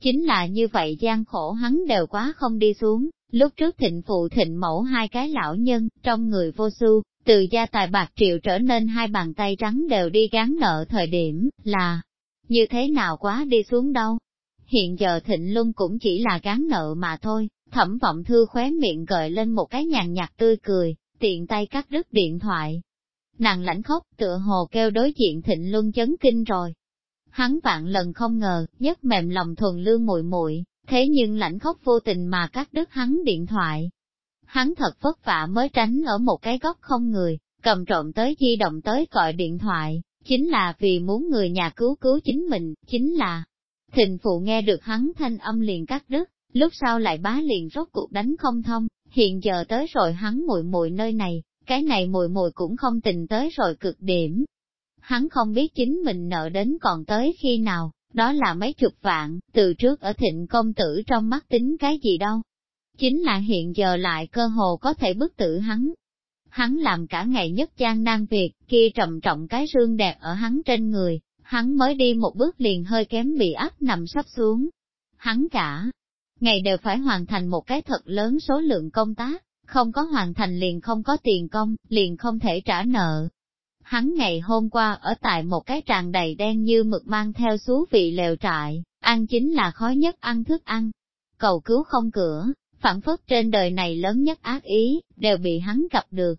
Chính là như vậy gian khổ hắn đều quá không đi xuống, lúc trước thịnh phụ thịnh mẫu hai cái lão nhân, trong người vô su, từ gia tài bạc triệu trở nên hai bàn tay trắng đều đi gán nợ thời điểm, là, như thế nào quá đi xuống đâu. Hiện giờ thịnh luân cũng chỉ là gán nợ mà thôi, thẩm vọng thư khóe miệng gợi lên một cái nhàn nhạt tươi cười, tiện tay cắt đứt điện thoại. Nàng lãnh khóc tựa hồ kêu đối diện thịnh luân chấn kinh rồi. Hắn vạn lần không ngờ, nhất mềm lòng thuần lương muội muội thế nhưng lãnh khóc vô tình mà cắt đứt hắn điện thoại. Hắn thật vất vả mới tránh ở một cái góc không người, cầm trộm tới di động tới gọi điện thoại, chính là vì muốn người nhà cứu cứu chính mình, chính là thịnh phụ nghe được hắn thanh âm liền cắt đứt, lúc sau lại bá liền rốt cuộc đánh không thông, hiện giờ tới rồi hắn mùi mùi nơi này, cái này mùi mùi cũng không tình tới rồi cực điểm. Hắn không biết chính mình nợ đến còn tới khi nào, đó là mấy chục vạn, từ trước ở thịnh công tử trong mắt tính cái gì đâu. Chính là hiện giờ lại cơ hồ có thể bức tử hắn. Hắn làm cả ngày nhất gian nan việc, kia trầm trọng cái rương đẹp ở hắn trên người, hắn mới đi một bước liền hơi kém bị áp nằm sắp xuống. Hắn cả, ngày đều phải hoàn thành một cái thật lớn số lượng công tác, không có hoàn thành liền không có tiền công, liền không thể trả nợ. Hắn ngày hôm qua ở tại một cái tràn đầy đen như mực mang theo xú vị lều trại, ăn chính là khó nhất ăn thức ăn. Cầu cứu không cửa, phản phất trên đời này lớn nhất ác ý, đều bị hắn gặp được.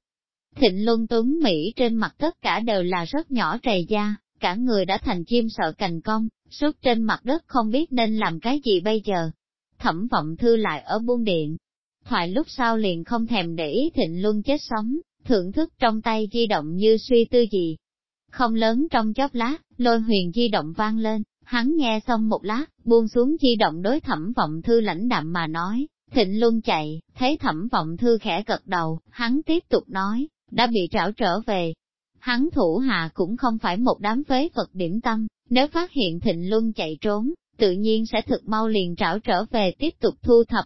Thịnh Luân Tuấn Mỹ trên mặt tất cả đều là rất nhỏ trầy da, cả người đã thành chim sợ cành cong, suốt trên mặt đất không biết nên làm cái gì bây giờ. Thẩm vọng thư lại ở buôn điện. Thoại lúc sau liền không thèm để ý thịnh luân chết sống, thưởng thức trong tay di động như suy tư gì. Không lớn trong chốc lát, lôi huyền di động vang lên, hắn nghe xong một lát, buông xuống di động đối thẩm vọng thư lãnh đạm mà nói, thịnh luân chạy, thấy thẩm vọng thư khẽ gật đầu, hắn tiếp tục nói, đã bị trảo trở về. Hắn thủ hạ cũng không phải một đám phế vật điểm tâm, nếu phát hiện thịnh luân chạy trốn, tự nhiên sẽ thực mau liền trảo trở về tiếp tục thu thập.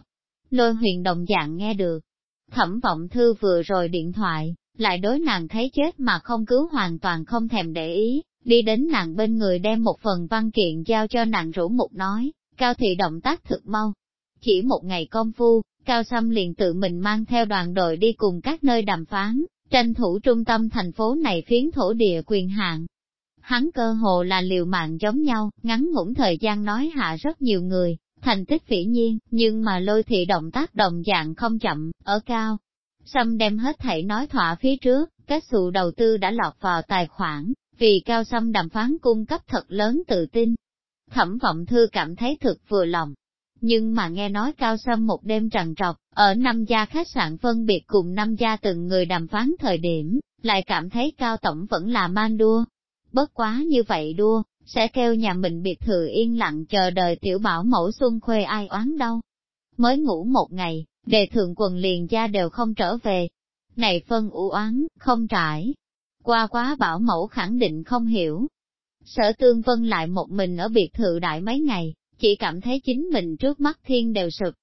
Lôi huyền đồng dạng nghe được. Thẩm vọng thư vừa rồi điện thoại, lại đối nàng thấy chết mà không cứu hoàn toàn không thèm để ý, đi đến nàng bên người đem một phần văn kiện giao cho nàng rủ mục nói, cao thị động tác thực mau. Chỉ một ngày công phu, Cao Sâm liền tự mình mang theo đoàn đội đi cùng các nơi đàm phán, tranh thủ trung tâm thành phố này phiến thổ địa quyền hạn. Hắn cơ hồ là liều mạng giống nhau, ngắn ngủn thời gian nói hạ rất nhiều người, thành tích phỉ nhiên, nhưng mà lôi thị động tác đồng dạng không chậm, ở cao. Sâm đem hết thảy nói thỏa phía trước, các sự đầu tư đã lọt vào tài khoản, vì cao sâm đàm phán cung cấp thật lớn tự tin. Thẩm vọng thư cảm thấy thực vừa lòng. Nhưng mà nghe nói cao sâm một đêm trằn trọc, ở năm gia khách sạn phân biệt cùng năm gia từng người đàm phán thời điểm, lại cảm thấy cao tổng vẫn là man đua. Bất quá như vậy đua, sẽ kêu nhà mình biệt thự yên lặng chờ đợi tiểu bảo mẫu xuân khuê ai oán đâu. Mới ngủ một ngày, đề thượng quần liền gia đều không trở về. Này phân u oán, không trải, qua quá bảo mẫu khẳng định không hiểu. Sở tương vân lại một mình ở biệt thự đại mấy ngày, chỉ cảm thấy chính mình trước mắt thiên đều sụp.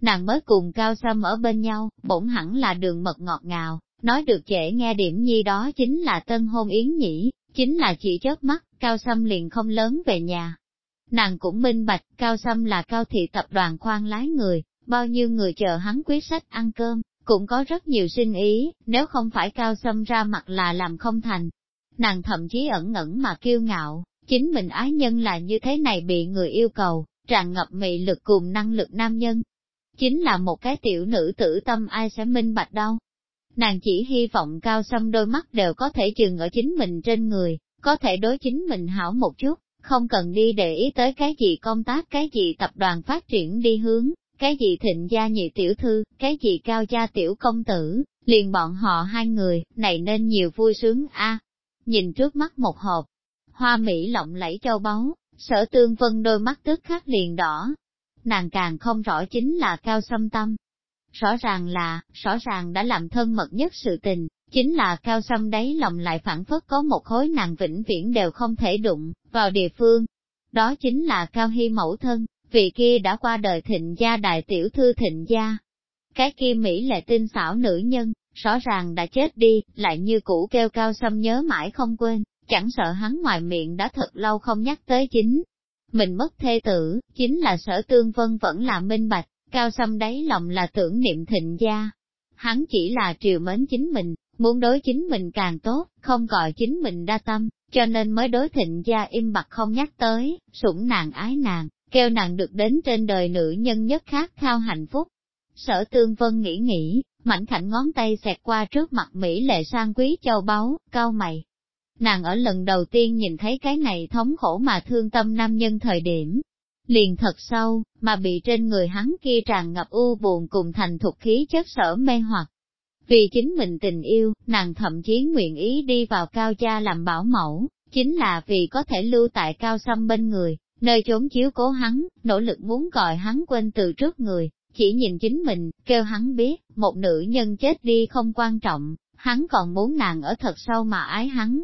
Nàng mới cùng cao xâm ở bên nhau, bổn hẳn là đường mật ngọt ngào, nói được dễ nghe điểm nhi đó chính là tân hôn yến nhỉ, chính là chỉ chớp mắt, cao xâm liền không lớn về nhà. Nàng cũng minh bạch, cao xâm là cao thị tập đoàn khoan lái người, bao nhiêu người chờ hắn quyết sách ăn cơm, cũng có rất nhiều sinh ý, nếu không phải cao xâm ra mặt là làm không thành. Nàng thậm chí ẩn ngẩn mà kiêu ngạo, chính mình ái nhân là như thế này bị người yêu cầu, tràn ngập mị lực cùng năng lực nam nhân. Chính là một cái tiểu nữ tử tâm ai sẽ minh bạch đâu. Nàng chỉ hy vọng cao xâm đôi mắt đều có thể chừng ở chính mình trên người, có thể đối chính mình hảo một chút, không cần đi để ý tới cái gì công tác cái gì tập đoàn phát triển đi hướng, cái gì thịnh gia nhị tiểu thư, cái gì cao gia tiểu công tử, liền bọn họ hai người, này nên nhiều vui sướng a. Nhìn trước mắt một hộp, hoa mỹ lộng lẫy châu báu, sở tương vân đôi mắt tức khắc liền đỏ. Nàng càng không rõ chính là cao xâm tâm. Rõ ràng là, rõ ràng đã làm thân mật nhất sự tình, chính là cao xâm đấy lòng lại phản phất có một khối nàng vĩnh viễn đều không thể đụng, vào địa phương. Đó chính là cao hy mẫu thân, vị kia đã qua đời thịnh gia đại tiểu thư thịnh gia. Cái kia Mỹ lệ tinh xảo nữ nhân, rõ ràng đã chết đi, lại như cũ kêu cao xâm nhớ mãi không quên, chẳng sợ hắn ngoài miệng đã thật lâu không nhắc tới chính. Mình mất thê tử, chính là sở tương vân vẫn là minh bạch, cao xâm đáy lòng là tưởng niệm thịnh gia. Hắn chỉ là triều mến chính mình, muốn đối chính mình càng tốt, không gọi chính mình đa tâm, cho nên mới đối thịnh gia im bặt không nhắc tới, sủng nàng ái nàng, kêu nàng được đến trên đời nữ nhân nhất khát khao hạnh phúc. Sở tương vân nghĩ nghĩ, mảnh khảnh ngón tay xẹt qua trước mặt Mỹ lệ sang quý châu báu, cao mày. Nàng ở lần đầu tiên nhìn thấy cái này thống khổ mà thương tâm nam nhân thời điểm, liền thật sâu, mà bị trên người hắn kia tràn ngập u buồn cùng thành thục khí chất sở mê hoặc. Vì chính mình tình yêu, nàng thậm chí nguyện ý đi vào cao gia làm bảo mẫu, chính là vì có thể lưu tại cao xăm bên người, nơi trốn chiếu cố hắn, nỗ lực muốn gọi hắn quên từ trước người, chỉ nhìn chính mình, kêu hắn biết, một nữ nhân chết đi không quan trọng, hắn còn muốn nàng ở thật sâu mà ái hắn.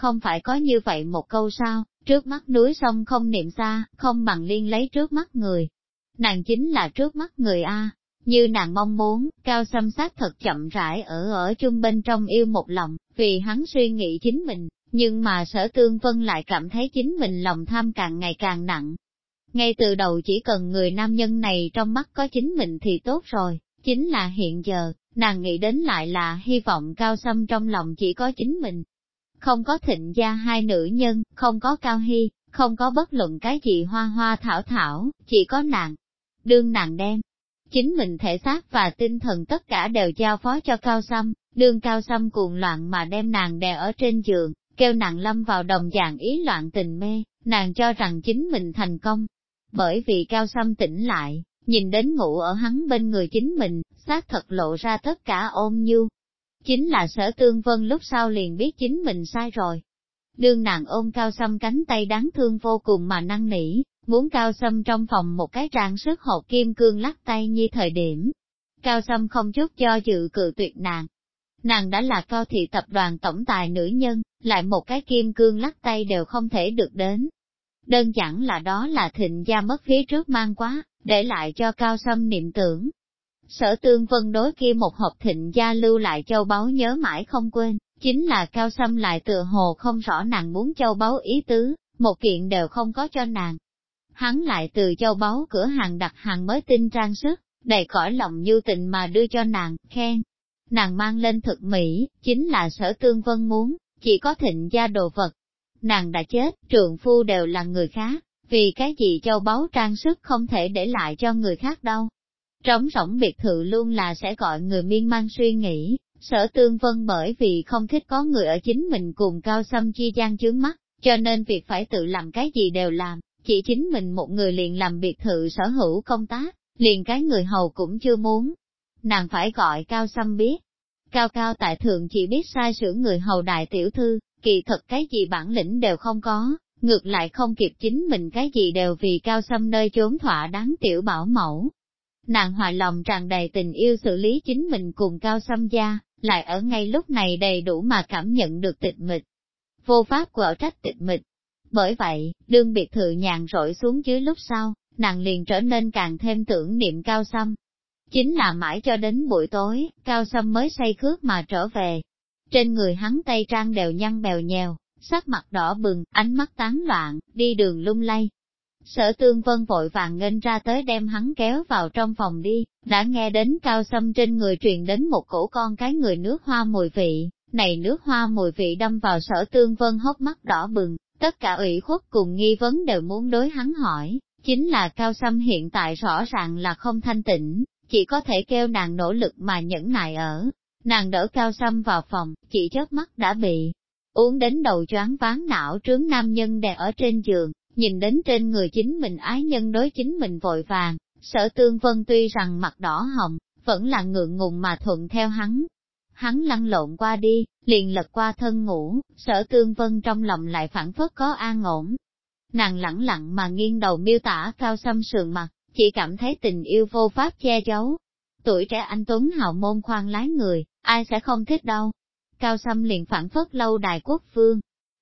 Không phải có như vậy một câu sao, trước mắt núi sông không niệm xa, không bằng liên lấy trước mắt người. Nàng chính là trước mắt người A, như nàng mong muốn, cao xâm sát thật chậm rãi ở ở chung bên trong yêu một lòng, vì hắn suy nghĩ chính mình, nhưng mà sở tương vân lại cảm thấy chính mình lòng tham càng ngày càng nặng. Ngay từ đầu chỉ cần người nam nhân này trong mắt có chính mình thì tốt rồi, chính là hiện giờ, nàng nghĩ đến lại là hy vọng cao xâm trong lòng chỉ có chính mình. Không có thịnh gia hai nữ nhân, không có cao hy, không có bất luận cái gì hoa hoa thảo thảo, chỉ có nàng. Đương nàng đem, chính mình thể xác và tinh thần tất cả đều giao phó cho cao xăm, đương cao xăm cuồng loạn mà đem nàng đè ở trên giường, kêu nàng lâm vào đồng dạng ý loạn tình mê, nàng cho rằng chính mình thành công. Bởi vì cao xăm tỉnh lại, nhìn đến ngủ ở hắn bên người chính mình, xác thật lộ ra tất cả ôm nhu. Chính là sở tương vân lúc sau liền biết chính mình sai rồi. Đương nàng ôm cao xâm cánh tay đáng thương vô cùng mà năng nỉ, muốn cao xâm trong phòng một cái trang sức hộp kim cương lắc tay như thời điểm. Cao xâm không chút cho dự cự tuyệt nàng. Nàng đã là cao thị tập đoàn tổng tài nữ nhân, lại một cái kim cương lắc tay đều không thể được đến. Đơn giản là đó là thịnh gia mất phía trước mang quá, để lại cho cao xâm niệm tưởng. Sở tương vân đối kia một hộp thịnh gia lưu lại châu báu nhớ mãi không quên, chính là cao xâm lại tựa hồ không rõ nàng muốn châu báu ý tứ, một kiện đều không có cho nàng. Hắn lại từ châu báu cửa hàng đặt hàng mới tinh trang sức, đầy cõi lòng như tình mà đưa cho nàng, khen. Nàng mang lên thực mỹ, chính là sở tương vân muốn, chỉ có thịnh gia đồ vật. Nàng đã chết, trượng phu đều là người khác, vì cái gì châu báu trang sức không thể để lại cho người khác đâu. Trống rỗng biệt thự luôn là sẽ gọi người miên man suy nghĩ, sở tương vân bởi vì không thích có người ở chính mình cùng cao xâm chi gian chướng mắt, cho nên việc phải tự làm cái gì đều làm, chỉ chính mình một người liền làm biệt thự sở hữu công tác, liền cái người hầu cũng chưa muốn. Nàng phải gọi cao xâm biết. Cao cao tại thượng chỉ biết sai sửa người hầu đại tiểu thư, kỳ thật cái gì bản lĩnh đều không có, ngược lại không kịp chính mình cái gì đều vì cao xâm nơi trốn thỏa đáng tiểu bảo mẫu. Nàng hòa lòng tràn đầy tình yêu xử lý chính mình cùng cao xâm gia, lại ở ngay lúc này đầy đủ mà cảm nhận được tịch mịch. Vô pháp quở trách tịch mịch. Bởi vậy, đương biệt thự nhàn rỗi xuống dưới lúc sau, nàng liền trở nên càng thêm tưởng niệm cao xâm. Chính là mãi cho đến buổi tối, cao xâm mới say khước mà trở về. Trên người hắn tay trang đều nhăn bèo nhèo, sắc mặt đỏ bừng, ánh mắt tán loạn, đi đường lung lay. Sở tương vân vội vàng nghênh ra tới đem hắn kéo vào trong phòng đi, đã nghe đến cao xâm trên người truyền đến một cổ con cái người nước hoa mùi vị, này nước hoa mùi vị đâm vào sở tương vân hốc mắt đỏ bừng, tất cả ủy khuất cùng nghi vấn đều muốn đối hắn hỏi, chính là cao xâm hiện tại rõ ràng là không thanh tịnh, chỉ có thể kêu nàng nỗ lực mà nhẫn nại ở. Nàng đỡ cao xâm vào phòng, chỉ chớp mắt đã bị uống đến đầu choáng ván não trướng nam nhân đè ở trên giường, nhìn đến trên người chính mình ái nhân đối chính mình vội vàng, sở tương vân tuy rằng mặt đỏ hồng, vẫn là ngượng ngùng mà thuận theo hắn. Hắn lăn lộn qua đi, liền lật qua thân ngủ, sở tương vân trong lòng lại phản phất có an ổn. Nàng lẳng lặng mà nghiêng đầu miêu tả cao xâm sườn mặt, chỉ cảm thấy tình yêu vô pháp che giấu. Tuổi trẻ anh Tuấn hào môn khoan lái người, ai sẽ không thích đâu cao xâm liền phản phất lâu đài quốc vương.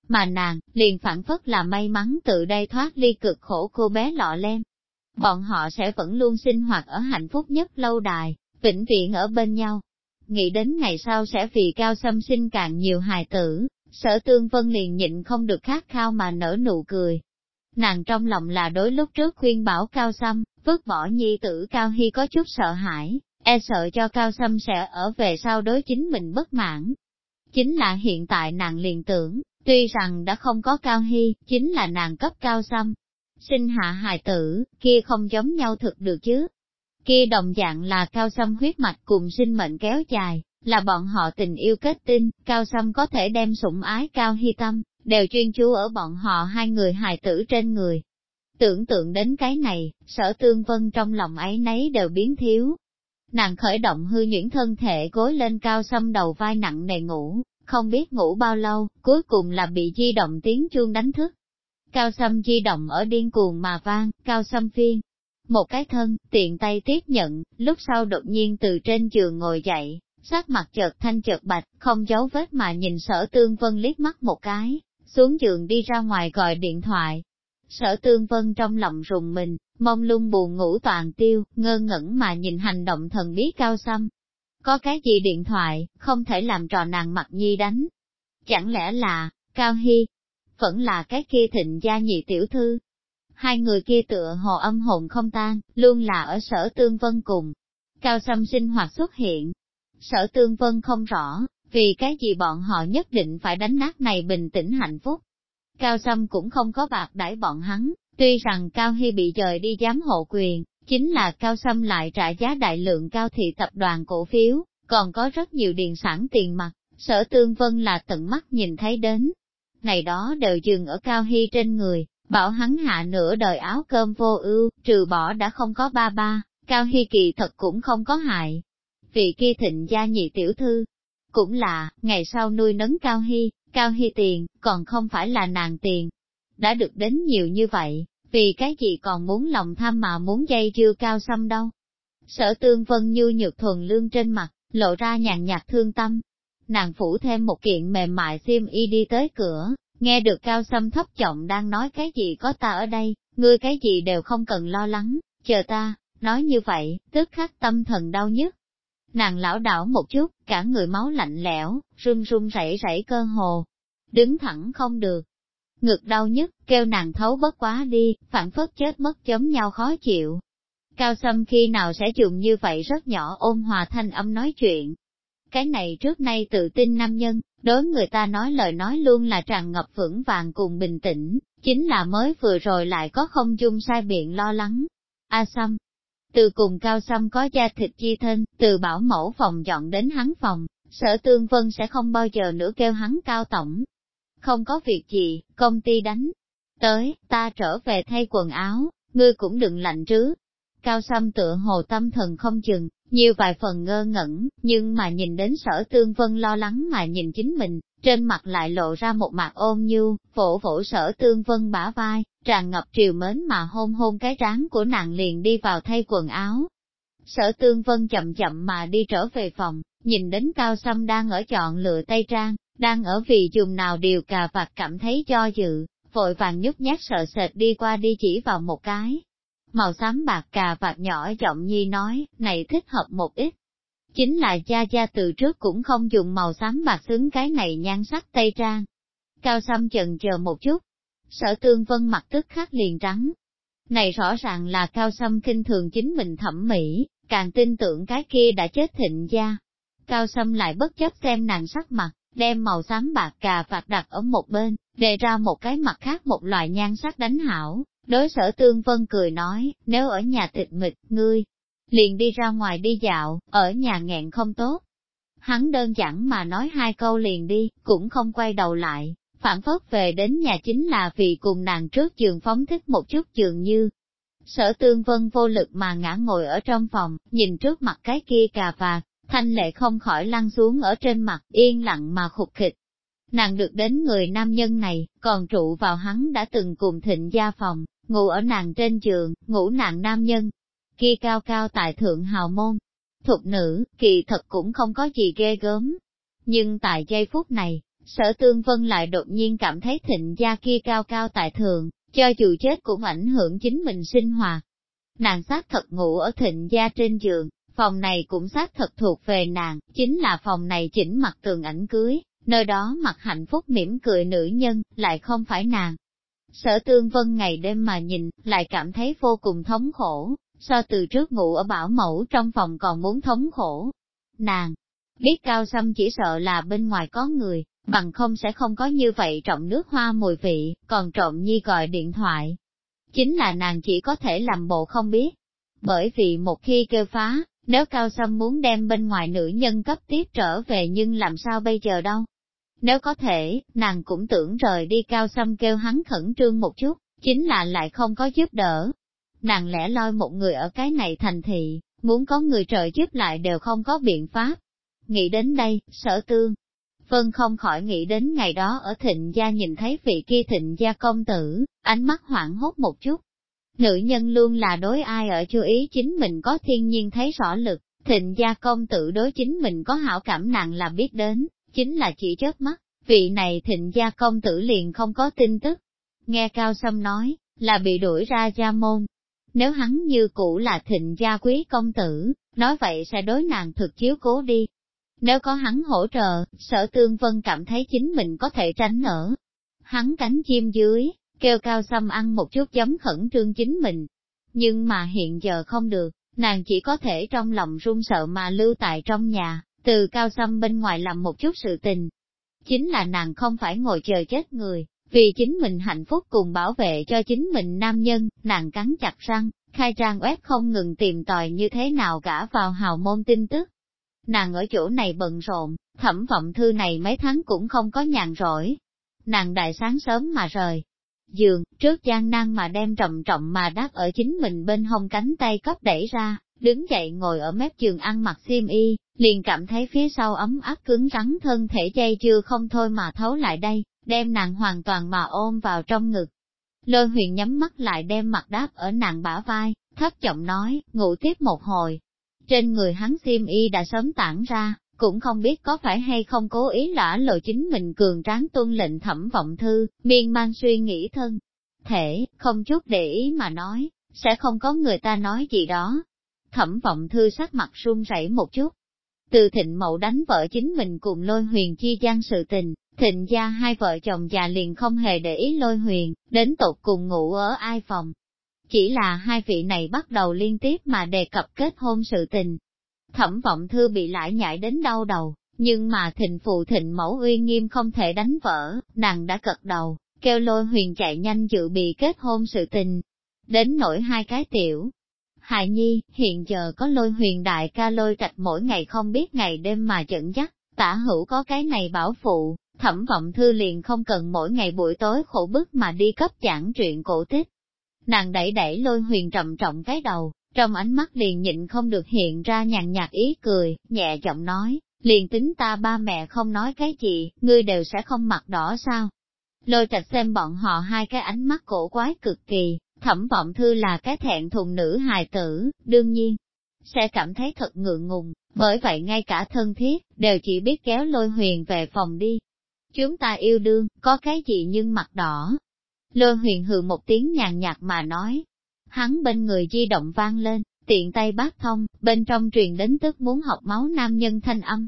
Mà nàng, liền phản phất là may mắn tự đây thoát ly cực khổ cô bé lọ lem. Bọn họ sẽ vẫn luôn sinh hoạt ở hạnh phúc nhất lâu đài, vĩnh viễn ở bên nhau. Nghĩ đến ngày sau sẽ vì cao xâm sinh càng nhiều hài tử, sở tương vân liền nhịn không được khát khao mà nở nụ cười. Nàng trong lòng là đối lúc trước khuyên bảo cao xâm, vứt bỏ nhi tử cao hy có chút sợ hãi, e sợ cho cao xâm sẽ ở về sau đối chính mình bất mãn, Chính là hiện tại nàng liền tưởng, tuy rằng đã không có cao hy, chính là nàng cấp cao xăm. Sinh hạ hài tử, kia không giống nhau thực được chứ. Kia đồng dạng là cao xăm huyết mạch cùng sinh mệnh kéo dài, là bọn họ tình yêu kết tinh, cao xăm có thể đem sủng ái cao hy tâm, đều chuyên chú ở bọn họ hai người hài tử trên người. Tưởng tượng đến cái này, sở tương vân trong lòng ấy nấy đều biến thiếu, Nàng khởi động hư nhuyễn thân thể gối lên cao xâm đầu vai nặng nề ngủ, không biết ngủ bao lâu, cuối cùng là bị di động tiếng chuông đánh thức. Cao xâm di động ở điên cuồng mà vang, cao xâm phiên. Một cái thân, tiện tay tiếp nhận, lúc sau đột nhiên từ trên giường ngồi dậy, sắc mặt chợt thanh chợt bạch, không giấu vết mà nhìn sở tương vân liếc mắt một cái, xuống giường đi ra ngoài gọi điện thoại. Sở tương vân trong lòng rùng mình, mông lung buồn ngủ toàn tiêu, ngơ ngẩn mà nhìn hành động thần bí cao xăm. Có cái gì điện thoại, không thể làm trò nàng mặt nhi đánh. Chẳng lẽ là, Cao Hy, vẫn là cái kia thịnh gia nhị tiểu thư. Hai người kia tựa hồ âm hồn không tan, luôn là ở sở tương vân cùng. Cao xâm sinh hoạt xuất hiện. Sở tương vân không rõ, vì cái gì bọn họ nhất định phải đánh nát này bình tĩnh hạnh phúc. Cao xâm cũng không có bạc đãi bọn hắn, Tuy rằng Cao Hy bị dời đi giám hộ quyền, chính là Cao Sâm lại trả giá đại lượng cao thị tập đoàn cổ phiếu, còn có rất nhiều điện sản tiền mặt, sở tương vân là tận mắt nhìn thấy đến. này đó đều dừng ở Cao Hy trên người, bảo hắn hạ nửa đời áo cơm vô ưu, trừ bỏ đã không có ba ba, Cao Hy kỳ thật cũng không có hại. Vị kia thịnh gia nhị tiểu thư, cũng là, ngày sau nuôi nấng Cao Hy, Cao Hy tiền, còn không phải là nàng tiền. Đã được đến nhiều như vậy, vì cái gì còn muốn lòng tham mà muốn dây dưa cao xăm đâu. Sở tương vân như nhược thuần lương trên mặt, lộ ra nhàn nhạt thương tâm. Nàng phủ thêm một kiện mềm mại xiêm y đi tới cửa, nghe được cao xâm thấp trọng đang nói cái gì có ta ở đây, ngươi cái gì đều không cần lo lắng, chờ ta, nói như vậy, tức khắc tâm thần đau nhức. Nàng lão đảo một chút, cả người máu lạnh lẽo, run run rẩy rẩy cơ hồ, đứng thẳng không được. Ngực đau nhất, kêu nàng thấu bất quá đi, phản phất chết mất chấm nhau khó chịu. Cao Sâm khi nào sẽ dùng như vậy rất nhỏ ôn hòa thanh âm nói chuyện. Cái này trước nay tự tin nam nhân, đối người ta nói lời nói luôn là tràn ngập vững vàng cùng bình tĩnh, chính là mới vừa rồi lại có không dung sai biện lo lắng. A Sâm, từ cùng Cao Sâm có da thịt chi thân, từ bảo mẫu phòng dọn đến hắn phòng, sở tương vân sẽ không bao giờ nữa kêu hắn Cao Tổng. Không có việc gì, công ty đánh. Tới, ta trở về thay quần áo, ngươi cũng đừng lạnh chứ, Cao Sâm tựa hồ tâm thần không chừng, nhiều vài phần ngơ ngẩn, nhưng mà nhìn đến sở tương vân lo lắng mà nhìn chính mình, trên mặt lại lộ ra một mặt ôn nhu, phổ phổ sở tương vân bả vai, tràn ngập triều mến mà hôn hôn cái trán của nàng liền đi vào thay quần áo. Sở tương vân chậm chậm mà đi trở về phòng, nhìn đến cao sâm đang ở chọn lựa tay trang, đang ở vì dùng nào điều cà vạt cảm thấy cho dự, vội vàng nhút nhát sợ sệt đi qua đi chỉ vào một cái, màu xám bạc cà vạt nhỏ giọng nhi nói, này thích hợp một ít. Chính là cha cha từ trước cũng không dùng màu xám bạc xứng cái này nhan sắc tây trang. Cao xăm chần chờ một chút, sở tương vân mặt tức khắc liền trắng. Này rõ ràng là cao xăm kinh thường chính mình thẩm mỹ, càng tin tưởng cái kia đã chết thịnh gia. Cao xăm lại bất chấp xem nàng sắc mặt, đem màu xám bạc cà vạt đặt ở một bên, đề ra một cái mặt khác một loại nhan sắc đánh hảo, Đối sở tương vân cười nói, nếu ở nhà tịch mịch, ngươi, liền đi ra ngoài đi dạo, ở nhà nghẹn không tốt. Hắn đơn giản mà nói hai câu liền đi, cũng không quay đầu lại, phản phất về đến nhà chính là vì cùng nàng trước giường phóng thích một chút giường như. Sở tương vân vô lực mà ngã ngồi ở trong phòng, nhìn trước mặt cái kia cà vạt, thanh lệ không khỏi lăn xuống ở trên mặt, yên lặng mà khục khịch. Nàng được đến người nam nhân này, còn trụ vào hắn đã từng cùng thịnh gia phòng, ngủ ở nàng trên giường, ngủ nàng nam nhân, kia cao cao tại thượng hào môn. Thục nữ, kỳ thật cũng không có gì ghê gớm. Nhưng tại giây phút này, sở tương vân lại đột nhiên cảm thấy thịnh gia kia cao cao tại thượng, cho dù chết cũng ảnh hưởng chính mình sinh hoạt. Nàng xác thật ngủ ở thịnh gia trên giường, phòng này cũng xác thật thuộc về nàng, chính là phòng này chỉnh mặt tường ảnh cưới, nơi đó mặt hạnh phúc mỉm cười nữ nhân, lại không phải nàng, Sở tương vân ngày đêm mà nhìn, lại cảm thấy vô cùng thống khổ, so từ trước ngủ ở bảo mẫu trong phòng còn muốn thống khổ. Nàng, biết cao xâm chỉ sợ là bên ngoài có người, bằng không sẽ không có như vậy trọng nước hoa mùi vị, còn trộm nhi gọi điện thoại. Chính là nàng chỉ có thể làm bộ không biết. Bởi vì một khi kêu phá, nếu cao sâm muốn đem bên ngoài nữ nhân cấp tiếp trở về nhưng làm sao bây giờ đâu, nếu có thể, nàng cũng tưởng rời đi cao sâm kêu hắn khẩn trương một chút, chính là lại không có giúp đỡ. Nàng lẽ loi một người ở cái này thành thị, muốn có người trợ giúp lại đều không có biện pháp. Nghĩ đến đây, sở tương. Vân không khỏi nghĩ đến ngày đó ở thịnh gia nhìn thấy vị kia thịnh gia công tử, ánh mắt hoảng hốt một chút. Nữ nhân luôn là đối ai ở chú ý chính mình có thiên nhiên thấy rõ lực, thịnh gia công tử đối chính mình có hảo cảm nặng là biết đến, chính là chỉ chớp mắt, vị này thịnh gia công tử liền không có tin tức. Nghe Cao Sâm nói, là bị đuổi ra gia môn. Nếu hắn như cũ là thịnh gia quý công tử, nói vậy sẽ đối nàng thực chiếu cố đi. Nếu có hắn hỗ trợ, sở tương vân cảm thấy chính mình có thể tránh nở. Hắn cánh chim dưới, kêu Cao xăm ăn một chút giấm khẩn trương chính mình. Nhưng mà hiện giờ không được, nàng chỉ có thể trong lòng run sợ mà lưu tại trong nhà từ cao xăm bên ngoài làm một chút sự tình. Chính là nàng không phải ngồi chờ chết người, vì chính mình hạnh phúc cùng bảo vệ cho chính mình nam nhân, nàng cắn chặt răng, khai trang web không ngừng tìm tòi như thế nào gã vào hào môn tin tức. Nàng ở chỗ này bận rộn, thẩm vọng thư này mấy tháng cũng không có nhàn rỗi. nàng đại sáng sớm mà rời. Giường, trước gian nan mà đem trọng trọng mà đáp ở chính mình bên hông cánh tay cấp đẩy ra, đứng dậy ngồi ở mép giường ăn mặc xiêm y, liền cảm thấy phía sau ấm áp cứng rắn thân thể dây chưa không thôi mà thấu lại đây, đem nàng hoàn toàn mà ôm vào trong ngực. Lôi huyền nhắm mắt lại đem mặt đáp ở nàng bả vai, thấp giọng nói, ngủ tiếp một hồi. Trên người hắn xiêm y đã sớm tản ra, cũng không biết có phải hay không cố ý lã lộ chính mình cường tráng tuân lệnh thẩm vọng thư, miên man suy nghĩ thân. Thể, không chút để ý mà nói, sẽ không có người ta nói gì đó. Thẩm vọng thư sắc mặt run rẩy một chút. Từ thịnh mậu đánh vợ chính mình cùng lôi huyền chi gian sự tình, thịnh gia hai vợ chồng già liền không hề để ý lôi huyền, đến tột cùng ngủ ở ai phòng. Chỉ là hai vị này bắt đầu liên tiếp mà đề cập kết hôn sự tình, Thẩm vọng thư bị lại nhảy đến đau đầu, nhưng mà thịnh phụ thịnh mẫu uy nghiêm không thể đánh vỡ, nàng đã cật đầu, kêu lôi huyền chạy nhanh dự bị kết hôn sự tình. Đến nổi hai cái tiểu. Hài nhi, hiện giờ có lôi huyền đại ca lôi trạch mỗi ngày không biết ngày đêm mà dẫn dắt, tả hữu có cái này bảo phụ, thẩm vọng thư liền không cần mỗi ngày buổi tối khổ bức mà đi cấp giảng chuyện cổ tích. Nàng đẩy đẩy lôi huyền trầm trọng cái đầu, trong ánh mắt liền nhịn không được hiện ra nhàn nhạt ý cười, nhẹ giọng nói, liền tính ta ba mẹ không nói cái gì, ngươi đều sẽ không mặt đỏ sao. Lôi trạch xem bọn họ hai cái ánh mắt cổ quái cực kỳ, thẩm vọng thư là cái thẹn thùng nữ hài tử, đương nhiên, sẽ cảm thấy thật ngượng ngùng, bởi vậy ngay cả thân thiết, đều chỉ biết kéo lôi huyền về phòng đi. Chúng ta yêu đương, có cái gì nhưng mặt đỏ. Lôi huyền hừ một tiếng nhàn nhạt mà nói, Hắn bên người di động vang lên, tiện tay bác thông, bên trong truyền đến tức muốn học máu nam nhân thanh âm.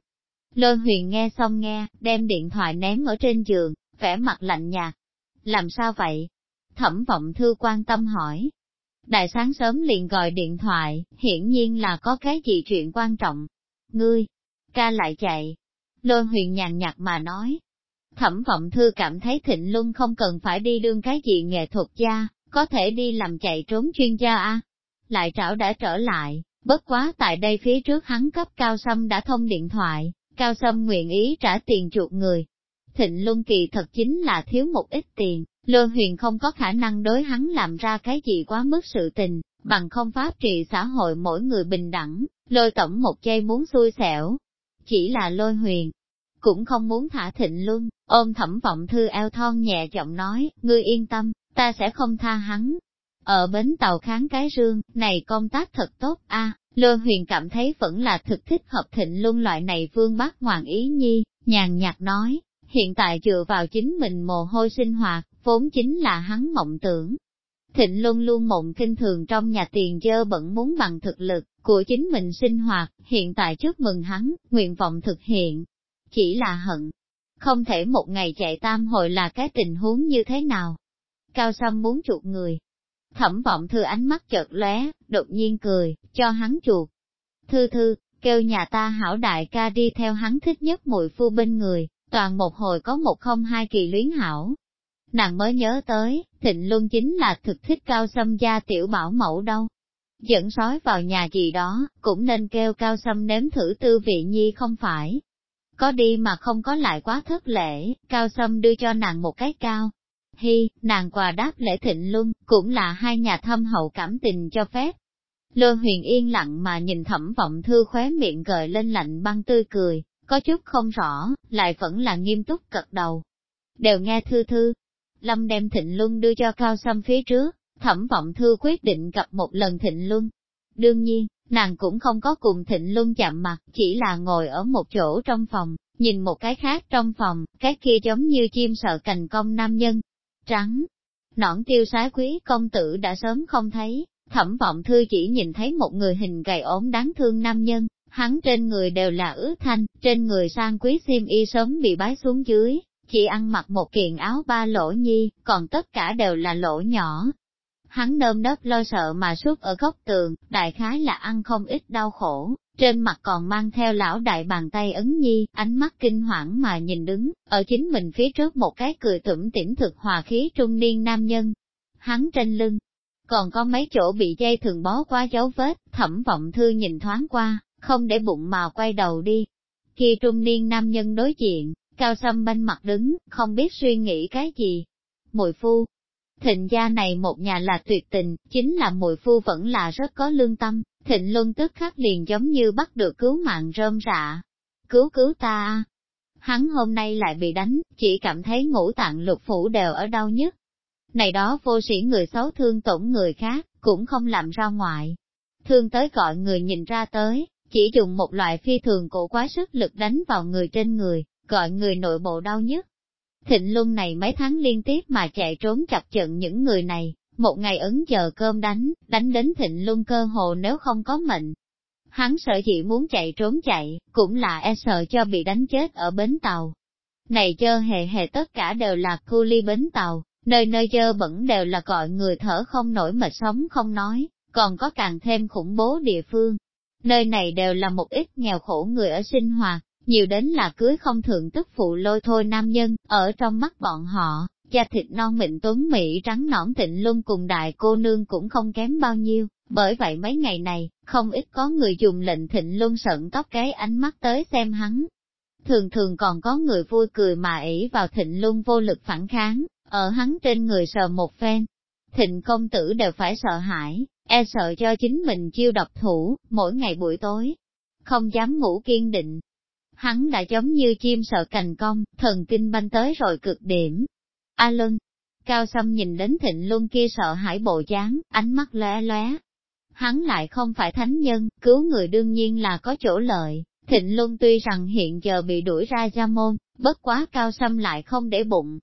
Lôi huyền nghe xong nghe, đem điện thoại ném ở trên giường, vẻ mặt lạnh nhạt. Làm sao vậy? Thẩm vọng thư quan tâm hỏi. Đại sáng sớm liền gọi điện thoại, hiển nhiên là có cái gì chuyện quan trọng. Ngươi, ca lại chạy. Lôi huyền nhàn nhạt mà nói. Thẩm vọng thư cảm thấy thịnh luân không cần phải đi đương cái gì nghệ thuật gia, có thể đi làm chạy trốn chuyên gia a Lại trảo đã trở lại, bất quá tại đây phía trước hắn cấp Cao Sâm đã thông điện thoại, Cao Sâm nguyện ý trả tiền chuột người. Thịnh Luân Kỳ thật chính là thiếu một ít tiền, Lô Huyền không có khả năng đối hắn làm ra cái gì quá mức sự tình, bằng không pháp trị xã hội mỗi người bình đẳng, lôi tổng một giây muốn xui xẻo. Chỉ là lôi huyền, cũng không muốn thả thịnh luân, ôm thẩm vọng thư eo thon nhẹ giọng nói, ngươi yên tâm, ta sẽ không tha hắn. Ở bến tàu kháng cái rương, này công tác thật tốt a. À, lôi huyền cảm thấy vẫn là thực thích hợp thịnh luân loại này vương bác hoàng ý nhi, nhàn nhạt nói, hiện tại dựa vào chính mình mồ hôi sinh hoạt, vốn chính là hắn mộng tưởng. Thịnh luân luôn mộng kinh thường trong nhà tiền dơ bẩn muốn bằng thực lực của chính mình sinh hoạt, hiện tại chúc mừng hắn, nguyện vọng thực hiện. Chỉ là hận, không thể một ngày chạy tam hội là cái tình huống như thế nào, Cao Sâm muốn chuột người. Thẩm vọng thư ánh mắt chợt lóe, đột nhiên cười, cho hắn chuột. Thư thư, kêu nhà ta hảo đại ca đi theo hắn thích nhất mùi phu bên người, toàn một hồi có một không hai kỳ luyến hảo. Nàng mới nhớ tới, thịnh luân chính là thực thích cao sâm gia tiểu bảo mẫu đâu. Dẫn sói vào nhà gì đó, cũng nên kêu cao sâm nếm thử tư vị nhi không phải. Có đi mà không có lại quá thất lễ, cao sâm đưa cho nàng một cái cao, hy, nàng quà đáp lễ thịnh luân, cũng là hai nhà thâm hậu cảm tình cho phép. Lô huyền yên lặng mà nhìn thẩm vọng thư khóe miệng gợi lên lạnh băng tươi cười, có chút không rõ, lại vẫn là nghiêm túc cật đầu. Đều nghe thư thư. Lâm đem thịnh luân đưa cho cao xâm phía trước, thẩm vọng thư quyết định gặp một lần thịnh luân. Đương nhiên, nàng cũng không có cùng thịnh luân chạm mặt, chỉ là ngồi ở một chỗ trong phòng, nhìn một cái khác trong phòng, cái kia giống như chim sợ cành công nam nhân, trắng. Nõn tiêu sái quý công tử đã sớm không thấy, thẩm vọng thư chỉ nhìn thấy một người hình gầy ốm đáng thương nam nhân, hắn trên người đều là ướt thanh, trên người sang quý xiêm y sớm bị bái xuống dưới, chỉ ăn mặc một kiện áo ba lỗ nhi, còn tất cả đều là lỗ nhỏ. Hắn nơm nớp lo sợ mà suốt ở góc tường, đại khái là ăn không ít đau khổ, trên mặt còn mang theo lão đại bàn tay ấn nhi, ánh mắt kinh hoảng mà nhìn đứng, ở chính mình phía trước một cái cười tủm tỉm thực hòa khí trung niên nam nhân. Hắn trên lưng, còn có mấy chỗ bị dây thường bó qua dấu vết, thẩm vọng thư nhìn thoáng qua, không để bụng mà quay đầu đi. Khi trung niên nam nhân đối diện, Cao Sâm banh mặt đứng, không biết suy nghĩ cái gì. Mùi phu, thịnh gia này một nhà là tuyệt tình, chính là mùi phu vẫn là rất có lương tâm, thịnh luân tức khắc liền giống như bắt được cứu mạng rơm rạ. Cứu cứu ta Hắn hôm nay lại bị đánh, chỉ cảm thấy ngũ tạng lục phủ đều ở đau nhất. Này đó vô sĩ người xấu thương tổn người khác, cũng không làm ra ngoại. Thương tới gọi người nhìn ra tới, chỉ dùng một loại phi thường cổ quá sức lực đánh vào người trên người, gọi người nội bộ đau nhất. Thịnh Luân này mấy tháng liên tiếp mà chạy trốn chập chận những người này, một ngày ấn giờ cơm đánh, đánh đến Thịnh luôn cơ hồ nếu không có mệnh. Hắn sợ chỉ muốn chạy trốn chạy, cũng là e sợ cho bị đánh chết ở bến tàu. Này chơ hề hề tất cả đều là cu ly bến tàu, nơi nơi chơ bẩn đều là gọi người thở không nổi mệt sống không nói, còn có càng thêm khủng bố địa phương. Nơi này đều là một ít nghèo khổ người ở sinh hoạt, nhiều đến là cưới không thượng tức phụ lôi thôi nam nhân, ở trong mắt bọn họ, da thịt non mịn tuấn mỹ trắng nõn tịnh luân cùng đại cô nương cũng không kém bao nhiêu, bởi vậy mấy ngày này, không ít có người dùng lệnh thịnh luân sợn tóc cái ánh mắt tới xem hắn. Thường thường còn có người vui cười mà ỷ vào thịnh luân vô lực phản kháng, ở hắn trên người sờ một phen. Thịnh công tử đều phải sợ hãi, e sợ cho chính mình chiêu độc thủ, mỗi ngày buổi tối. Không dám ngủ kiên định, hắn đã giống như chim sợ cành cong, thần kinh banh tới rồi cực điểm. A Luân, Cao Sâm nhìn đến thịnh luân kia sợ hãi bộ dáng, ánh mắt lóe lóe. Hắn lại không phải thánh nhân, cứu người đương nhiên là có chỗ lợi. Thịnh Luân tuy rằng hiện giờ bị đuổi ra gia môn, bất quá Cao Sâm lại không để bụng.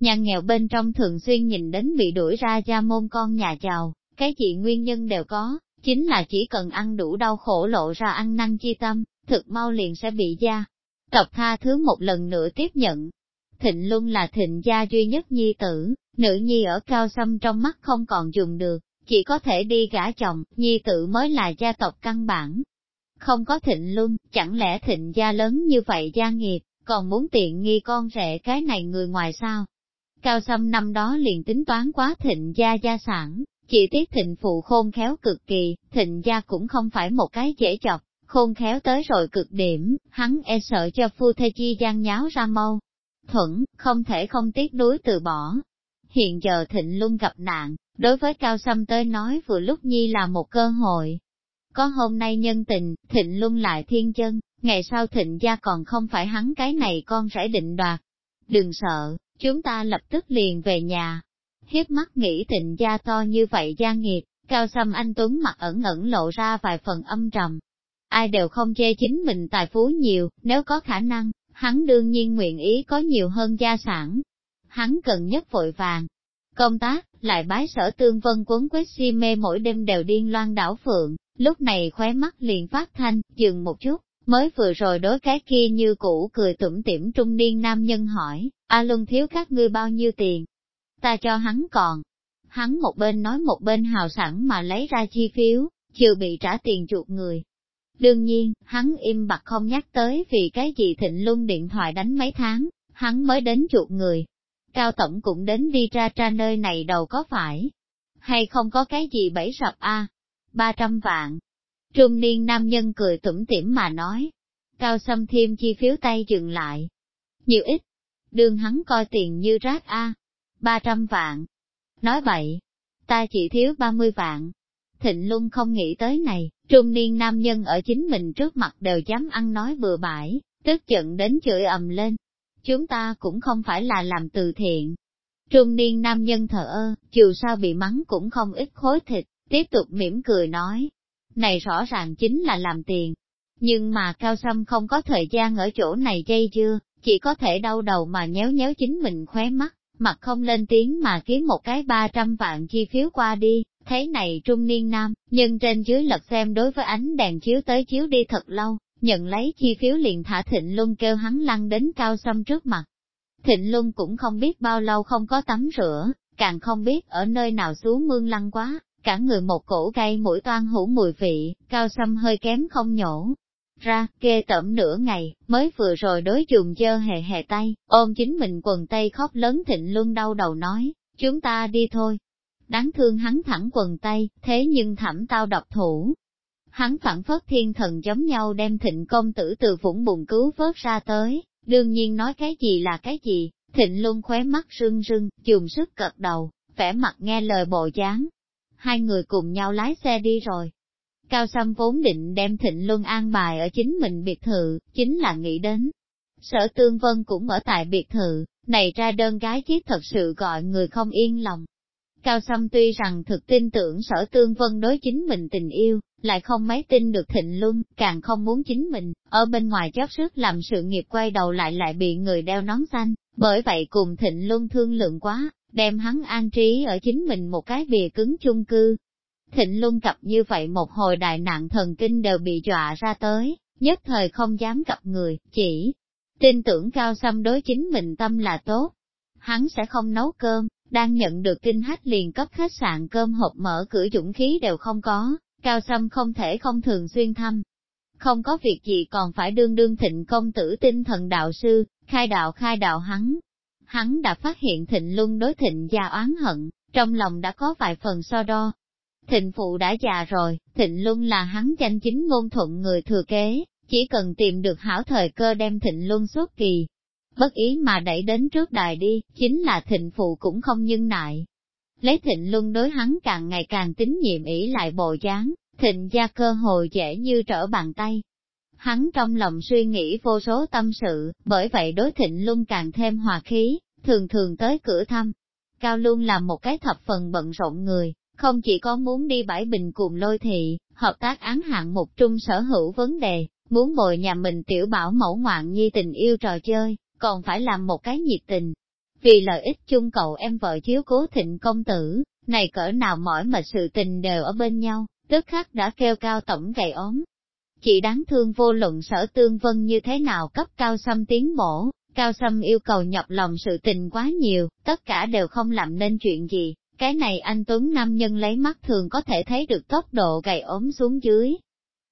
Nhà nghèo bên trong thường xuyên nhìn đến bị đuổi ra gia môn con nhà giàu, cái gì nguyên nhân đều có, chính là chỉ cần ăn đủ đau khổ lộ ra ăn năn chi tâm, thực mau liền sẽ bị gia. Tộc tha thứ một lần nữa tiếp nhận. Thịnh Luân là thịnh gia duy nhất nhi tử, nữ nhi ở cao xâm trong mắt không còn dùng được, chỉ có thể đi gả chồng, nhi tử mới là gia tộc căn bản. Không có thịnh luân, chẳng lẽ thịnh gia lớn như vậy gia nghiệp, còn muốn tiện nghi con rể cái này người ngoài sao? Cao Sâm năm đó liền tính toán quá thịnh gia gia sản, chỉ tiếc thịnh phụ khôn khéo cực kỳ, thịnh gia cũng không phải một cái dễ chọc, khôn khéo tới rồi cực điểm, hắn e sợ cho phu thê chi gian nháo ra mau thuẫn không thể không tiếc đuối từ bỏ. Hiện giờ thịnh luôn gặp nạn, đối với Cao Sâm tới nói vừa lúc nhi là một cơ hội. Có hôm nay nhân tình, thịnh luôn lại thiên chân, ngày sau thịnh gia còn không phải hắn cái này con rẽ định đoạt. Đừng sợ, chúng ta lập tức liền về nhà. Hiếp mắt nghĩ thịnh gia to như vậy gia nghiệp, Cao Sâm anh Tuấn mặt ẩn ẩn lộ ra vài phần âm trầm, ai đều không chê chính mình tài phú nhiều, nếu có khả năng, hắn đương nhiên nguyện ý có nhiều hơn gia sản. Hắn cần nhất vội vàng. Công tác, lại bái sở tương vân cuốn quét si mê mỗi đêm đều điên loan đảo phượng, lúc này khóe mắt liền phát thanh, dừng một chút, mới vừa rồi đối cái kia như cũ cười tủm tỉm trung niên nam nhân hỏi, A Luân thiếu các ngươi bao nhiêu tiền? Ta cho hắn còn. Hắn một bên nói một bên hào sẵn mà lấy ra chi phiếu, chưa bị trả tiền chuột người, Đương nhiên, hắn im bặt không nhắc tới vì cái gì thịnh luân điện thoại đánh mấy tháng, hắn mới đến chuột người. Cao Tổng cũng đến đi ra ra nơi này đầu có phải, hay không có cái gì bẫy sập a ba trăm vạn. Trung niên nam nhân cười tủm tỉm mà nói. Cao xâm thêm chi phiếu tay dừng lại. Nhiều ít. Đường hắn coi tiền như rác a ba trăm vạn. Nói vậy, ta chỉ thiếu ba mươi vạn. Thịnh Luân không nghĩ tới này, Trung niên nam nhân ở chính mình trước mặt đều dám ăn nói bừa bãi, tức giận đến chửi ầm lên. Chúng ta cũng không phải là làm từ thiện. Trung niên nam nhân thở ơ, dù sao bị mắng cũng không ít khối thịt, tiếp tục mỉm cười nói. Này rõ ràng chính là làm tiền. Nhưng mà Cao Sâm không có thời gian ở chỗ này dây dưa, chỉ có thể đau đầu mà nhéo nhéo chính mình khóe mắt, mặt không lên tiếng mà kiếm một cái 300 vạn chi phiếu qua đi, thế này trung niên nam, nhưng trên dưới lật xem đối với ánh đèn chiếu tới chiếu đi thật lâu, nhận lấy chi phiếu liền thả Thịnh Luân kêu hắn lăn đến cao xâm trước mặt. Thịnh Luân cũng không biết bao lâu không có tắm rửa, càng không biết ở nơi nào xuống mương lăn quá, cả người một cổ gây mũi toan hủ mùi vị, cao xâm hơi kém không nhổ. Ra, kê tẩm nửa ngày, mới vừa rồi đối dùng dơ hề hề tay, ôm chính mình quần tay khóc lớn thịnh luân đau đầu nói, chúng ta đi thôi, Đáng thương hắn thẳng quần tay, thế nhưng thảm tao độc thủ. Hắn phản phất thiên thần giống nhau đem thịnh công tử từ vũng bùn cứu vớt ra tới, đương nhiên nói cái gì là cái gì, thịnh luôn khóe mắt rưng rưng, dùng sức cật đầu, vẻ mặt nghe lời bộ dáng. Hai người cùng nhau lái xe đi rồi. Cao Sâm vốn định đem Thịnh Luân an bài ở chính mình biệt thự, chính là nghĩ đến. Sở Tương Vân cũng ở tại biệt thự, này ra đơn gái chiếc thật sự gọi người không yên lòng. Cao Sâm tuy rằng thực tin tưởng sở Tương Vân đối chính mình tình yêu, lại không mấy tin được Thịnh Luân, càng không muốn chính mình, ở bên ngoài chót sức làm sự nghiệp quay đầu lại lại bị người đeo nón xanh, bởi vậy cùng Thịnh Luân thương lượng quá, đem hắn an trí ở chính mình một cái bìa cứng chung cư. Thịnh Luân cập như vậy một hồi đại nạn thần kinh đều bị dọa ra tới, nhất thời không dám gặp người, chỉ tin tưởng cao Sâm đối chính mình tâm là tốt. Hắn sẽ không nấu cơm, đang nhận được kinh hách liền cấp khách sạn cơm hộp mở cửa dũng khí đều không có, cao sâm không thể không thường xuyên thăm. Không có việc gì còn phải đương đương thịnh công tử tinh thần đạo sư, khai đạo khai đạo hắn, hắn đã phát hiện thịnh luân đối thịnh gia oán hận, trong lòng đã có vài phần so đo. Thịnh phụ đã già rồi, thịnh luân là hắn danh chính ngôn thuận người thừa kế, chỉ cần tìm được hảo thời cơ đem thịnh luân xuất kỳ. Bất ý mà đẩy đến trước đài đi, chính là thịnh phụ cũng không nhân nại. Lấy thịnh luân đối hắn càng ngày càng tín nhiệm ý lại bộ dáng, thịnh gia cơ hội dễ như trở bàn tay, Hắn trong lòng suy nghĩ vô số tâm sự, bởi vậy đối thịnh luân càng thêm hòa khí, thường thường tới cửa thăm. Cao Luân là một cái thập phần bận rộn người, không chỉ có muốn đi bãi bình cùng lôi thị, hợp tác án hạng một trung sở hữu vấn đề, muốn bồi nhà mình tiểu bảo mẫu ngoạn nhi tình yêu trò chơi, còn phải làm một cái nhiệt tình. Vì lợi ích chung cậu em vợ chiếu cố thịnh công tử, này cỡ nào mỏi mà sự tình đều ở bên nhau, tức khắc đã kêu cao tổng gầy ốm, chỉ đáng thương vô luận sở tương vân như thế nào cấp cao xâm tiến bổ, cao xâm yêu cầu nhập lòng sự tình quá nhiều, tất cả đều không làm nên chuyện gì, cái này anh Tuấn Nam Nhân lấy mắt thường có thể thấy được tốc độ gầy ốm xuống dưới.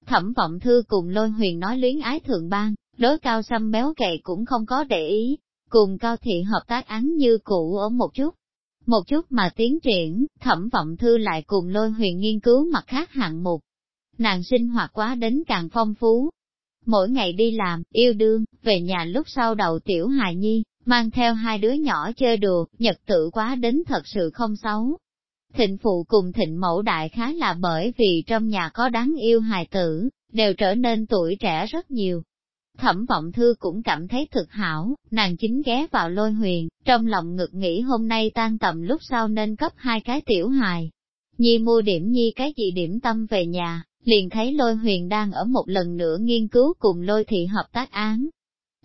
Thẩm vọng thư cùng lôi huyền nói luyến ái thượng bang, đối cao xăm béo gầy cũng không có để ý, cùng cao thị hợp tác án như cũ ở một chút. Một chút mà tiến triển, thẩm vọng thư lại cùng lôi huyền nghiên cứu mặt khác hạng mục, nàng sinh hoạt quá đến càng phong phú. Mỗi ngày đi làm, yêu đương, về nhà lúc sau đầu tiểu hài nhi, mang theo hai đứa nhỏ chơi đùa, nhật tự quá đến thật sự không xấu. Thịnh phụ cùng thịnh mẫu đại khá là bởi vì trong nhà có đáng yêu hài tử, đều trở nên tuổi trẻ rất nhiều. Thẩm vọng thư cũng cảm thấy thực hảo, nàng chính ghé vào lôi huyền, trong lòng ngực nghĩ hôm nay tan tầm lúc sau nên cấp hai cái tiểu hài. Nhi mua điểm nhi cái gì điểm tâm về nhà, liền thấy lôi huyền đang ở một lần nữa nghiên cứu cùng lôi thị hợp tác án.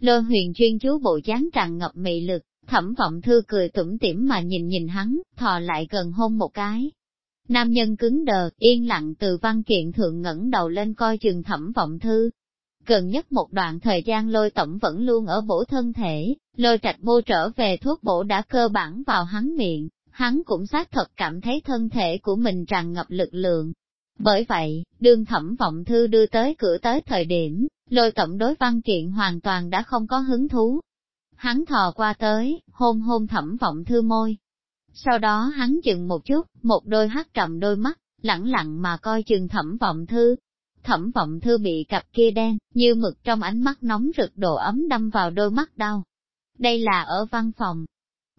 Lôi huyền chuyên chú bộ dáng tràn ngập mị lực, thẩm vọng thư cười tủm tỉm mà nhìn nhìn hắn, thò lại gần hôn một cái. Nam nhân cứng đờ, yên lặng từ văn kiện thượng ngẩng đầu lên coi chừng thẩm vọng thư. Gần nhất một đoạn thời gian lôi tổng vẫn luôn ở bổ thân thể, lôi trạch vô trở về thuốc bổ đã cơ bản vào hắn miệng, hắn cũng xác thật cảm thấy thân thể của mình tràn ngập lực lượng, bởi vậy, đương thẩm vọng thư đưa tới cửa tới thời điểm, lôi tổng đối văn kiện hoàn toàn đã không có hứng thú. Hắn thò qua tới, hôn hôn thẩm vọng thư môi. Sau đó hắn chừng một chút, một đôi hắt trầm đôi mắt, lẳng lặng mà coi chừng thẩm vọng thư. Thẩm vọng thư bị cặp kia đen, như mực trong ánh mắt nóng rực độ ấm đâm vào đôi mắt đau. Đây là ở văn phòng.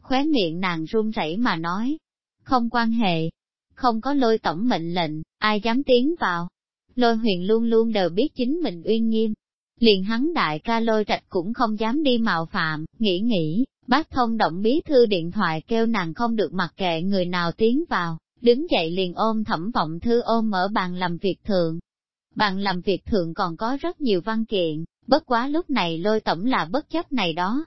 Khóe miệng nàng run rẩy mà nói. Không quan hệ, không có lôi tổng mệnh lệnh, ai dám tiến vào. Lôi huyền luôn luôn đều biết chính mình uy nghiêm. Liền hắn đại ca lôi trạch cũng không dám đi mạo phạm, nghĩ nghĩ, bác thông động bí thư điện thoại kêu nàng không được mặc kệ người nào tiến vào, đứng dậy liền ôm thẩm vọng thư ôm ở bàn làm việc thượng. Bàn làm việc thượng còn có rất nhiều văn kiện, bất quá lúc này lôi tổng là bất chấp này đó.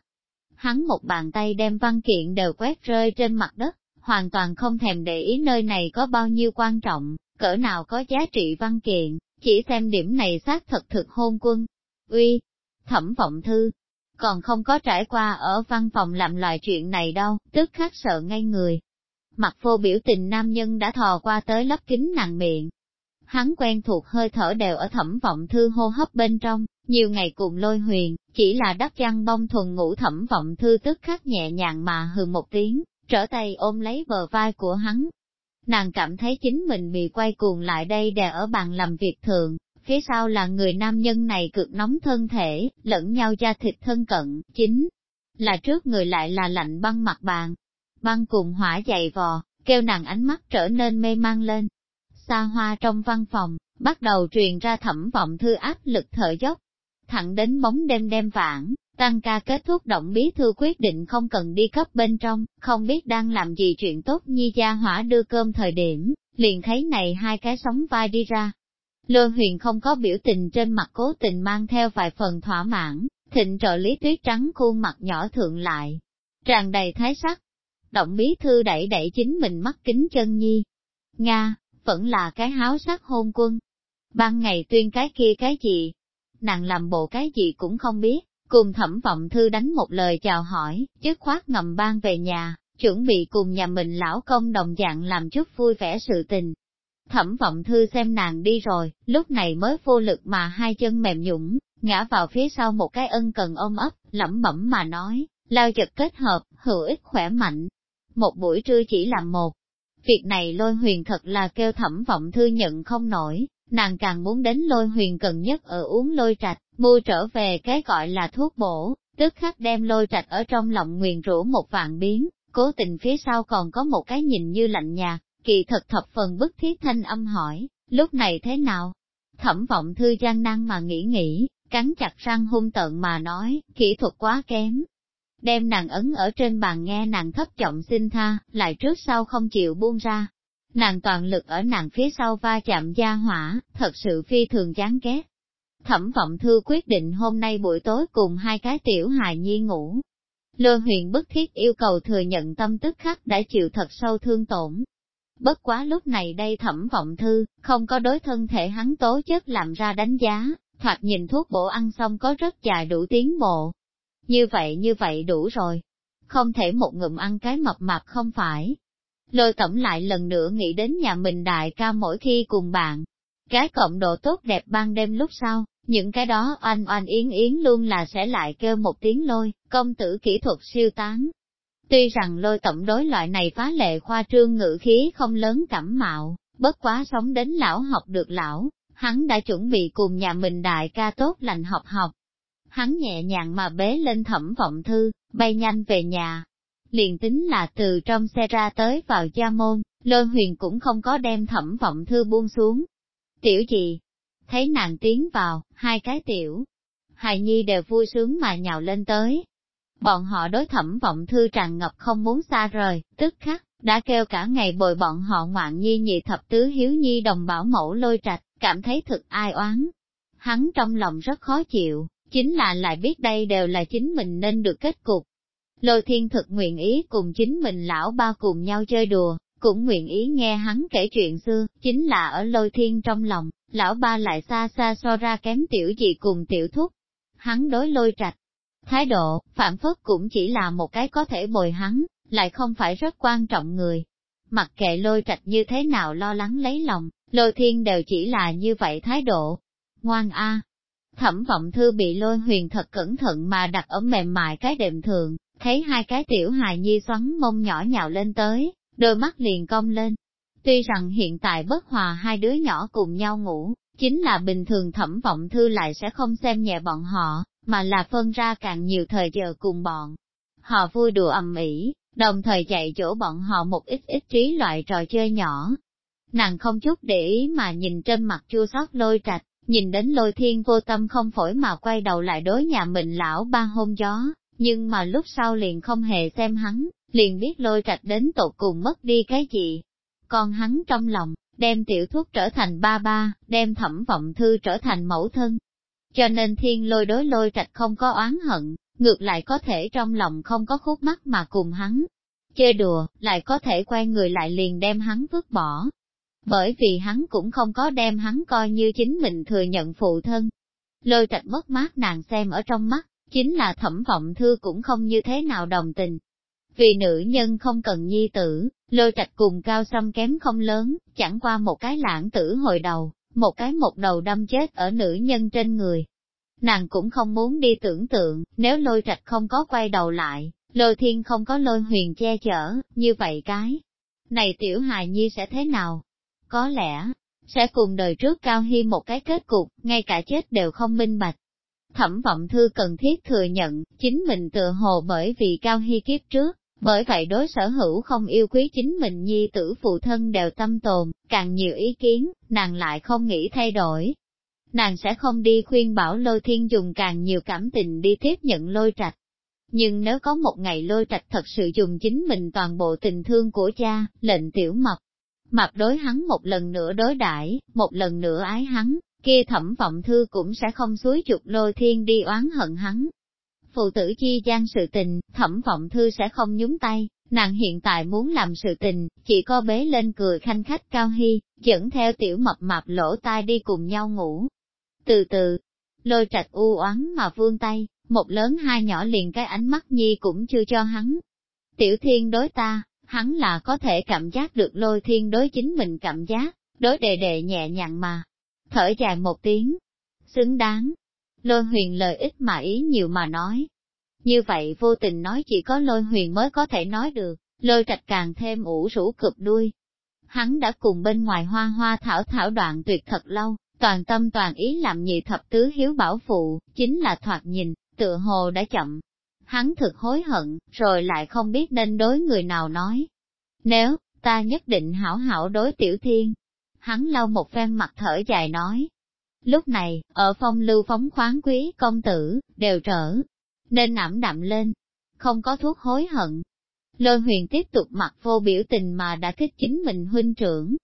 Hắn một bàn tay đem văn kiện đều quét rơi trên mặt đất, hoàn toàn không thèm để ý nơi này có bao nhiêu quan trọng, cỡ nào có giá trị văn kiện, chỉ xem điểm này xác thật thực hôn quân. Uy, thẩm vọng thư, còn không có trải qua ở văn phòng làm loại chuyện này đâu, tức khắc sợ ngay người. Mặt vô biểu tình nam nhân đã thò qua tới lấp kính nàng miệng. Hắn quen thuộc hơi thở đều ở thẩm vọng thư hô hấp bên trong, nhiều ngày cùng lôi huyền, chỉ là đắp chăn bông thuần ngủ thẩm vọng thư tức khắc nhẹ nhàng mà hừ một tiếng, trở tay ôm lấy bờ vai của hắn. Nàng cảm thấy chính mình bị quay cuồng lại đây đè ở bàn làm việc thường, phía sau là người nam nhân này cực nóng thân thể, lẫn nhau da thịt thân cận, chính là trước người lại là lạnh băng mặt bàn. Băng cùng hỏa dày vò, kêu nàng ánh mắt trở nên mê mang lên. Xa hoa trong văn phòng, bắt đầu truyền ra thẩm vọng thư áp lực thở dốc. Thẳng đến bóng đêm đêm vãng, tăng ca kết thúc động bí thư quyết định không cần đi cấp bên trong, không biết đang làm gì chuyện tốt nhi gia hỏa đưa cơm thời điểm, liền thấy này hai cái sóng vai đi ra. Lôi huyền không có biểu tình trên mặt cố tình mang theo vài phần thỏa mãn, thịnh trợ lý tuyết trắng khuôn mặt nhỏ thượng lại, tràn đầy thái sắc. Động bí thư đẩy đẩy chính mình mắt kính chân nhi. Nga, vẫn là cái háo sắc hôn quân. Ban ngày tuyên cái kia cái gì? Nàng làm bộ cái gì cũng không biết, cùng thẩm vọng thư đánh một lời chào hỏi, chứ khoát ngầm ban về nhà, chuẩn bị cùng nhà mình lão công đồng dạng làm chút vui vẻ sự tình. Thẩm vọng thư xem nàng đi rồi, lúc này mới vô lực mà hai chân mềm nhũng, ngã vào phía sau một cái ân cần ôm ấp, lẩm bẩm mà nói, lao chật kết hợp, hữu ích khỏe mạnh. Một buổi trưa chỉ làm một. Việc này lôi huyền thật là kêu thẩm vọng thư nhận không nổi, nàng càng muốn đến lôi huyền cần nhất ở uống lôi trạch, mua trở về cái gọi là thuốc bổ, tức khắc đem lôi trạch ở trong lòng nguyền rũ một vạn biến, cố tình phía sau còn có một cái nhìn như lạnh nhạt, kỳ thật thập phần bức thiết thanh âm hỏi, lúc này thế nào? Thẩm vọng thư gian năng mà nghĩ nghĩ, cắn chặt răng hung tợn mà nói, kỹ thuật quá kém. Đem nàng ấn ở trên bàn nghe nàng thấp trọng xin tha, lại trước sau không chịu buông ra. Nàng toàn lực ở nàng phía sau va chạm gia hỏa, thật sự phi thường chán ghét. Thẩm vọng thư quyết định hôm nay buổi tối cùng hai cái tiểu hài nhi ngủ. Lôi huyền bức thiết yêu cầu thừa nhận tâm tức khắc đã chịu thật sâu thương tổn. Bất quá lúc này đây thẩm vọng thư, không có đối thân thể hắn tố chất làm ra đánh giá, thoạt nhìn thuốc bổ ăn xong có rất dài đủ tiến bộ. Như vậy như vậy đủ rồi. Không thể một ngụm ăn cái mập mạp không phải. Lôi tổng lại lần nữa nghĩ đến nhà mình đại ca mỗi khi cùng bạn. Cái cộng độ tốt đẹp ban đêm lúc sau, những cái đó oanh oanh yến yến luôn là sẽ lại kêu một tiếng lôi, công tử kỹ thuật siêu tán. Tuy rằng lôi tổng đối loại này phá lệ khoa trương ngữ khí không lớn cảm mạo, bất quá sống đến lão học được lão, hắn đã chuẩn bị cùng nhà mình đại ca tốt lành học học. Hắn nhẹ nhàng mà bế lên thẩm vọng thư, bay nhanh về nhà. Liền tính là từ trong xe ra tới vào gia môn, lôi huyền cũng không có đem thẩm vọng thư buông xuống. Tiểu gì? Thấy nàng tiến vào, hai cái tiểu. Hài nhi đều vui sướng mà nhào lên tới. Bọn họ đối thẩm vọng thư tràn ngập không muốn xa rời, tức khắc, đã kêu cả ngày bồi bọn họ ngoạn nhi nhị thập tứ hiếu nhi đồng bảo mẫu lôi trạch, cảm thấy thực ai oán. Hắn trong lòng rất khó chịu, chính là lại biết đây đều là chính mình nên được kết cục. Lôi thiên thực nguyện ý cùng chính mình lão ba cùng nhau chơi đùa, cũng nguyện ý nghe hắn kể chuyện xưa, chính là ở lôi thiên trong lòng, lão ba lại xa xa so ra kém tiểu gì cùng tiểu thúc. Hắn đối lôi trạch, thái độ, phạm phất cũng chỉ là một cái có thể bồi hắn, lại không phải rất quan trọng người. Mặc kệ lôi trạch như thế nào lo lắng lấy lòng, lôi thiên đều chỉ là như vậy thái độ. Ngoan a, Thẩm vọng thư bị lôi huyền thật cẩn thận mà đặt ở mềm mại cái đệm thường, thấy hai cái tiểu hài nhi xoắn mông nhỏ nhào lên tới, đôi mắt liền cong lên. Tuy rằng hiện tại bất hòa hai đứa nhỏ cùng nhau ngủ, chính là bình thường thẩm vọng thư lại sẽ không xem nhẹ bọn họ, mà là phân ra càng nhiều thời giờ cùng bọn. Họ vui đùa ầm ĩ, đồng thời dạy chỗ bọn họ một ít ít trí loại trò chơi nhỏ. Nàng không chút để ý mà nhìn trên mặt chua xót lôi trạch, nhìn đến lôi thiên vô tâm không phổi mà quay đầu lại đối nhà mình lão ba hôn gió, nhưng mà lúc sau liền không hề xem hắn, liền biết lôi trạch đến tột cùng mất đi cái gì. Còn hắn trong lòng, đem tiểu thuốc trở thành ba ba, đem thẩm vọng thư trở thành mẫu thân. Cho nên thiên lôi đối lôi trạch không có oán hận, ngược lại có thể trong lòng không có khúc mắc mà cùng hắn. Chơi đùa, lại có thể quay người lại liền đem hắn vứt bỏ. Bởi vì hắn cũng không có đem hắn coi như chính mình thừa nhận phụ thân. Lôi trạch mất mát nàng xem ở trong mắt, chính là thẩm vọng thư cũng không như thế nào đồng tình, vì nữ nhân không cần nhi tử, lôi trạch cùng cao xăm kém không lớn, chẳng qua một cái lãng tử hồi đầu, một cái một đầu đâm chết ở nữ nhân trên người. Nàng cũng không muốn đi tưởng tượng, nếu lôi trạch không có quay đầu lại, lôi thiên không có lôi huyền che chở, như vậy cái. Này tiểu hài nhi sẽ thế nào? Có lẽ, sẽ cùng đời trước Cao Hy một cái kết cục, ngay cả chết đều không minh bạch. Thẩm vọng thư cần thiết thừa nhận, chính mình tựa hồ bởi vì Cao Hy kiếp trước, bởi vậy đối sở hữu không yêu quý chính mình nhi tử phụ thân đều tâm tồn, càng nhiều ý kiến, nàng lại không nghĩ thay đổi. Nàng sẽ không đi khuyên bảo lôi thiên dùng càng nhiều cảm tình đi tiếp nhận lôi trạch. Nhưng nếu có một ngày lôi trạch thật sự dùng chính mình toàn bộ tình thương của cha, lệnh tiểu mập, mập đối hắn một lần nữa đối đãi một lần nữa ái hắn, kia thẩm vọng thư cũng sẽ không suối chụp lôi thiên đi oán hận hắn, phụ tử chi gian sự tình, thẩm vọng thư sẽ không nhúng tay, nàng hiện tại muốn làm sự tình, chỉ có bế lên cười khanh khách cao hy, dẫn theo tiểu mập mạp lỗ tai đi cùng nhau ngủ. Từ từ, lôi trạch u oán mà vương tay, một lớn hai nhỏ liền cái ánh mắt nhi cũng chưa cho hắn. Tiểu thiên đối ta, hắn là có thể cảm giác được lôi thiên đối chính mình cảm giác, đối đề đề nhẹ nhàng mà. Thở dài một tiếng, xứng đáng, Lôi huyền lời ít mà ý nhiều mà nói. Như vậy vô tình nói chỉ có lôi huyền mới có thể nói được, lôi trạch càng thêm ủ rũ cụp đuôi. Hắn đã cùng bên ngoài hoa hoa thảo thảo đoạn tuyệt thật lâu, toàn tâm toàn ý làm nhị thập tứ hiếu bảo phụ, chính là thoạt nhìn, tựa hồ đã chậm. Hắn thực hối hận, rồi lại không biết nên đối người nào nói. Nếu, ta nhất định hảo hảo đối tiểu thiên. Hắn lau một phen mặt thở dài nói, Lúc này, ở phong lưu phóng khoáng quý công tử, đều trở, nên ẩm đạm lên, không có thuốc hối hận. Lôi huyền tiếp tục mặc vô biểu tình mà đã thích chính mình huynh trưởng.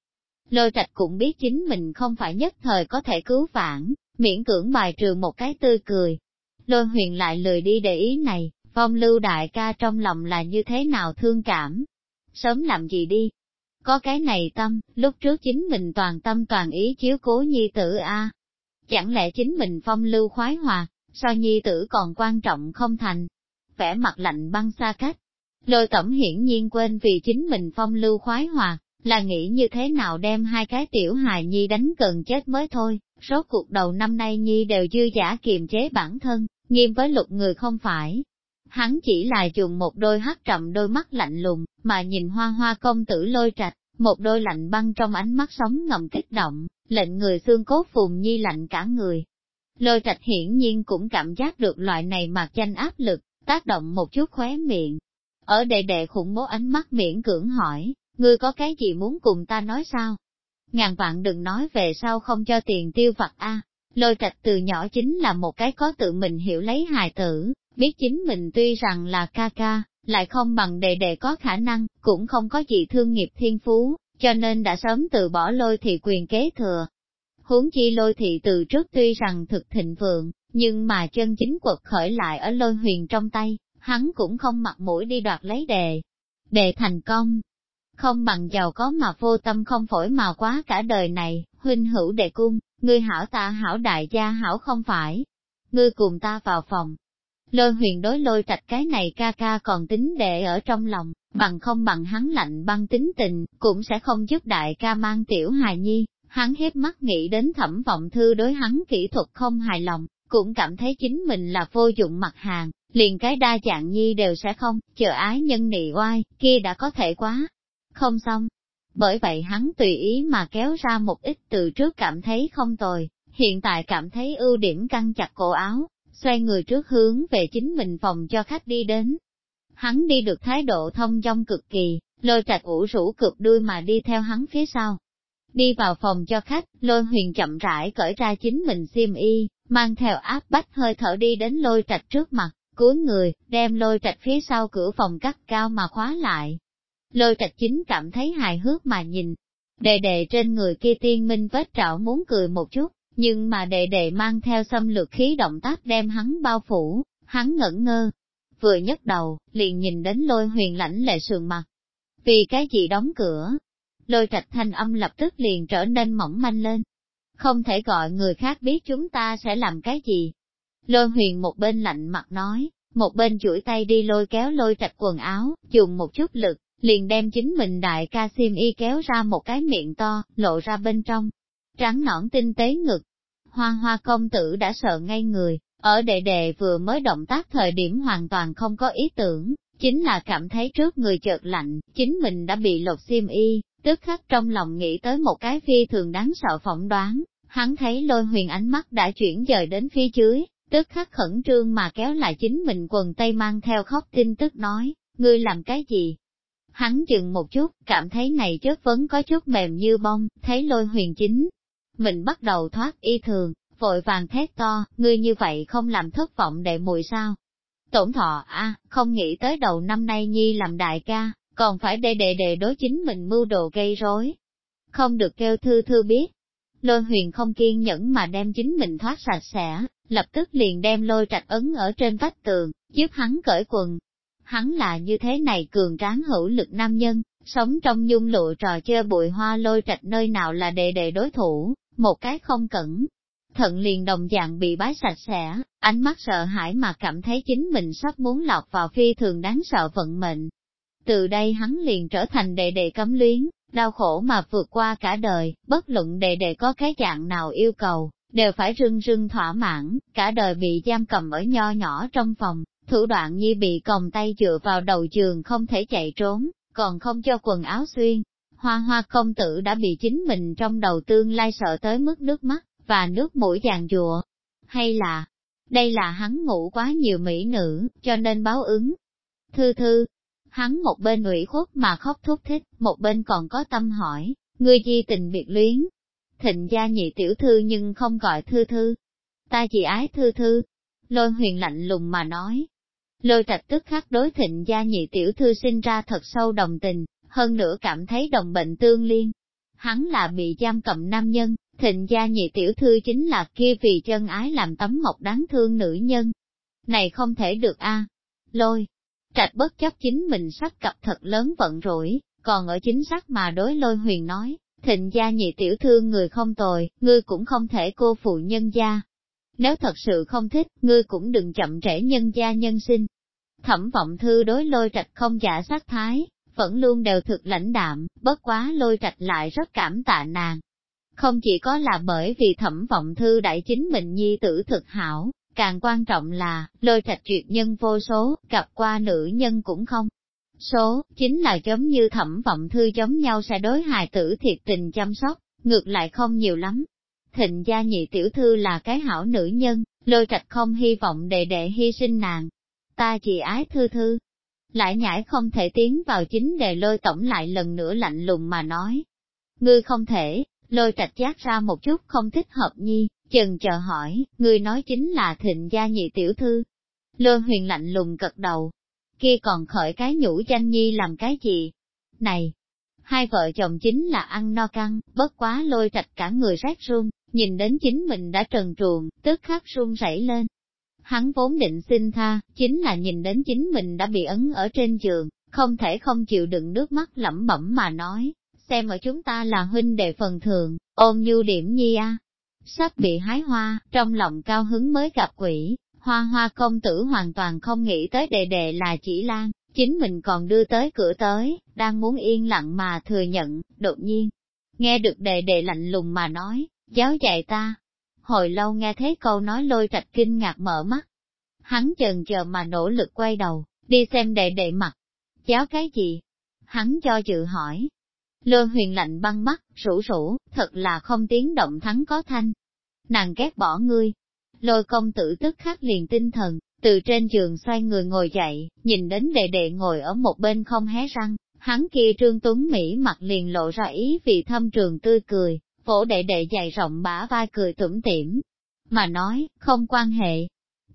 Lôi trạch cũng biết chính mình không phải nhất thời có thể cứu vãn, miễn cưỡng bài trừ một cái tươi cười. Lôi huyền lại lười đi để ý này, phong lưu đại ca trong lòng là như thế nào thương cảm. Sớm làm gì đi? Có cái này tâm, lúc trước chính mình toàn tâm toàn ý chiếu cố nhi tử A, Chẳng lẽ chính mình phong lưu khoái hòa, so nhi tử còn quan trọng không thành? Vẻ mặt lạnh băng xa cách. Lôi tổng hiển nhiên quên vì chính mình phong lưu khoái hòa, là nghĩ như thế nào đem hai cái tiểu hài nhi đánh cần chết mới thôi, số cuộc đầu năm nay nhi đều dư giả kiềm chế bản thân, nghiêm với lục người không phải. Hắn chỉ là dùng một đôi hắt trầm đôi mắt lạnh lùng, mà nhìn hoa hoa công tử lôi trạch, một đôi lạnh băng trong ánh mắt sống ngầm kích động, lệnh người xương cốt phùng nhi lạnh cả người. Lôi trạch hiển nhiên cũng cảm giác được loại này mạc danh áp lực, tác động một chút khóe miệng. Ở đệ đệ khủng bố ánh mắt miễn cưỡng hỏi, ngươi có cái gì muốn cùng ta nói sao? Ngàn vạn đừng nói về sau không cho tiền tiêu vặt a. Lôi trạch từ nhỏ chính là một cái có tự mình hiểu lấy hài tử, biết chính mình tuy rằng là ca ca, lại không bằng đệ đệ có khả năng, cũng không có gì thương nghiệp thiên phú, cho nên đã sớm từ bỏ lôi thị quyền kế thừa. Huống chi lôi thị từ trước tuy rằng thực thịnh vượng, nhưng mà chân chính quật khởi lại ở lôi huyền trong tay, hắn cũng không mặc mũi đi đoạt lấy đề. Đề thành công, không bằng giàu có mà vô tâm không phổi mà quá cả đời này, huynh hữu đệ cung, ngươi hảo ta hảo đại gia hảo không phải. Ngươi cùng ta vào phòng, Lôi huyền đối lôi trạch cái này ca ca còn tính đệ ở trong lòng, bằng không bằng hắn lạnh băng tính tình, cũng sẽ không giúp đại ca mang tiểu hài nhi. Hắn hiếp mắt nghĩ đến thẩm vọng thư đối hắn kỹ thuật không hài lòng, cũng cảm thấy chính mình là vô dụng mặt hàng, liền cái đa dạng nhi đều sẽ không, chờ ái nhân nị oai, kia đã có thể quá. Không xong. Bởi vậy hắn tùy ý mà kéo ra một ít từ trước cảm thấy không tồi, hiện tại cảm thấy ưu điểm căng chặt cổ áo, xoay người trước hướng về chính mình phòng cho khách đi đến. Hắn đi được thái độ thông dong cực kỳ, lôi trạch ủ rũ cực đuôi mà đi theo hắn phía sau. Đi vào phòng cho khách, lôi huyền chậm rãi cởi ra chính mình xiêm y, mang theo áp bách hơi thở đi đến lôi trạch trước mặt, cuối người, đem lôi trạch phía sau cửa phòng cắt cao mà khóa lại. Lôi trạch chính cảm thấy hài hước mà nhìn, Đệ đệ trên người kia tiên minh vết trạo muốn cười một chút, nhưng mà đệ đệ mang theo xâm lược khí động tác đem hắn bao phủ, hắn ngẩn ngơ. Vừa nhấc đầu, liền nhìn đến lôi huyền lãnh lệ sườn mặt. Vì cái gì đóng cửa? Lôi trạch thanh âm lập tức liền trở nên mỏng manh lên. Không thể gọi người khác biết chúng ta sẽ làm cái gì. Lôi huyền một bên lạnh mặt nói, một bên chuỗi tay đi lôi kéo lôi trạch quần áo, dùng một chút lực, liền đem chính mình đại ca xiêm y kéo ra một cái miệng to, lộ ra bên trong. Trắng nõn tinh tế ngực, Hoa hoa công tử đã sợ ngay người, ở đệ đệ vừa mới động tác thời điểm hoàn toàn không có ý tưởng, chính là cảm thấy trước người chợt lạnh, chính mình đã bị lột xiêm y, tức khắc trong lòng nghĩ tới một cái phi thường đáng sợ phỏng đoán, hắn thấy lôi huyền ánh mắt đã chuyển dời đến phía dưới, tức khắc khẩn trương mà kéo lại chính mình quần tây mang theo khóc tin tức nói, ngươi làm cái gì? Hắn dừng một chút, cảm thấy này chất vấn có chút mềm như bông, thấy lôi huyền chính. Mình bắt đầu thoát y thường, vội vàng thét to, ngươi như vậy không làm thất vọng đệ mùi sao? Tổn thọ a không nghĩ tới đầu năm nay Nhi làm đại ca, còn phải để đệ đệ đối chính mình mưu đồ gây rối. Không được kêu thư thư biết. Lôi huyền không kiên nhẫn mà đem chính mình thoát sạch sẽ, lập tức liền đem lôi trạch ấn ở trên vách tường, giúp hắn cởi quần. Hắn là như thế này cường tráng hữu lực nam nhân, sống trong nhung lụa trò chơi bụi hoa lôi trạch nơi nào là đệ đệ đối thủ, một cái không cẩn. Thận liền đồng dạng bị bái sạch sẽ, ánh mắt sợ hãi mà cảm thấy chính mình sắp muốn lọt vào phi thường đáng sợ vận mệnh. Từ đây hắn liền trở thành đệ đệ cấm luyến, đau khổ mà vượt qua cả đời, bất luận đệ đệ có cái dạng nào yêu cầu, đều phải rưng rưng thỏa mãn, cả đời bị giam cầm ở nho nhỏ trong phòng, thủ đoạn như bị còng tay dựa vào đầu giường không thể chạy trốn, còn không cho quần áo xuyên. Hoa hoa công tử đã bị chính mình trong đầu tương lai sợ tới mức nước mắt, và nước mũi giàn dụa. Hay là, đây là hắn ngủ quá nhiều mỹ nữ, cho nên báo ứng. Thư thư, hắn một bên ủy khuất mà khóc thúc thích, một bên còn có tâm hỏi, ngươi di tình biệt luyến, thịnh gia nhị tiểu thư nhưng không gọi thư thư. Ta chỉ ái thư thư. Lôi huyền lạnh lùng mà nói. Lôi trạch tức khắc đối thịnh gia nhị tiểu thư sinh ra thật sâu đồng tình, hơn nữa cảm thấy đồng bệnh tương liên. Hắn là bị giam cầm nam nhân, thịnh gia nhị tiểu thư chính là kia vì chân ái làm tấm mộc đáng thương nữ nhân. Này không thể được a Lôi, trạch bất chấp chính mình sắc cặp thật lớn vận rủi, còn ở chính xác mà đối lôi huyền nói, thịnh gia nhị tiểu thư người không tồi, ngươi cũng không thể cô phụ nhân gia. Nếu thật sự không thích, ngươi cũng đừng chậm trễ nhân gia nhân sinh. Thẩm vọng thư đối lôi trạch không giả sát thái, vẫn luôn đều thực lãnh đạm, bất quá lôi trạch lại rất cảm tạ nàng. Không chỉ có là bởi vì thẩm vọng thư đại chính mình nhi tử thực hảo, càng quan trọng là, lôi trạch tuyệt nhân vô số, gặp qua nữ nhân cũng không số, chính là giống như thẩm vọng thư giống nhau sẽ đối hài tử thiệt tình chăm sóc, ngược lại không nhiều lắm. Thịnh gia nhị tiểu thư là cái hảo nữ nhân, lôi trạch không hy vọng đệ đệ hy sinh nàng. Ta chỉ ái thư thư. Lại nhãi không thể tiến vào chính đề lôi tổng lại lần nữa lạnh lùng mà nói. Ngươi không thể, lôi trạch giác ra một chút không thích hợp nhi, chừng chờ hỏi, ngươi nói chính là thịnh gia nhị tiểu thư. Lôi huyền lạnh lùng cật đầu, kia còn khởi cái nhũ danh nhi làm cái gì? Này, hai vợ chồng chính là ăn no căng, bất quá lôi trạch cả người rét run, nhìn đến chính mình đã trần truồng, tức khắc run rẩy lên. Hắn vốn định xin tha, chính là nhìn đến chính mình đã bị ấn ở trên giường, không thể không chịu đựng nước mắt lẩm bẩm mà nói, xem ở chúng ta là huynh đệ phần thường, ôm như điểm nhi a. Sắp bị hái hoa, trong lòng cao hứng mới gặp quỷ, Hoa hoa công tử hoàn toàn không nghĩ tới đệ đệ là chỉ lan, chính mình còn đưa tới cửa tới, đang muốn yên lặng mà thừa nhận, đột nhiên. Nghe được đệ đệ lạnh lùng mà nói, giáo dạy ta. Hồi lâu nghe thấy câu nói lôi trạch kinh ngạc mở mắt. Hắn chần chờ mà nỗ lực quay đầu, đi xem đệ đệ mặt. Giáo cái gì? Hắn cho dự hỏi. Lôi huyền lạnh băng mắt, rủ rủ, thật là không tiếng động thắng có thanh. Nàng ghét bỏ ngươi, Lôi công tử tức khắc liền tinh thần, từ trên giường xoay người ngồi dậy, nhìn đến đệ đệ ngồi ở một bên không hé răng, hắn kia trương tuấn Mỹ mặt liền lộ ra ý vì thâm trường tươi cười, phổ đệ đệ dày rộng bả vai cười tủm tỉm, mà nói, không quan hệ.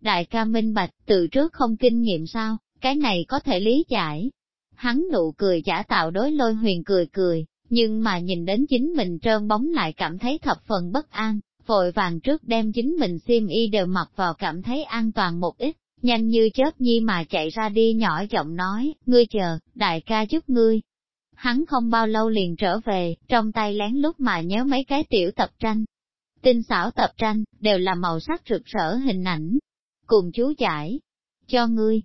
Đại ca minh bạch, từ trước không kinh nghiệm sao, cái này có thể lý giải. Hắn nụ cười giả tạo đối lôi huyền cười cười, nhưng mà nhìn đến chính mình trơn bóng lại cảm thấy thập phần bất an, vội vàng trước đem chính mình xiêm y đều mặc vào cảm thấy an toàn một ít, nhanh như chớp nhi mà chạy ra đi nhỏ giọng nói, ngươi chờ, đại ca giúp ngươi. Hắn không bao lâu liền trở về, trong tay lén lút mà nhớ mấy cái tiểu tập tranh. Tinh xảo tập tranh, đều là màu sắc rực rỡ hình ảnh. Cùng chú giải, cho ngươi.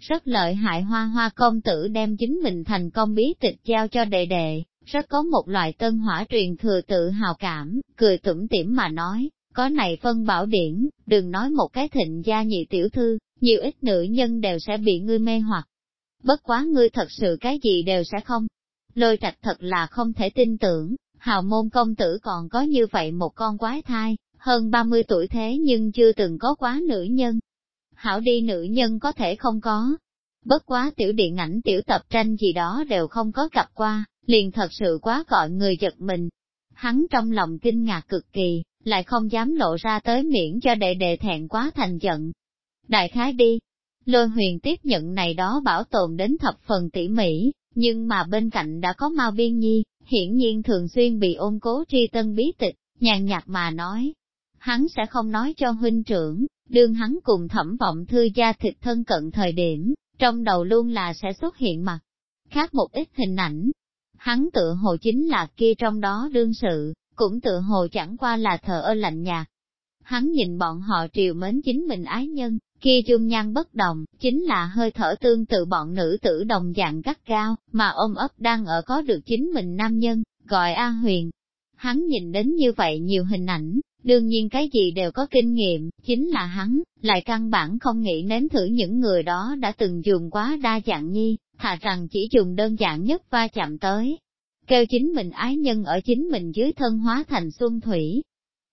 Rất lợi hại hoa hoa công tử đem chính mình thành công bí tịch giao cho đệ đệ, rất có một loại tân hỏa truyền thừa tự hào cảm, cười tủm tỉm mà nói, có này phân bảo điển, đừng nói một cái thịnh gia nhị tiểu thư, nhiều ít nữ nhân đều sẽ bị ngươi mê hoặc. Bất quá ngươi thật sự cái gì đều sẽ không lôi trạch thật là không thể tin tưởng, hào môn công tử còn có như vậy một con quái thai, hơn 30 tuổi thế nhưng chưa từng có quá nữ nhân. Hảo đi nữ nhân có thể không có. Bất quá tiểu điện ảnh tiểu tập tranh gì đó đều không có gặp qua, liền thật sự quá gọi người giật mình. Hắn trong lòng kinh ngạc cực kỳ, lại không dám lộ ra tới miễn cho đệ đệ thẹn quá thành giận. Đại khái đi, lôi huyền tiếp nhận này đó bảo tồn đến thập phần tỉ mỉ, nhưng mà bên cạnh đã có Mao Biên Nhi, hiển nhiên thường xuyên bị ôn cố tri tân bí tịch, nhàn nhạt mà nói. Hắn sẽ không nói cho huynh trưởng, đương hắn cùng thẩm vọng thư gia thịt thân cận thời điểm, trong đầu luôn là sẽ xuất hiện mặt. Khác một ít hình ảnh, hắn tự hồ chính là kia trong đó đương sự, cũng tự hồ chẳng qua là thờ ơ lạnh nhạt. Hắn nhìn bọn họ triều mến chính mình ái nhân, kia chung nhan bất đồng, chính là hơi thở tương tự bọn nữ tử đồng dạng gắt cao, mà ôm ấp đang ở có được chính mình nam nhân, gọi A Huyền. Hắn nhìn đến như vậy nhiều hình ảnh, đương nhiên cái gì đều có kinh nghiệm, chính là hắn, lại căn bản không nghĩ nếm thử những người đó đã từng dùng quá đa dạng nhi, thà rằng chỉ dùng đơn giản nhất va chạm tới. Kêu chính mình ái nhân ở chính mình dưới thân hóa thành xuân thủy.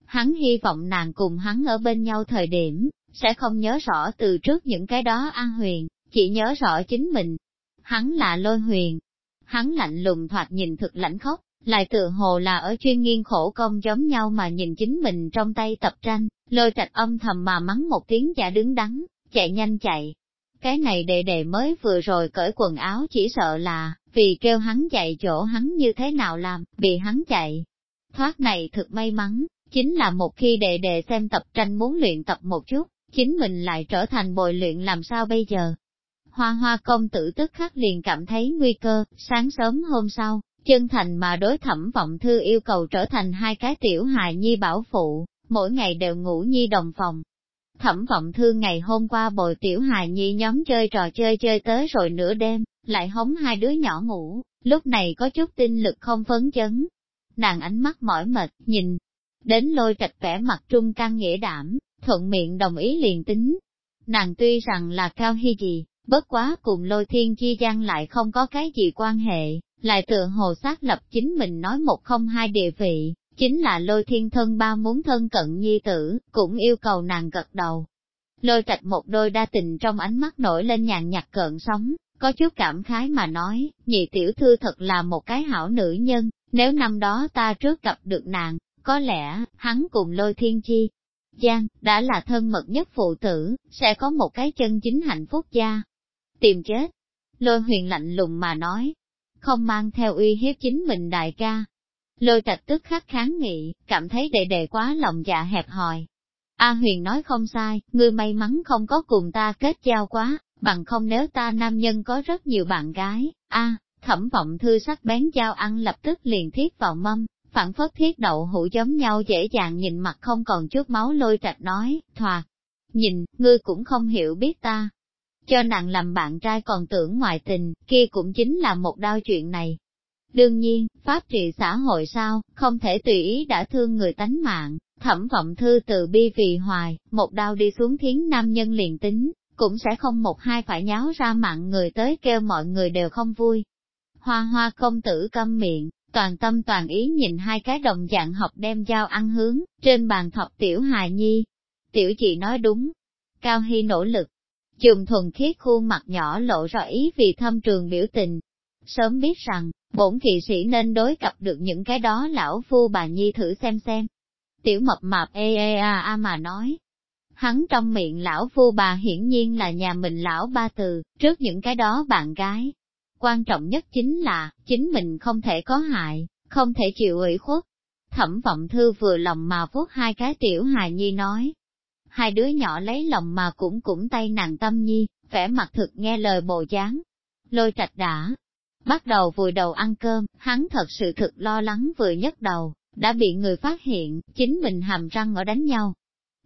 Hắn hy vọng nàng cùng hắn ở bên nhau thời điểm, sẽ không nhớ rõ từ trước những cái đó an huyền, chỉ nhớ rõ chính mình. Hắn là lôi huyền. Hắn lạnh lùng thoạt nhìn thực lãnh khóc lại tự hồ là ở chuyên nghiên khổ công giống nhau mà nhìn chính mình trong tay tập tranh, lôi trạch âm thầm mà mắng một tiếng giả đứng đắn, chạy nhanh chạy. Cái này đệ đệ mới vừa rồi cởi quần áo chỉ sợ là, vì kêu hắn chạy chỗ hắn như thế nào làm, bị hắn chạy. Thoát này thực may mắn, chính là một khi đệ đệ xem tập tranh muốn luyện tập một chút, chính mình lại trở thành bồi luyện làm sao bây giờ. Hoa hoa công tử tức khắc liền cảm thấy nguy cơ, sáng sớm hôm sau, chân thành mà đối thẩm vọng thư yêu cầu trở thành hai cái tiểu hài nhi bảo phụ, mỗi ngày đều ngủ nhi đồng phòng. Thẩm vọng thư ngày hôm qua bồi tiểu hài nhi nhóm chơi trò chơi chơi tới rồi nửa đêm, lại hống hai đứa nhỏ ngủ, lúc này có chút tinh lực không phấn chấn. Nàng ánh mắt mỏi mệt, nhìn, đến lôi trạch vẻ mặt trung căng nghĩa đảm, thuận miệng đồng ý liền tính. Nàng tuy rằng là cao hy gì, bất quá cùng lôi thiên chi gian lại không có cái gì quan hệ, lại tựa hồ xác lập chính mình nói một không hai địa vị, chính là lôi thiên thân ba muốn thân cận nhi tử, cũng yêu cầu nàng gật đầu. Lôi trạch một đôi đa tình trong ánh mắt nổi lên nhàn nhạt cợn sóng, có chút cảm khái mà nói, nhị tiểu thư thật là một cái hảo nữ nhân, nếu năm đó ta trước gặp được nàng, có lẽ, hắn cùng lôi thiên chi, Giang, đã là thân mật nhất phụ tử, sẽ có một cái chân chính hạnh phúc gia. Tìm chết. Lôi huyền lạnh lùng mà nói. Không mang theo uy hiếp chính mình đại ca. Lôi trạch tức khắc kháng nghị, cảm thấy đệ đệ quá lòng dạ hẹp hòi. A huyền nói không sai, ngươi may mắn không có cùng ta kết giao quá, bằng không nếu ta nam nhân có rất nhiều bạn gái. A, thẩm vọng thư sắc bén dao ăn lập tức liền thiết vào mâm, phản phất thiết đậu hũ giống nhau dễ dàng nhìn mặt không còn chút máu lôi trạch nói, thoạt, nhìn, ngươi cũng không hiểu biết ta. Cho nàng làm bạn trai còn tưởng ngoại tình, kia cũng chính là một đau chuyện này. Đương nhiên, pháp trị xã hội sao, không thể tùy ý đã thương người tánh mạng, thẩm vọng thư từ bi vì hoài, một đau đi xuống thiến nam nhân liền tính, cũng sẽ không một hai phải nháo ra mạng người tới kêu mọi người đều không vui. Hoa hoa công tử câm miệng, toàn tâm toàn ý nhìn hai cái đồng dạng học đem dao ăn hướng, trên bàn thọc tiểu hài nhi. Tiểu chị nói đúng. Cao Hy nỗ lực, dùng thuần khiết khuôn mặt nhỏ lộ rõ ý vì thâm trường biểu tình. Sớm biết rằng, bổn kỵ sĩ nên đối cập được những cái đó lão phu bà nhi thử xem xem. Tiểu mập mạp ê ê a a mà nói. Hắn trong miệng lão phu bà hiển nhiên là nhà mình lão ba từ, trước những cái đó bạn gái, quan trọng nhất chính là, chính mình không thể có hại, không thể chịu ủy khuất. Thẩm vọng thư vừa lòng mà vuốt hai cái tiểu hài nhi nói. Hai đứa nhỏ lấy lòng mà cũng cũng tay nàng tâm nhi, vẻ mặt thực nghe lời bồ dáng. Lôi trạch đã, bắt đầu vùi đầu ăn cơm, hắn thật sự thực lo lắng vừa nhấc đầu, đã bị người phát hiện, chính mình hàm răng ở đánh nhau.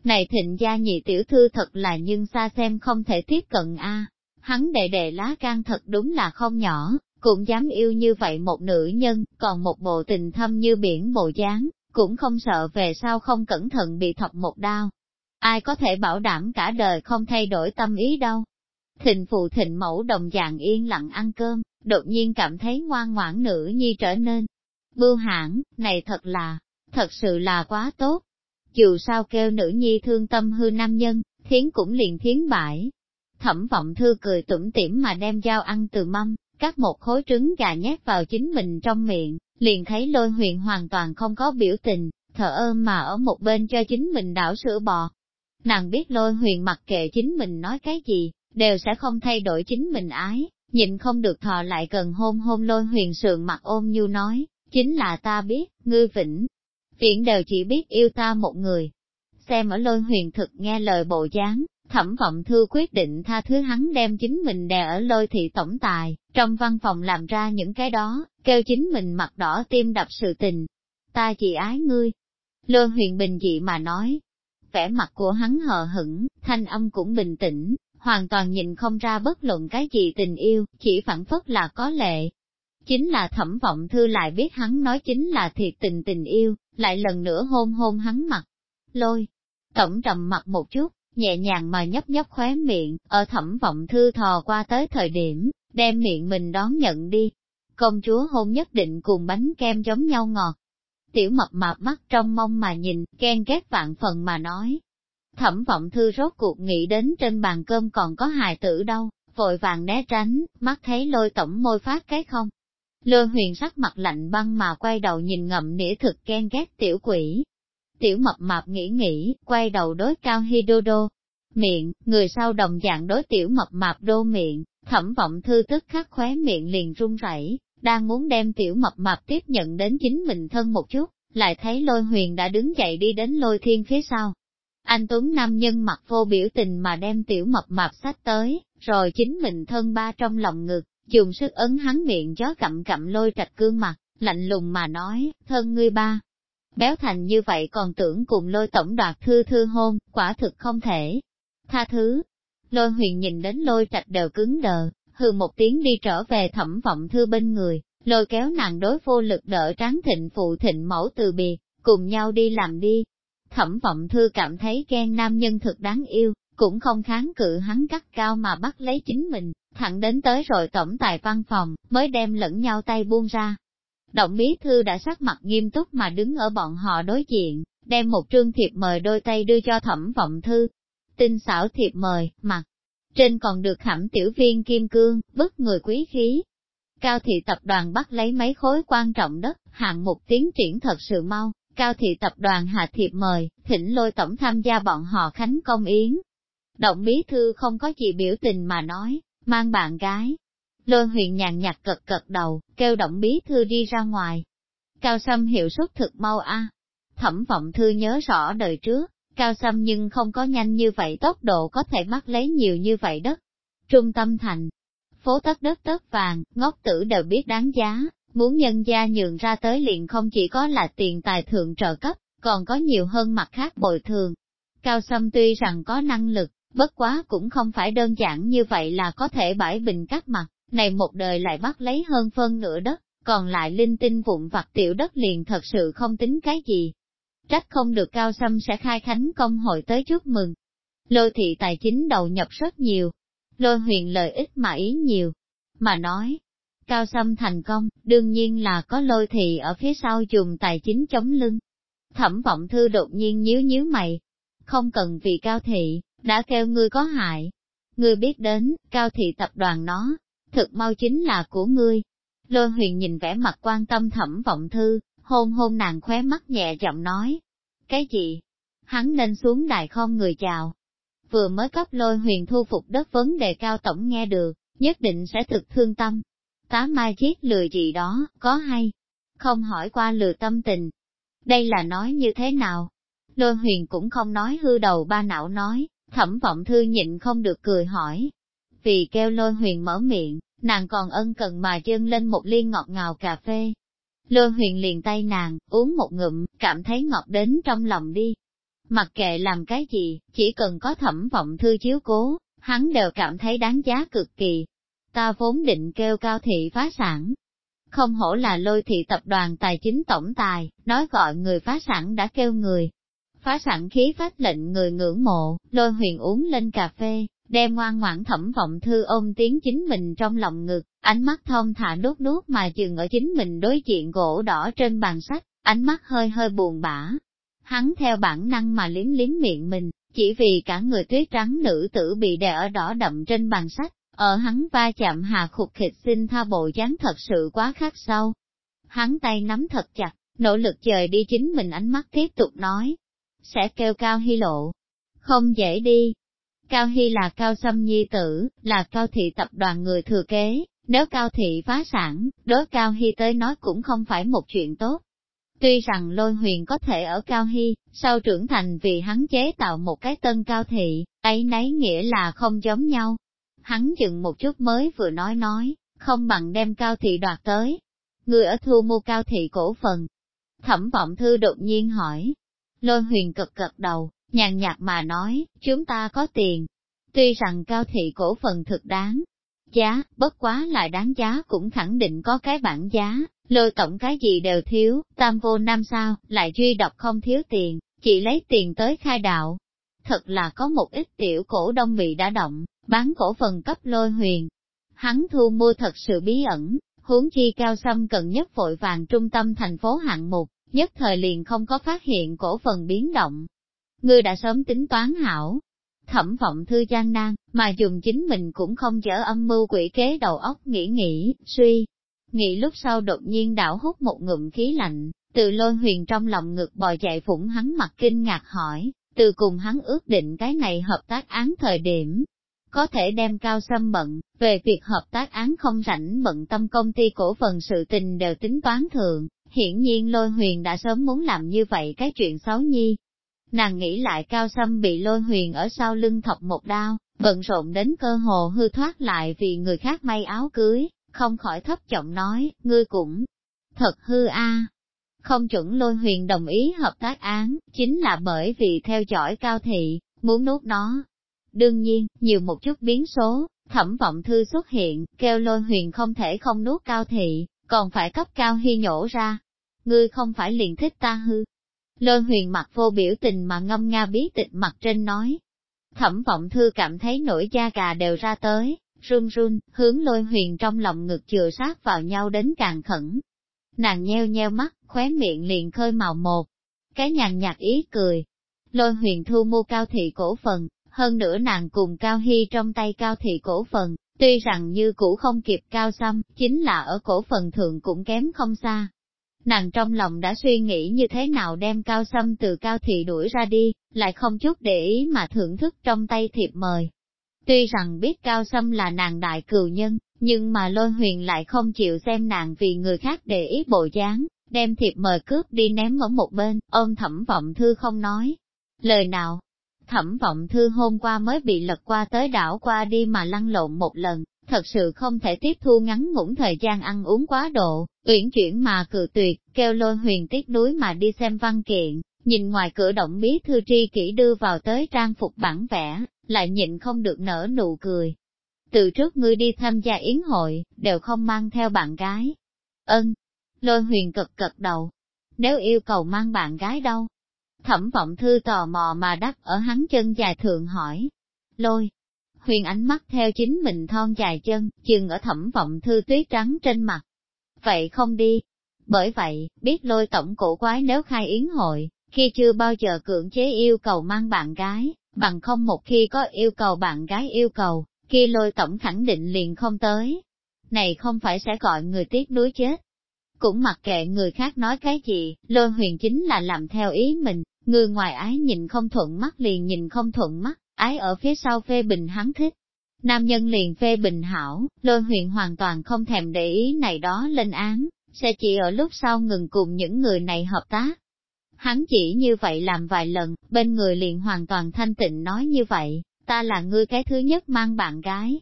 Này thịnh gia nhị tiểu thư thật là nhưng xa xem không thể tiếp cận a hắn đệ đệ lá gan thật đúng là không nhỏ, cũng dám yêu như vậy một nữ nhân, còn một bộ tình thâm như biển bộ dáng, cũng không sợ về sau không cẩn thận bị thọc một đao. Ai có thể bảo đảm cả đời không thay đổi tâm ý đâu. thịnh phụ thịnh mẫu đồng dạng yên lặng ăn cơm, đột nhiên cảm thấy ngoan ngoãn nữ nhi trở nên. Bưu hãn, này thật là, thật sự là quá tốt. Dù sao kêu nữ nhi thương tâm hư nam nhân, thiến cũng liền thiến bãi. Thẩm vọng thư cười tủm tỉm mà đem dao ăn từ mâm, cắt một khối trứng gà nhét vào chính mình trong miệng, liền thấy lôi huyền hoàn toàn không có biểu tình, thở ơ mà ở một bên cho chính mình đảo sữa bò. Nàng biết lôi huyền mặc kệ chính mình nói cái gì, đều sẽ không thay đổi chính mình ái, nhịn không được thò lại gần hôn hôn lôi huyền sườn mặt ôm như nói, chính là ta biết, ngươi vĩnh, viễn đều chỉ biết yêu ta một người. Xem ở lôi huyền thực nghe lời bộ dáng, thẩm vọng thư quyết định tha thứ hắn đem chính mình đè ở lôi thị tổng tài, trong văn phòng làm ra những cái đó, kêu chính mình mặt đỏ tim đập sự tình. Ta chỉ ái ngươi. Lôi huyền bình dị mà nói, vẻ mặt của hắn hờ hững, thanh âm cũng bình tĩnh, hoàn toàn nhìn không ra bất luận cái gì tình yêu, chỉ phản phất là có lệ. Chính là thẩm vọng thư lại biết hắn nói chính là thiệt tình tình yêu, lại lần nữa hôn hôn hắn mặt. Lôi, tổng trầm mặt một chút, nhẹ nhàng mà nhấp nhấp khóe miệng, ở thẩm vọng thư thò qua tới thời điểm, đem miệng mình đón nhận đi. Công chúa hôn nhất định cùng bánh kem giống nhau ngọt. Tiểu mập mạp mắt trong mong mà nhìn, ghen ghét vạn phần mà nói, Thẩm vọng thư rốt cuộc nghĩ đến trên bàn cơm còn có hài tử đâu, vội vàng né tránh, mắt thấy lôi tổng môi phát cái không. Lôi huyền sắc mặt lạnh băng mà quay đầu nhìn ngậm nỉa thực ghen ghét tiểu quỷ. Tiểu mập mạp nghĩ nghĩ, quay đầu đối cao hi đô đô. Miệng, người sau đồng dạng đối tiểu mập mạp đô miệng, thẩm vọng thư tức khắc khóe miệng liền run rẩy, đang muốn đem tiểu mập mạp tiếp nhận đến chính mình thân một chút, lại thấy lôi huyền đã đứng dậy đi đến lôi thiên phía sau, anh Tuấn Nam nhân mặt vô biểu tình mà đem tiểu mập mạp sách tới, rồi chính mình thân ba trong lòng ngực, dùng sức ấn hắn miệng chó cặm cặm lôi trạch cương mặt, lạnh lùng mà nói, thân ngươi ba. Béo thành như vậy còn tưởng cùng lôi tổng đoạt thư thư hôn, quả thực không thể. Tha thứ. Lôi huyền nhìn đến lôi trạch đều cứng đờ, hừ một tiếng đi trở về thẩm vọng thư bên người, lôi kéo nàng đối vô lực đỡ tráng thịnh phụ thịnh mẫu từ biệt, cùng nhau đi làm đi, Thẩm vọng thư cảm thấy ghen nam nhân thực đáng yêu, cũng không kháng cự hắn cắt cao mà bắt lấy chính mình, thẳng đến tới rồi tổng tài văn phòng, mới đem lẫn nhau tay buông ra. Động bí thư đã sắc mặt nghiêm túc mà đứng ở bọn họ đối diện, đem một trương thiệp mời đôi tay đưa cho thẩm vọng thư. Tinh xảo thiệp mời, mặt. Trên còn được khảm tiểu viên kim cương, bức người quý khí. Cao thị tập đoàn bắt lấy mấy khối quan trọng đất, hạng mục tiến triển thật sự mau, Cao thị tập đoàn hạ thiệp mời, thỉnh lôi tổng tham gia bọn họ khánh công yến. Động bí thư không có gì biểu tình mà nói, mang bạn gái. Lôi huyền nhàn nhạt cật cật đầu, kêu động bí thư đi ra ngoài. Cao Sâm hiệu suất thực mau a. Thẩm vọng thư nhớ rõ đời trước, Cao Sâm nhưng không có nhanh như vậy tốc độ có thể bắt lấy nhiều như vậy đất. Trung tâm thành, phố tất đất tất vàng, ngốc tử đều biết đáng giá, Muốn nhân gia nhường ra tới liền không chỉ có là tiền tài thượng trợ cấp, còn có nhiều hơn mặt khác bồi thường. Cao Sâm tuy rằng có năng lực, bất quá cũng không phải đơn giản như vậy là có thể bãi bình các mặt, này một đời lại bắt lấy hơn phân nửa đất, còn lại linh tinh vụn vặt tiểu đất liền thật sự không tính cái gì. Trách không được Cao Sâm sẽ khai khánh công hội tới chúc mừng. Lôi thị tài chính đầu nhập rất nhiều, lôi huyền lợi ích mà ý nhiều, mà nói, Cao Sâm thành công, đương nhiên là có lôi thị ở phía sau dùng tài chính chống lưng. Thẩm vọng thư đột nhiên nhíu nhíu mày. Không cần vì cao thị, đã kêu ngươi có hại. Ngươi biết đến, cao thị tập đoàn nó, thực mau chính là của ngươi. Lôi huyền nhìn vẻ mặt quan tâm thẩm vọng thư, hôn hôn nàng khóe mắt nhẹ giọng nói. Cái gì? Hắn nên xuống đài không người chào. Vừa mới cấp lôi huyền thu phục đất vấn đề cao tổng nghe được, nhất định sẽ thực thương tâm, tá mai chiết lừa gì đó, có hay? Không hỏi qua lừa tâm tình. Đây là nói như thế nào? Lôi huyền cũng không nói hư đầu ba não nói, thẩm vọng thư nhịn không được cười hỏi. Vì kêu lôi huyền mở miệng, nàng còn ân cần mà dâng lên một ly ngọt ngào cà phê. Lôi huyền liền tay nàng, uống một ngụm, cảm thấy ngọt đến trong lòng đi. Mặc kệ làm cái gì, chỉ cần có thẩm vọng thư chiếu cố, hắn đều cảm thấy đáng giá cực kỳ, ta vốn định kêu cao thị phá sản. Không hổ là lôi thị tập đoàn tài chính tổng tài, nói gọi người phá sản đã kêu người. Phá sản khí phát lệnh người ngưỡng mộ, lôi huyền uống lên cà phê, đem ngoan ngoãn thẩm vọng thư ôm tiếng chính mình trong lòng ngực, ánh mắt thông thả nuốt nuốt mà dừng ở chính mình đối diện gỗ đỏ trên bàn sách, ánh mắt hơi hơi buồn bã. Hắn theo bản năng mà liếm liếm miệng mình, chỉ vì cả người tuyết trắng nữ tử bị đè ở đỏ đậm trên bàn sách, ở hắn va chạm hà khục khịch xin tha bộ dáng thật sự quá khắc sâu. Hắn tay nắm thật chặt, nỗ lực dời đi chính mình ánh mắt tiếp tục nói, sẽ kêu cao hy lộ. Không dễ đi. Cao Hy là cao xâm nhi tử, là cao thị tập đoàn người thừa kế, nếu cao thị phá sản, đối cao Hy tới nói cũng không phải một chuyện tốt. Tuy rằng lôi huyền có thể ở cao hy, sau trưởng thành vì hắn chế tạo một cái tân cao thị, ấy nấy nghĩa là không giống nhau. Hắn dừng một chút mới vừa nói nói, không bằng đem cao thị đoạt tới. Người ở thu mua cao thị cổ phần. Thẩm vọng thư đột nhiên hỏi. Lôi huyền cực cực đầu, nhàn nhạt mà nói, chúng ta có tiền. Tuy rằng cao thị cổ phần thực đáng giá, bất quá lại đáng giá cũng khẳng định có cái bản giá, lôi tổng cái gì đều thiếu, tam vô năm sao, lại duy độc không thiếu tiền, chỉ lấy tiền tới khai đạo. Thật là có một ít tiểu cổ đông bị đã động, bán cổ phần cấp lôi huyền. Hắn thu mua thật sự bí ẩn, huống chi cao xâm cần nhất vội vàng trung tâm thành phố hạng mục, nhất thời liền không có phát hiện cổ phần biến động. Ngươi đã sớm tính toán hảo, thẩm vọng thư gian nan, mà dùng chính mình cũng không dở âm mưu quỷ kế đầu óc nghĩ nghĩ, suy. Nghĩ lúc sau đột nhiên đảo hút một ngụm khí lạnh, từ lôi huyền trong lòng ngực bò chạy phủng hắn mặt kinh ngạc hỏi, từ cùng hắn ước định cái này hợp tác án thời điểm. Có thể đem cao xâm bận, về việc hợp tác án không rảnh bận tâm công ty cổ phần sự tình đều tính toán thường, hiển nhiên lôi huyền đã sớm muốn làm như vậy cái chuyện xấu nhi, Nàng nghĩ lại cao xâm bị lôi huyền ở sau lưng thọc một đao, bận rộn đến cơ hồ hư thoát lại vì người khác may áo cưới, không khỏi thấp giọng nói, ngươi cũng thật hư a. Không chuẩn lôi huyền đồng ý hợp tác án, chính là bởi vì theo dõi cao thị, muốn nuốt nó. Đương nhiên, nhiều một chút biến số, thẩm vọng thư xuất hiện, kêu lôi huyền không thể không nuốt cao thị, còn phải cấp cao hy nhổ ra. Ngươi không phải liền thích ta hư, Lôi huyền mặt vô biểu tình mà ngâm nga bí tịch mặt trên nói. Thẩm vọng thư cảm thấy nổi da gà đều ra tới, run run, hướng lôi huyền trong lòng ngực chừa sát vào nhau đến càng khẩn. Nàng nheo nheo mắt, khóe miệng liền khơi màu một. Cái nhàn nhạt ý cười. Lôi huyền thu mua cao thị cổ phần, hơn nữa nàng cùng cao hy trong tay cao thị cổ phần, tuy rằng như cũ không kịp cao xăm, chính là ở cổ phần thượng cũng kém không xa nàng trong lòng đã suy nghĩ như thế nào đem cao sâm từ cao thị đuổi ra đi, lại không chút để ý mà thưởng thức trong tay thiệp mời. Tuy rằng biết cao sâm là nàng đại cừu nhân, nhưng mà lôi huyền lại không chịu xem nàng vì người khác để ý bộ dáng, đem thiệp mời cướp đi ném ở một bên, ôm thẩm vọng thư không nói. Lời nào? Thẩm vọng thư hôm qua mới bị lật qua tới đảo qua đi mà lăn lộn một lần, thật sự không thể tiếp thu ngắn ngủn thời gian ăn uống quá độ, uyển chuyển mà cự tuyệt, kêu lôi huyền tiếc núi mà đi xem văn kiện, nhìn ngoài cửa động bí thư tri kỷ đưa vào tới trang phục bản vẽ, lại nhịn không được nở nụ cười. Từ trước ngươi đi tham gia yến hội, đều không mang theo bạn gái. Ân, lôi huyền cực cực đầu. Nếu yêu cầu mang bạn gái đâu? Thẩm vọng thư tò mò mà đắp ở hắn chân dài thượng hỏi. Lôi, huyền ánh mắt theo chính mình thon dài chân, chừng ở thẩm vọng thư tuyết trắng trên mặt. Vậy không đi. Bởi vậy, biết lôi tổng cổ quái nếu khai yến hội, khi chưa bao giờ cưỡng chế yêu cầu mang bạn gái, bằng không một khi có yêu cầu bạn gái yêu cầu, khi lôi tổng khẳng định liền không tới. Này không phải sẽ gọi người tiếc nuối chết. Cũng mặc kệ người khác nói cái gì, lôi huyền chính là làm theo ý mình, người ngoài ái nhìn không thuận mắt liền nhìn không thuận mắt, ái ở phía sau phê bình hắn thích. Nam nhân liền phê bình hảo, lôi huyền hoàn toàn không thèm để ý này đó lên án, sẽ chỉ ở lúc sau ngừng cùng những người này hợp tác. Hắn chỉ như vậy làm vài lần, bên người liền hoàn toàn thanh tịnh nói như vậy, ta là ngươi cái thứ nhất mang bạn gái.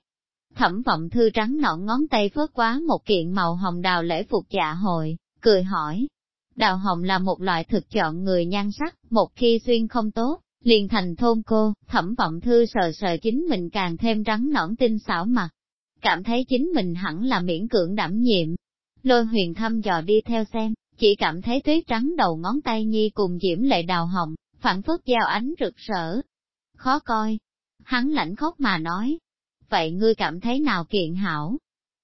Thẩm vọng thư trắng nõn ngón tay phớt quá một kiện màu hồng đào lễ phục dạ hội, cười hỏi. Đào hồng là một loại thực chọn người nhan sắc, một khi xuyên không tốt, liền thành thôn cô, thẩm vọng thư sờ sờ chính mình càng thêm rắn nõn tinh xảo mặt. Cảm thấy chính mình hẳn là miễn cưỡng đảm nhiệm. Lôi huyền thăm dò đi theo xem, chỉ cảm thấy tuyết trắng đầu ngón tay nhi cùng diễm lệ đào hồng, phản phất giao ánh rực rỡ. Khó coi. Hắn lãnh khóc mà nói, vậy ngươi cảm thấy nào kiện hảo?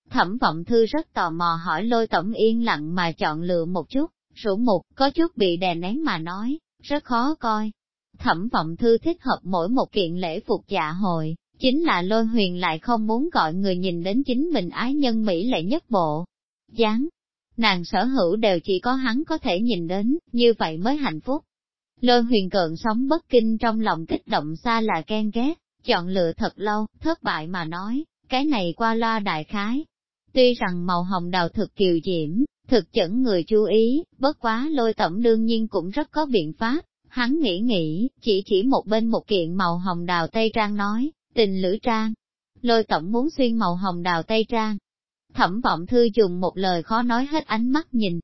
Thẩm vọng thư rất tò mò hỏi lôi tổng yên lặng mà chọn lựa một chút, rủ mục, có chút bị đè nén mà nói, rất khó coi. Thẩm vọng thư thích hợp mỗi một kiện lễ phục dạ hội, chính là lôi huyền lại không muốn gọi người nhìn đến chính mình ái nhân Mỹ lệ nhất bộ. dáng nàng sở hữu đều chỉ có hắn có thể nhìn đến, như vậy mới hạnh phúc. Lôi huyền cận sống bất kinh trong lòng kích động xa là ghen ghét, chọn lựa thật lâu, thất bại mà nói, cái này qua loa đại khái. Tuy rằng màu hồng đào thực kiều diễm, thực chẩn người chú ý, bất quá lôi tổng đương nhiên cũng rất có biện pháp, hắn nghĩ nghĩ, chỉ chỉ một bên một kiện màu hồng đào tây trang nói, tình lữ trang. Lôi tổng muốn xuyên màu hồng đào tây trang. Thẩm vọng thư dùng một lời khó nói hết ánh mắt nhìn.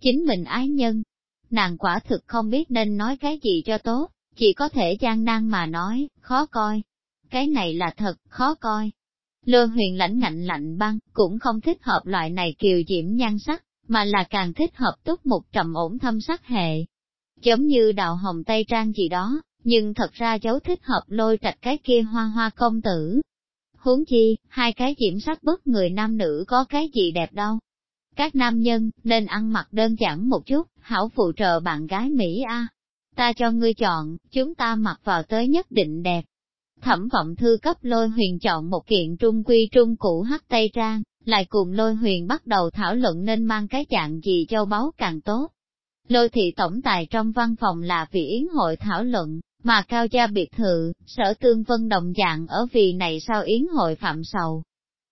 Chính mình ái nhân. Nàng quả thực không biết nên nói cái gì cho tốt, chỉ có thể gian nan mà nói, khó coi. Cái này là thật, khó coi. lôi huyền lãnh ngạnh lạnh băng, cũng không thích hợp loại này kiều diễm nhan sắc, mà là càng thích hợp túc một trầm ổn thâm sắc hệ. Giống như đào hồng tây trang gì đó, nhưng thật ra cháu thích hợp lôi trạch cái kia hoa hoa công tử. Huống chi, hai cái diễm sắc bất người nam nữ có cái gì đẹp đâu. Các nam nhân, nên ăn mặc đơn giản một chút, hảo phụ trợ bạn gái Mỹ A. Ta cho ngươi chọn, chúng ta mặc vào tới nhất định đẹp. Thẩm vọng thư cấp lôi huyền chọn một kiện trung quy trung cũ hắc tây trang, lại cùng lôi huyền bắt đầu thảo luận nên mang cái dạng gì châu báu càng tốt. Lôi thị tổng tài trong văn phòng là vì yến hội thảo luận, mà cao gia biệt thự, sở tương vân đồng dạng ở vì này sao yến hội phạm sầu.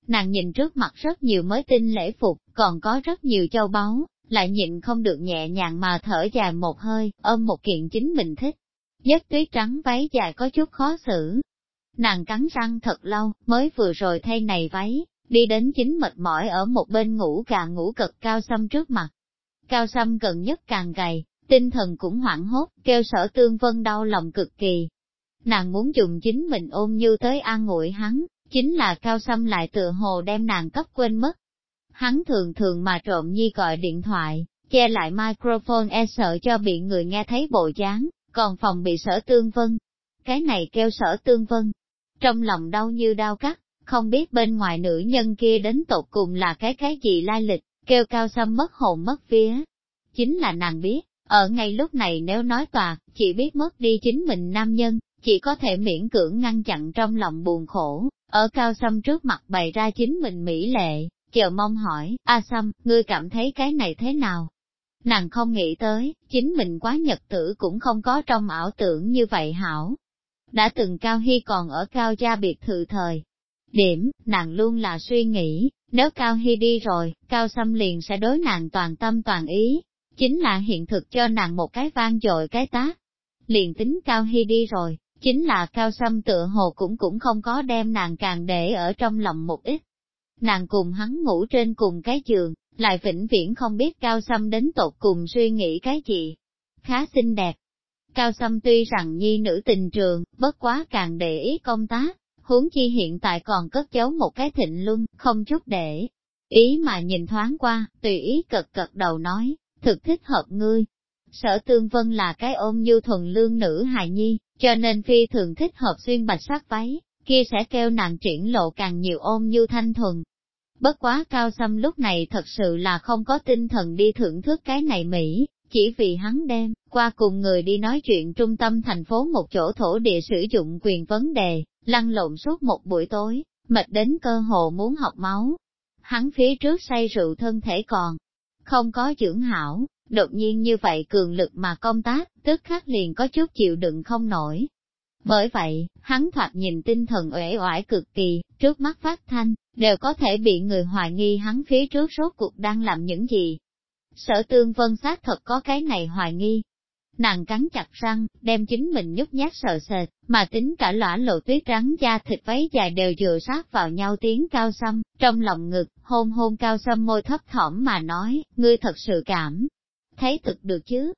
Nàng nhìn trước mặt rất nhiều mới tinh lễ phục, còn có rất nhiều châu báu, lại nhịn không được nhẹ nhàng mà thở dài một hơi, ôm một kiện chính mình thích. Nhất tuyết trắng váy dài có chút khó xử. Nàng cắn răng thật lâu, mới vừa rồi thay này váy, đi đến chính mệt mỏi ở một bên ngủ gà ngủ cực cao xâm trước mặt. Cao xăm gần nhất càng gầy, tinh thần cũng hoảng hốt, kêu sở tương vân đau lòng cực kỳ. Nàng muốn dùng chính mình ôm như tới an ngụy hắn, chính là cao xăm lại tựa hồ đem nàng cấp quên mất. Hắn thường thường mà trộm nhi gọi điện thoại, che lại microphone e sợ cho bị người nghe thấy bộ dáng, còn phòng bị sở tương vân. Cái này kêu sở tương vân. Trong lòng đau như đau cắt, không biết bên ngoài nữ nhân kia đến tột cùng là cái cái gì lai lịch, kêu cao xâm mất hồn mất vía. Chính là nàng biết, ở ngay lúc này nếu nói toạc, chỉ biết mất đi chính mình nam nhân, chỉ có thể miễn cưỡng ngăn chặn trong lòng buồn khổ, ở cao xâm trước mặt bày ra chính mình mỹ lệ, chờ mong hỏi, A xâm, ngươi cảm thấy cái này thế nào? Nàng không nghĩ tới, chính mình quá nhật tử cũng không có trong ảo tưởng như vậy hảo. Đã từng Cao Hy còn ở Cao Gia biệt thự thời. Điểm, nàng luôn là suy nghĩ, nếu Cao Hy đi rồi, Cao Sâm liền sẽ đối nàng toàn tâm toàn ý, chính là hiện thực cho nàng một cái vang dội cái tá. Liền tính Cao Hy đi rồi, chính là Cao Sâm tựa hồ cũng cũng không có đem nàng càng để ở trong lòng một ít. Nàng cùng hắn ngủ trên cùng cái giường, lại vĩnh viễn không biết Cao Sâm đến tột cùng suy nghĩ cái gì. Khá xinh đẹp. Cao Sâm tuy rằng nhi nữ tình trường, bất quá càng để ý công tác, huống chi hiện tại còn cất giấu một cái thịnh luân, không chút để ý mà nhìn thoáng qua, tùy ý cật cật đầu nói, thực thích hợp ngươi. Sở tương vân là cái ôm như thuần lương nữ hài nhi, cho nên phi thường thích hợp xuyên bạch sắc váy, kia sẽ kêu nàng triển lộ càng nhiều ôm như thanh thuần. Bất quá cao xâm lúc này thật sự là không có tinh thần đi thưởng thức cái này Mỹ, chỉ vì hắn đem, qua cùng người đi nói chuyện trung tâm thành phố một chỗ thổ địa sử dụng quyền vấn đề, lăn lộn suốt một buổi tối, mệt đến cơ hồ muốn học máu. Hắn phía trước say rượu thân thể còn, không có dưỡng hảo, đột nhiên như vậy cường lực mà công tác, tức khắc liền có chút chịu đựng không nổi. Bởi vậy, hắn thoạt nhìn tinh thần uể oải cực kỳ, trước mắt phát thanh, đều có thể bị người hoài nghi hắn phía trước rốt cuộc đang làm những gì. Sở tương vân xác thật có cái này hoài nghi, nàng cắn chặt răng, đem chính mình nhút nhát sợ sệt, mà tính cả lõa lộ tuyết trắng da thịt váy dài đều dựa sát vào nhau tiếng cao xâm, trong lòng ngực, hôn hôn cao xâm môi thấp thỏm mà nói, ngươi thật sự cảm, thấy thực được chứ.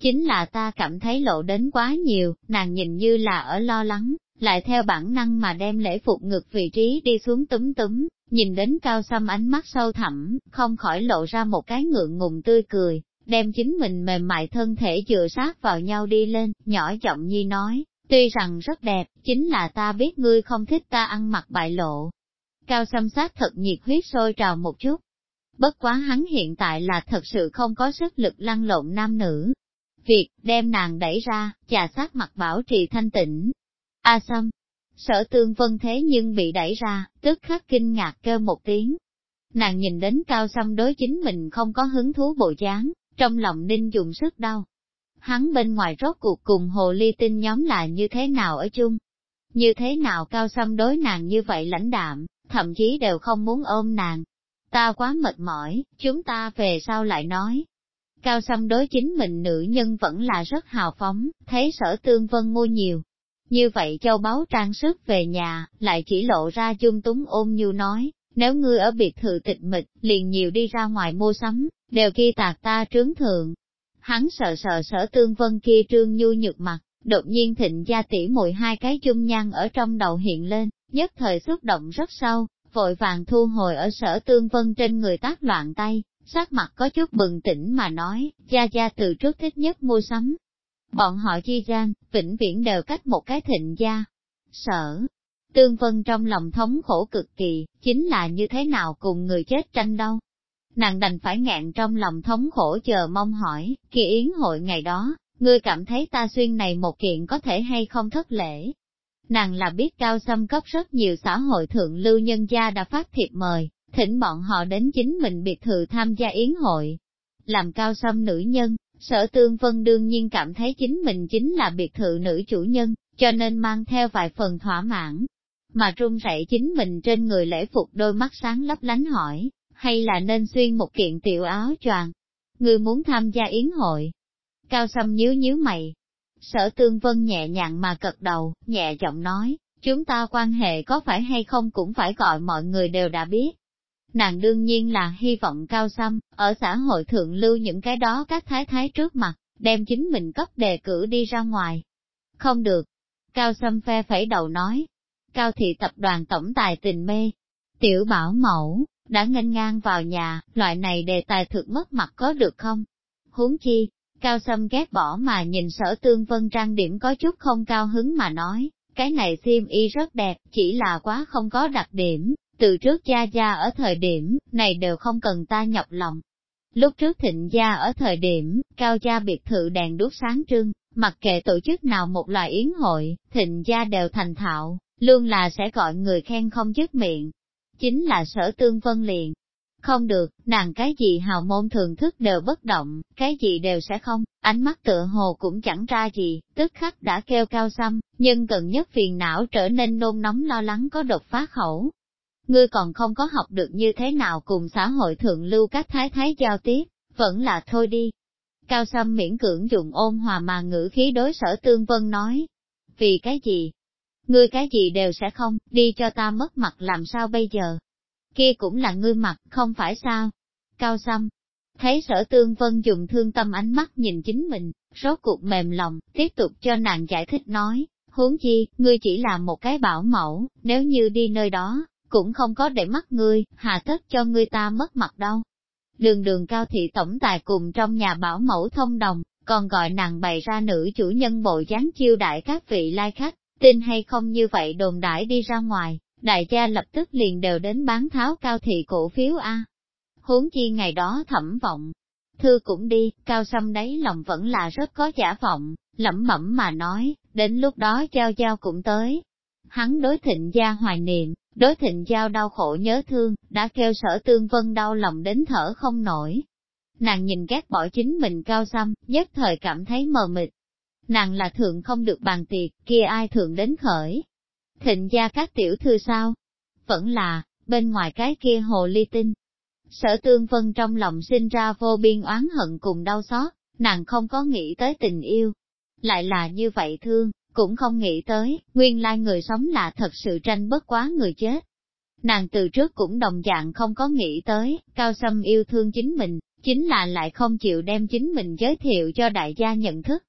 Chính là ta cảm thấy lộ đến quá nhiều, nàng nhìn như là ở lo lắng, lại theo bản năng mà đem lễ phục ngực vị trí đi xuống túm túm, nhìn đến cao xăm ánh mắt sâu thẳm, không khỏi lộ ra một cái ngượng ngùng tươi cười, đem chính mình mềm mại thân thể dựa sát vào nhau đi lên, nhỏ giọng nhi nói, Tuy rằng rất đẹp, chính là ta biết ngươi không thích ta ăn mặc bại lộ. Cao xâm sát thật nhiệt huyết sôi trào một chút. Bất quá hắn hiện tại là thật sự không có sức lực lăn lộn nam nữ. Việc đem nàng đẩy ra, chà sát mặt bảo trì thanh tĩnh. A à xâm, sở tương vân thế nhưng bị đẩy ra, tức khắc kinh ngạc kêu một tiếng. Nàng nhìn đến cao xâm đối chính mình không có hứng thú bộ dáng, trong lòng ninh dùng sức đau. Hắn bên ngoài rốt cuộc cùng hồ ly tinh nhóm là như thế nào ở chung? Như thế nào cao xâm đối nàng như vậy lãnh đạm, thậm chí đều không muốn ôm nàng. Ta quá mệt mỏi, chúng ta về sau lại nói. Cao xâm đối chính mình nữ nhân vẫn là rất hào phóng, thấy sở tương vân mua nhiều. Như vậy châu báu trang sức về nhà, lại chỉ lộ ra chung túng ôm như nói, nếu ngươi ở biệt thự tịch mịch, liền nhiều đi ra ngoài mua sắm, đều ghi tạc ta trướng thượng. Hắn sợ sợ sở tương vân kia trương nhu nhược mặt, đột nhiên thịnh gia tỷ mùi hai cái chung nhan ở trong đầu hiện lên, nhất thời xúc động rất sâu, vội vàng thu hồi ở sở tương vân trên người tác loạn tay, sắc mặt có chút bừng tỉnh mà nói, gia gia từ trước thích nhất mua sắm. Bọn họ chi gian, vĩnh viễn đều cách một cái thịnh gia. Sở, tương vân trong lòng thống khổ cực kỳ, chính là như thế nào cùng người chết tranh đâu. Nàng đành phải ngạn trong lòng thống khổ chờ mong hỏi, kỳ yến hội ngày đó, ngươi cảm thấy ta xuyên này một kiện có thể hay không thất lễ. Nàng là biết cao xâm cấp rất nhiều xã hội thượng lưu nhân gia đã phát thiệp mời, thỉnh bọn họ đến chính mình biệt thự tham gia yến hội. Làm cao xâm nữ nhân, sở tương vân đương nhiên cảm thấy chính mình chính là biệt thự nữ chủ nhân, cho nên mang theo vài phần thỏa mãn. Mà run rẩy chính mình trên người lễ phục đôi mắt sáng lấp lánh hỏi, hay là nên xuyên một kiện tiểu áo choàng? Người muốn tham gia yến hội. Cao xâm nhíu nhíu mày. Sở tương vân nhẹ nhàng mà cật đầu, nhẹ giọng nói, chúng ta quan hệ có phải hay không cũng phải gọi mọi người đều đã biết. Nàng đương nhiên là hy vọng cao sâm ở xã hội thượng lưu những cái đó các thái thái trước mặt, đem chính mình cấp đề cử đi ra ngoài. Không được. Cao sâm phe phẩy đầu nói. Cao thị tập đoàn tổng tài tình mê. Tiểu bảo mẫu, đã nghênh ngang vào nhà, loại này đề tài thực mất mặt có được không? Huống chi, Cao Sâm ghét bỏ mà nhìn sở tương vân trang điểm có chút không cao hứng mà nói, cái này xiêm y rất đẹp, chỉ là quá không có đặc điểm, từ trước gia gia ở thời điểm, này đều không cần ta nhọc lòng. Lúc trước thịnh gia ở thời điểm, cao gia biệt thự đèn đuốc sáng trưng, mặc kệ tổ chức nào một loại yến hội, thịnh gia đều thành thạo, luôn là sẽ gọi người khen không dứt miệng. Chính là sở tương vân liền. Không được, nàng cái gì hào môn thường thức đều bất động, cái gì đều sẽ không, ánh mắt tựa hồ cũng chẳng ra gì, tức khắc đã kêu cao xăm, nhưng gần nhất phiền não trở nên nôn nóng lo lắng có đột phá khẩu, ngươi còn không có học được như thế nào cùng xã hội thượng lưu các thái thái giao tiếp, vẫn là thôi đi. Cao Sâm miễn cưỡng dùng ôn hòa mà ngữ khí đối sở tương vân nói. Vì cái gì? Ngươi cái gì đều sẽ không, đi cho ta mất mặt làm sao bây giờ? Kia cũng là ngươi mặt, không phải sao? Cao Sâm, thấy sở tương vân dùng thương tâm ánh mắt nhìn chính mình, rốt cuộc mềm lòng, tiếp tục cho nàng giải thích nói, huống chi, ngươi chỉ là một cái bảo mẫu, nếu như đi nơi đó, cũng không có để mắt ngươi, hà tất cho ngươi ta mất mặt đâu. Đường đường cao thị tổng tài cùng trong nhà bảo mẫu thông đồng, còn gọi nàng bày ra nữ chủ nhân bộ dáng chiêu đại các vị lai khách, tin hay không như vậy đồn đãi đi ra ngoài, đại gia lập tức liền đều đến bán tháo cao thị cổ phiếu A. Huống chi ngày đó thẩm vọng, thư cũng đi, cao xâm đấy lòng vẫn là rất có giả vọng, lẩm bẩm mà nói, đến lúc đó giao giao cũng tới. Hắn đối thịnh gia hoài niệm, Đối thịnh giao đau khổ nhớ thương, đã kêu sở tương vân đau lòng đến thở không nổi. Nàng nhìn ghét bỏ chính mình cao xăm, nhất thời cảm thấy mờ mịt. Nàng là thượng không được bàn tiệc, kia ai thượng đến khởi. Thịnh gia các tiểu thư sao? Vẫn là, bên ngoài cái kia hồ ly tinh. Sở tương vân trong lòng sinh ra vô biên oán hận cùng đau xót, nàng không có nghĩ tới tình yêu. Lại là như vậy thương, cũng không nghĩ tới, nguyên lai người sống là thật sự tranh bất quá người chết. Nàng từ trước cũng đồng dạng không có nghĩ tới, cao sâm yêu thương chính mình, chính là lại không chịu đem chính mình giới thiệu cho đại gia nhận thức.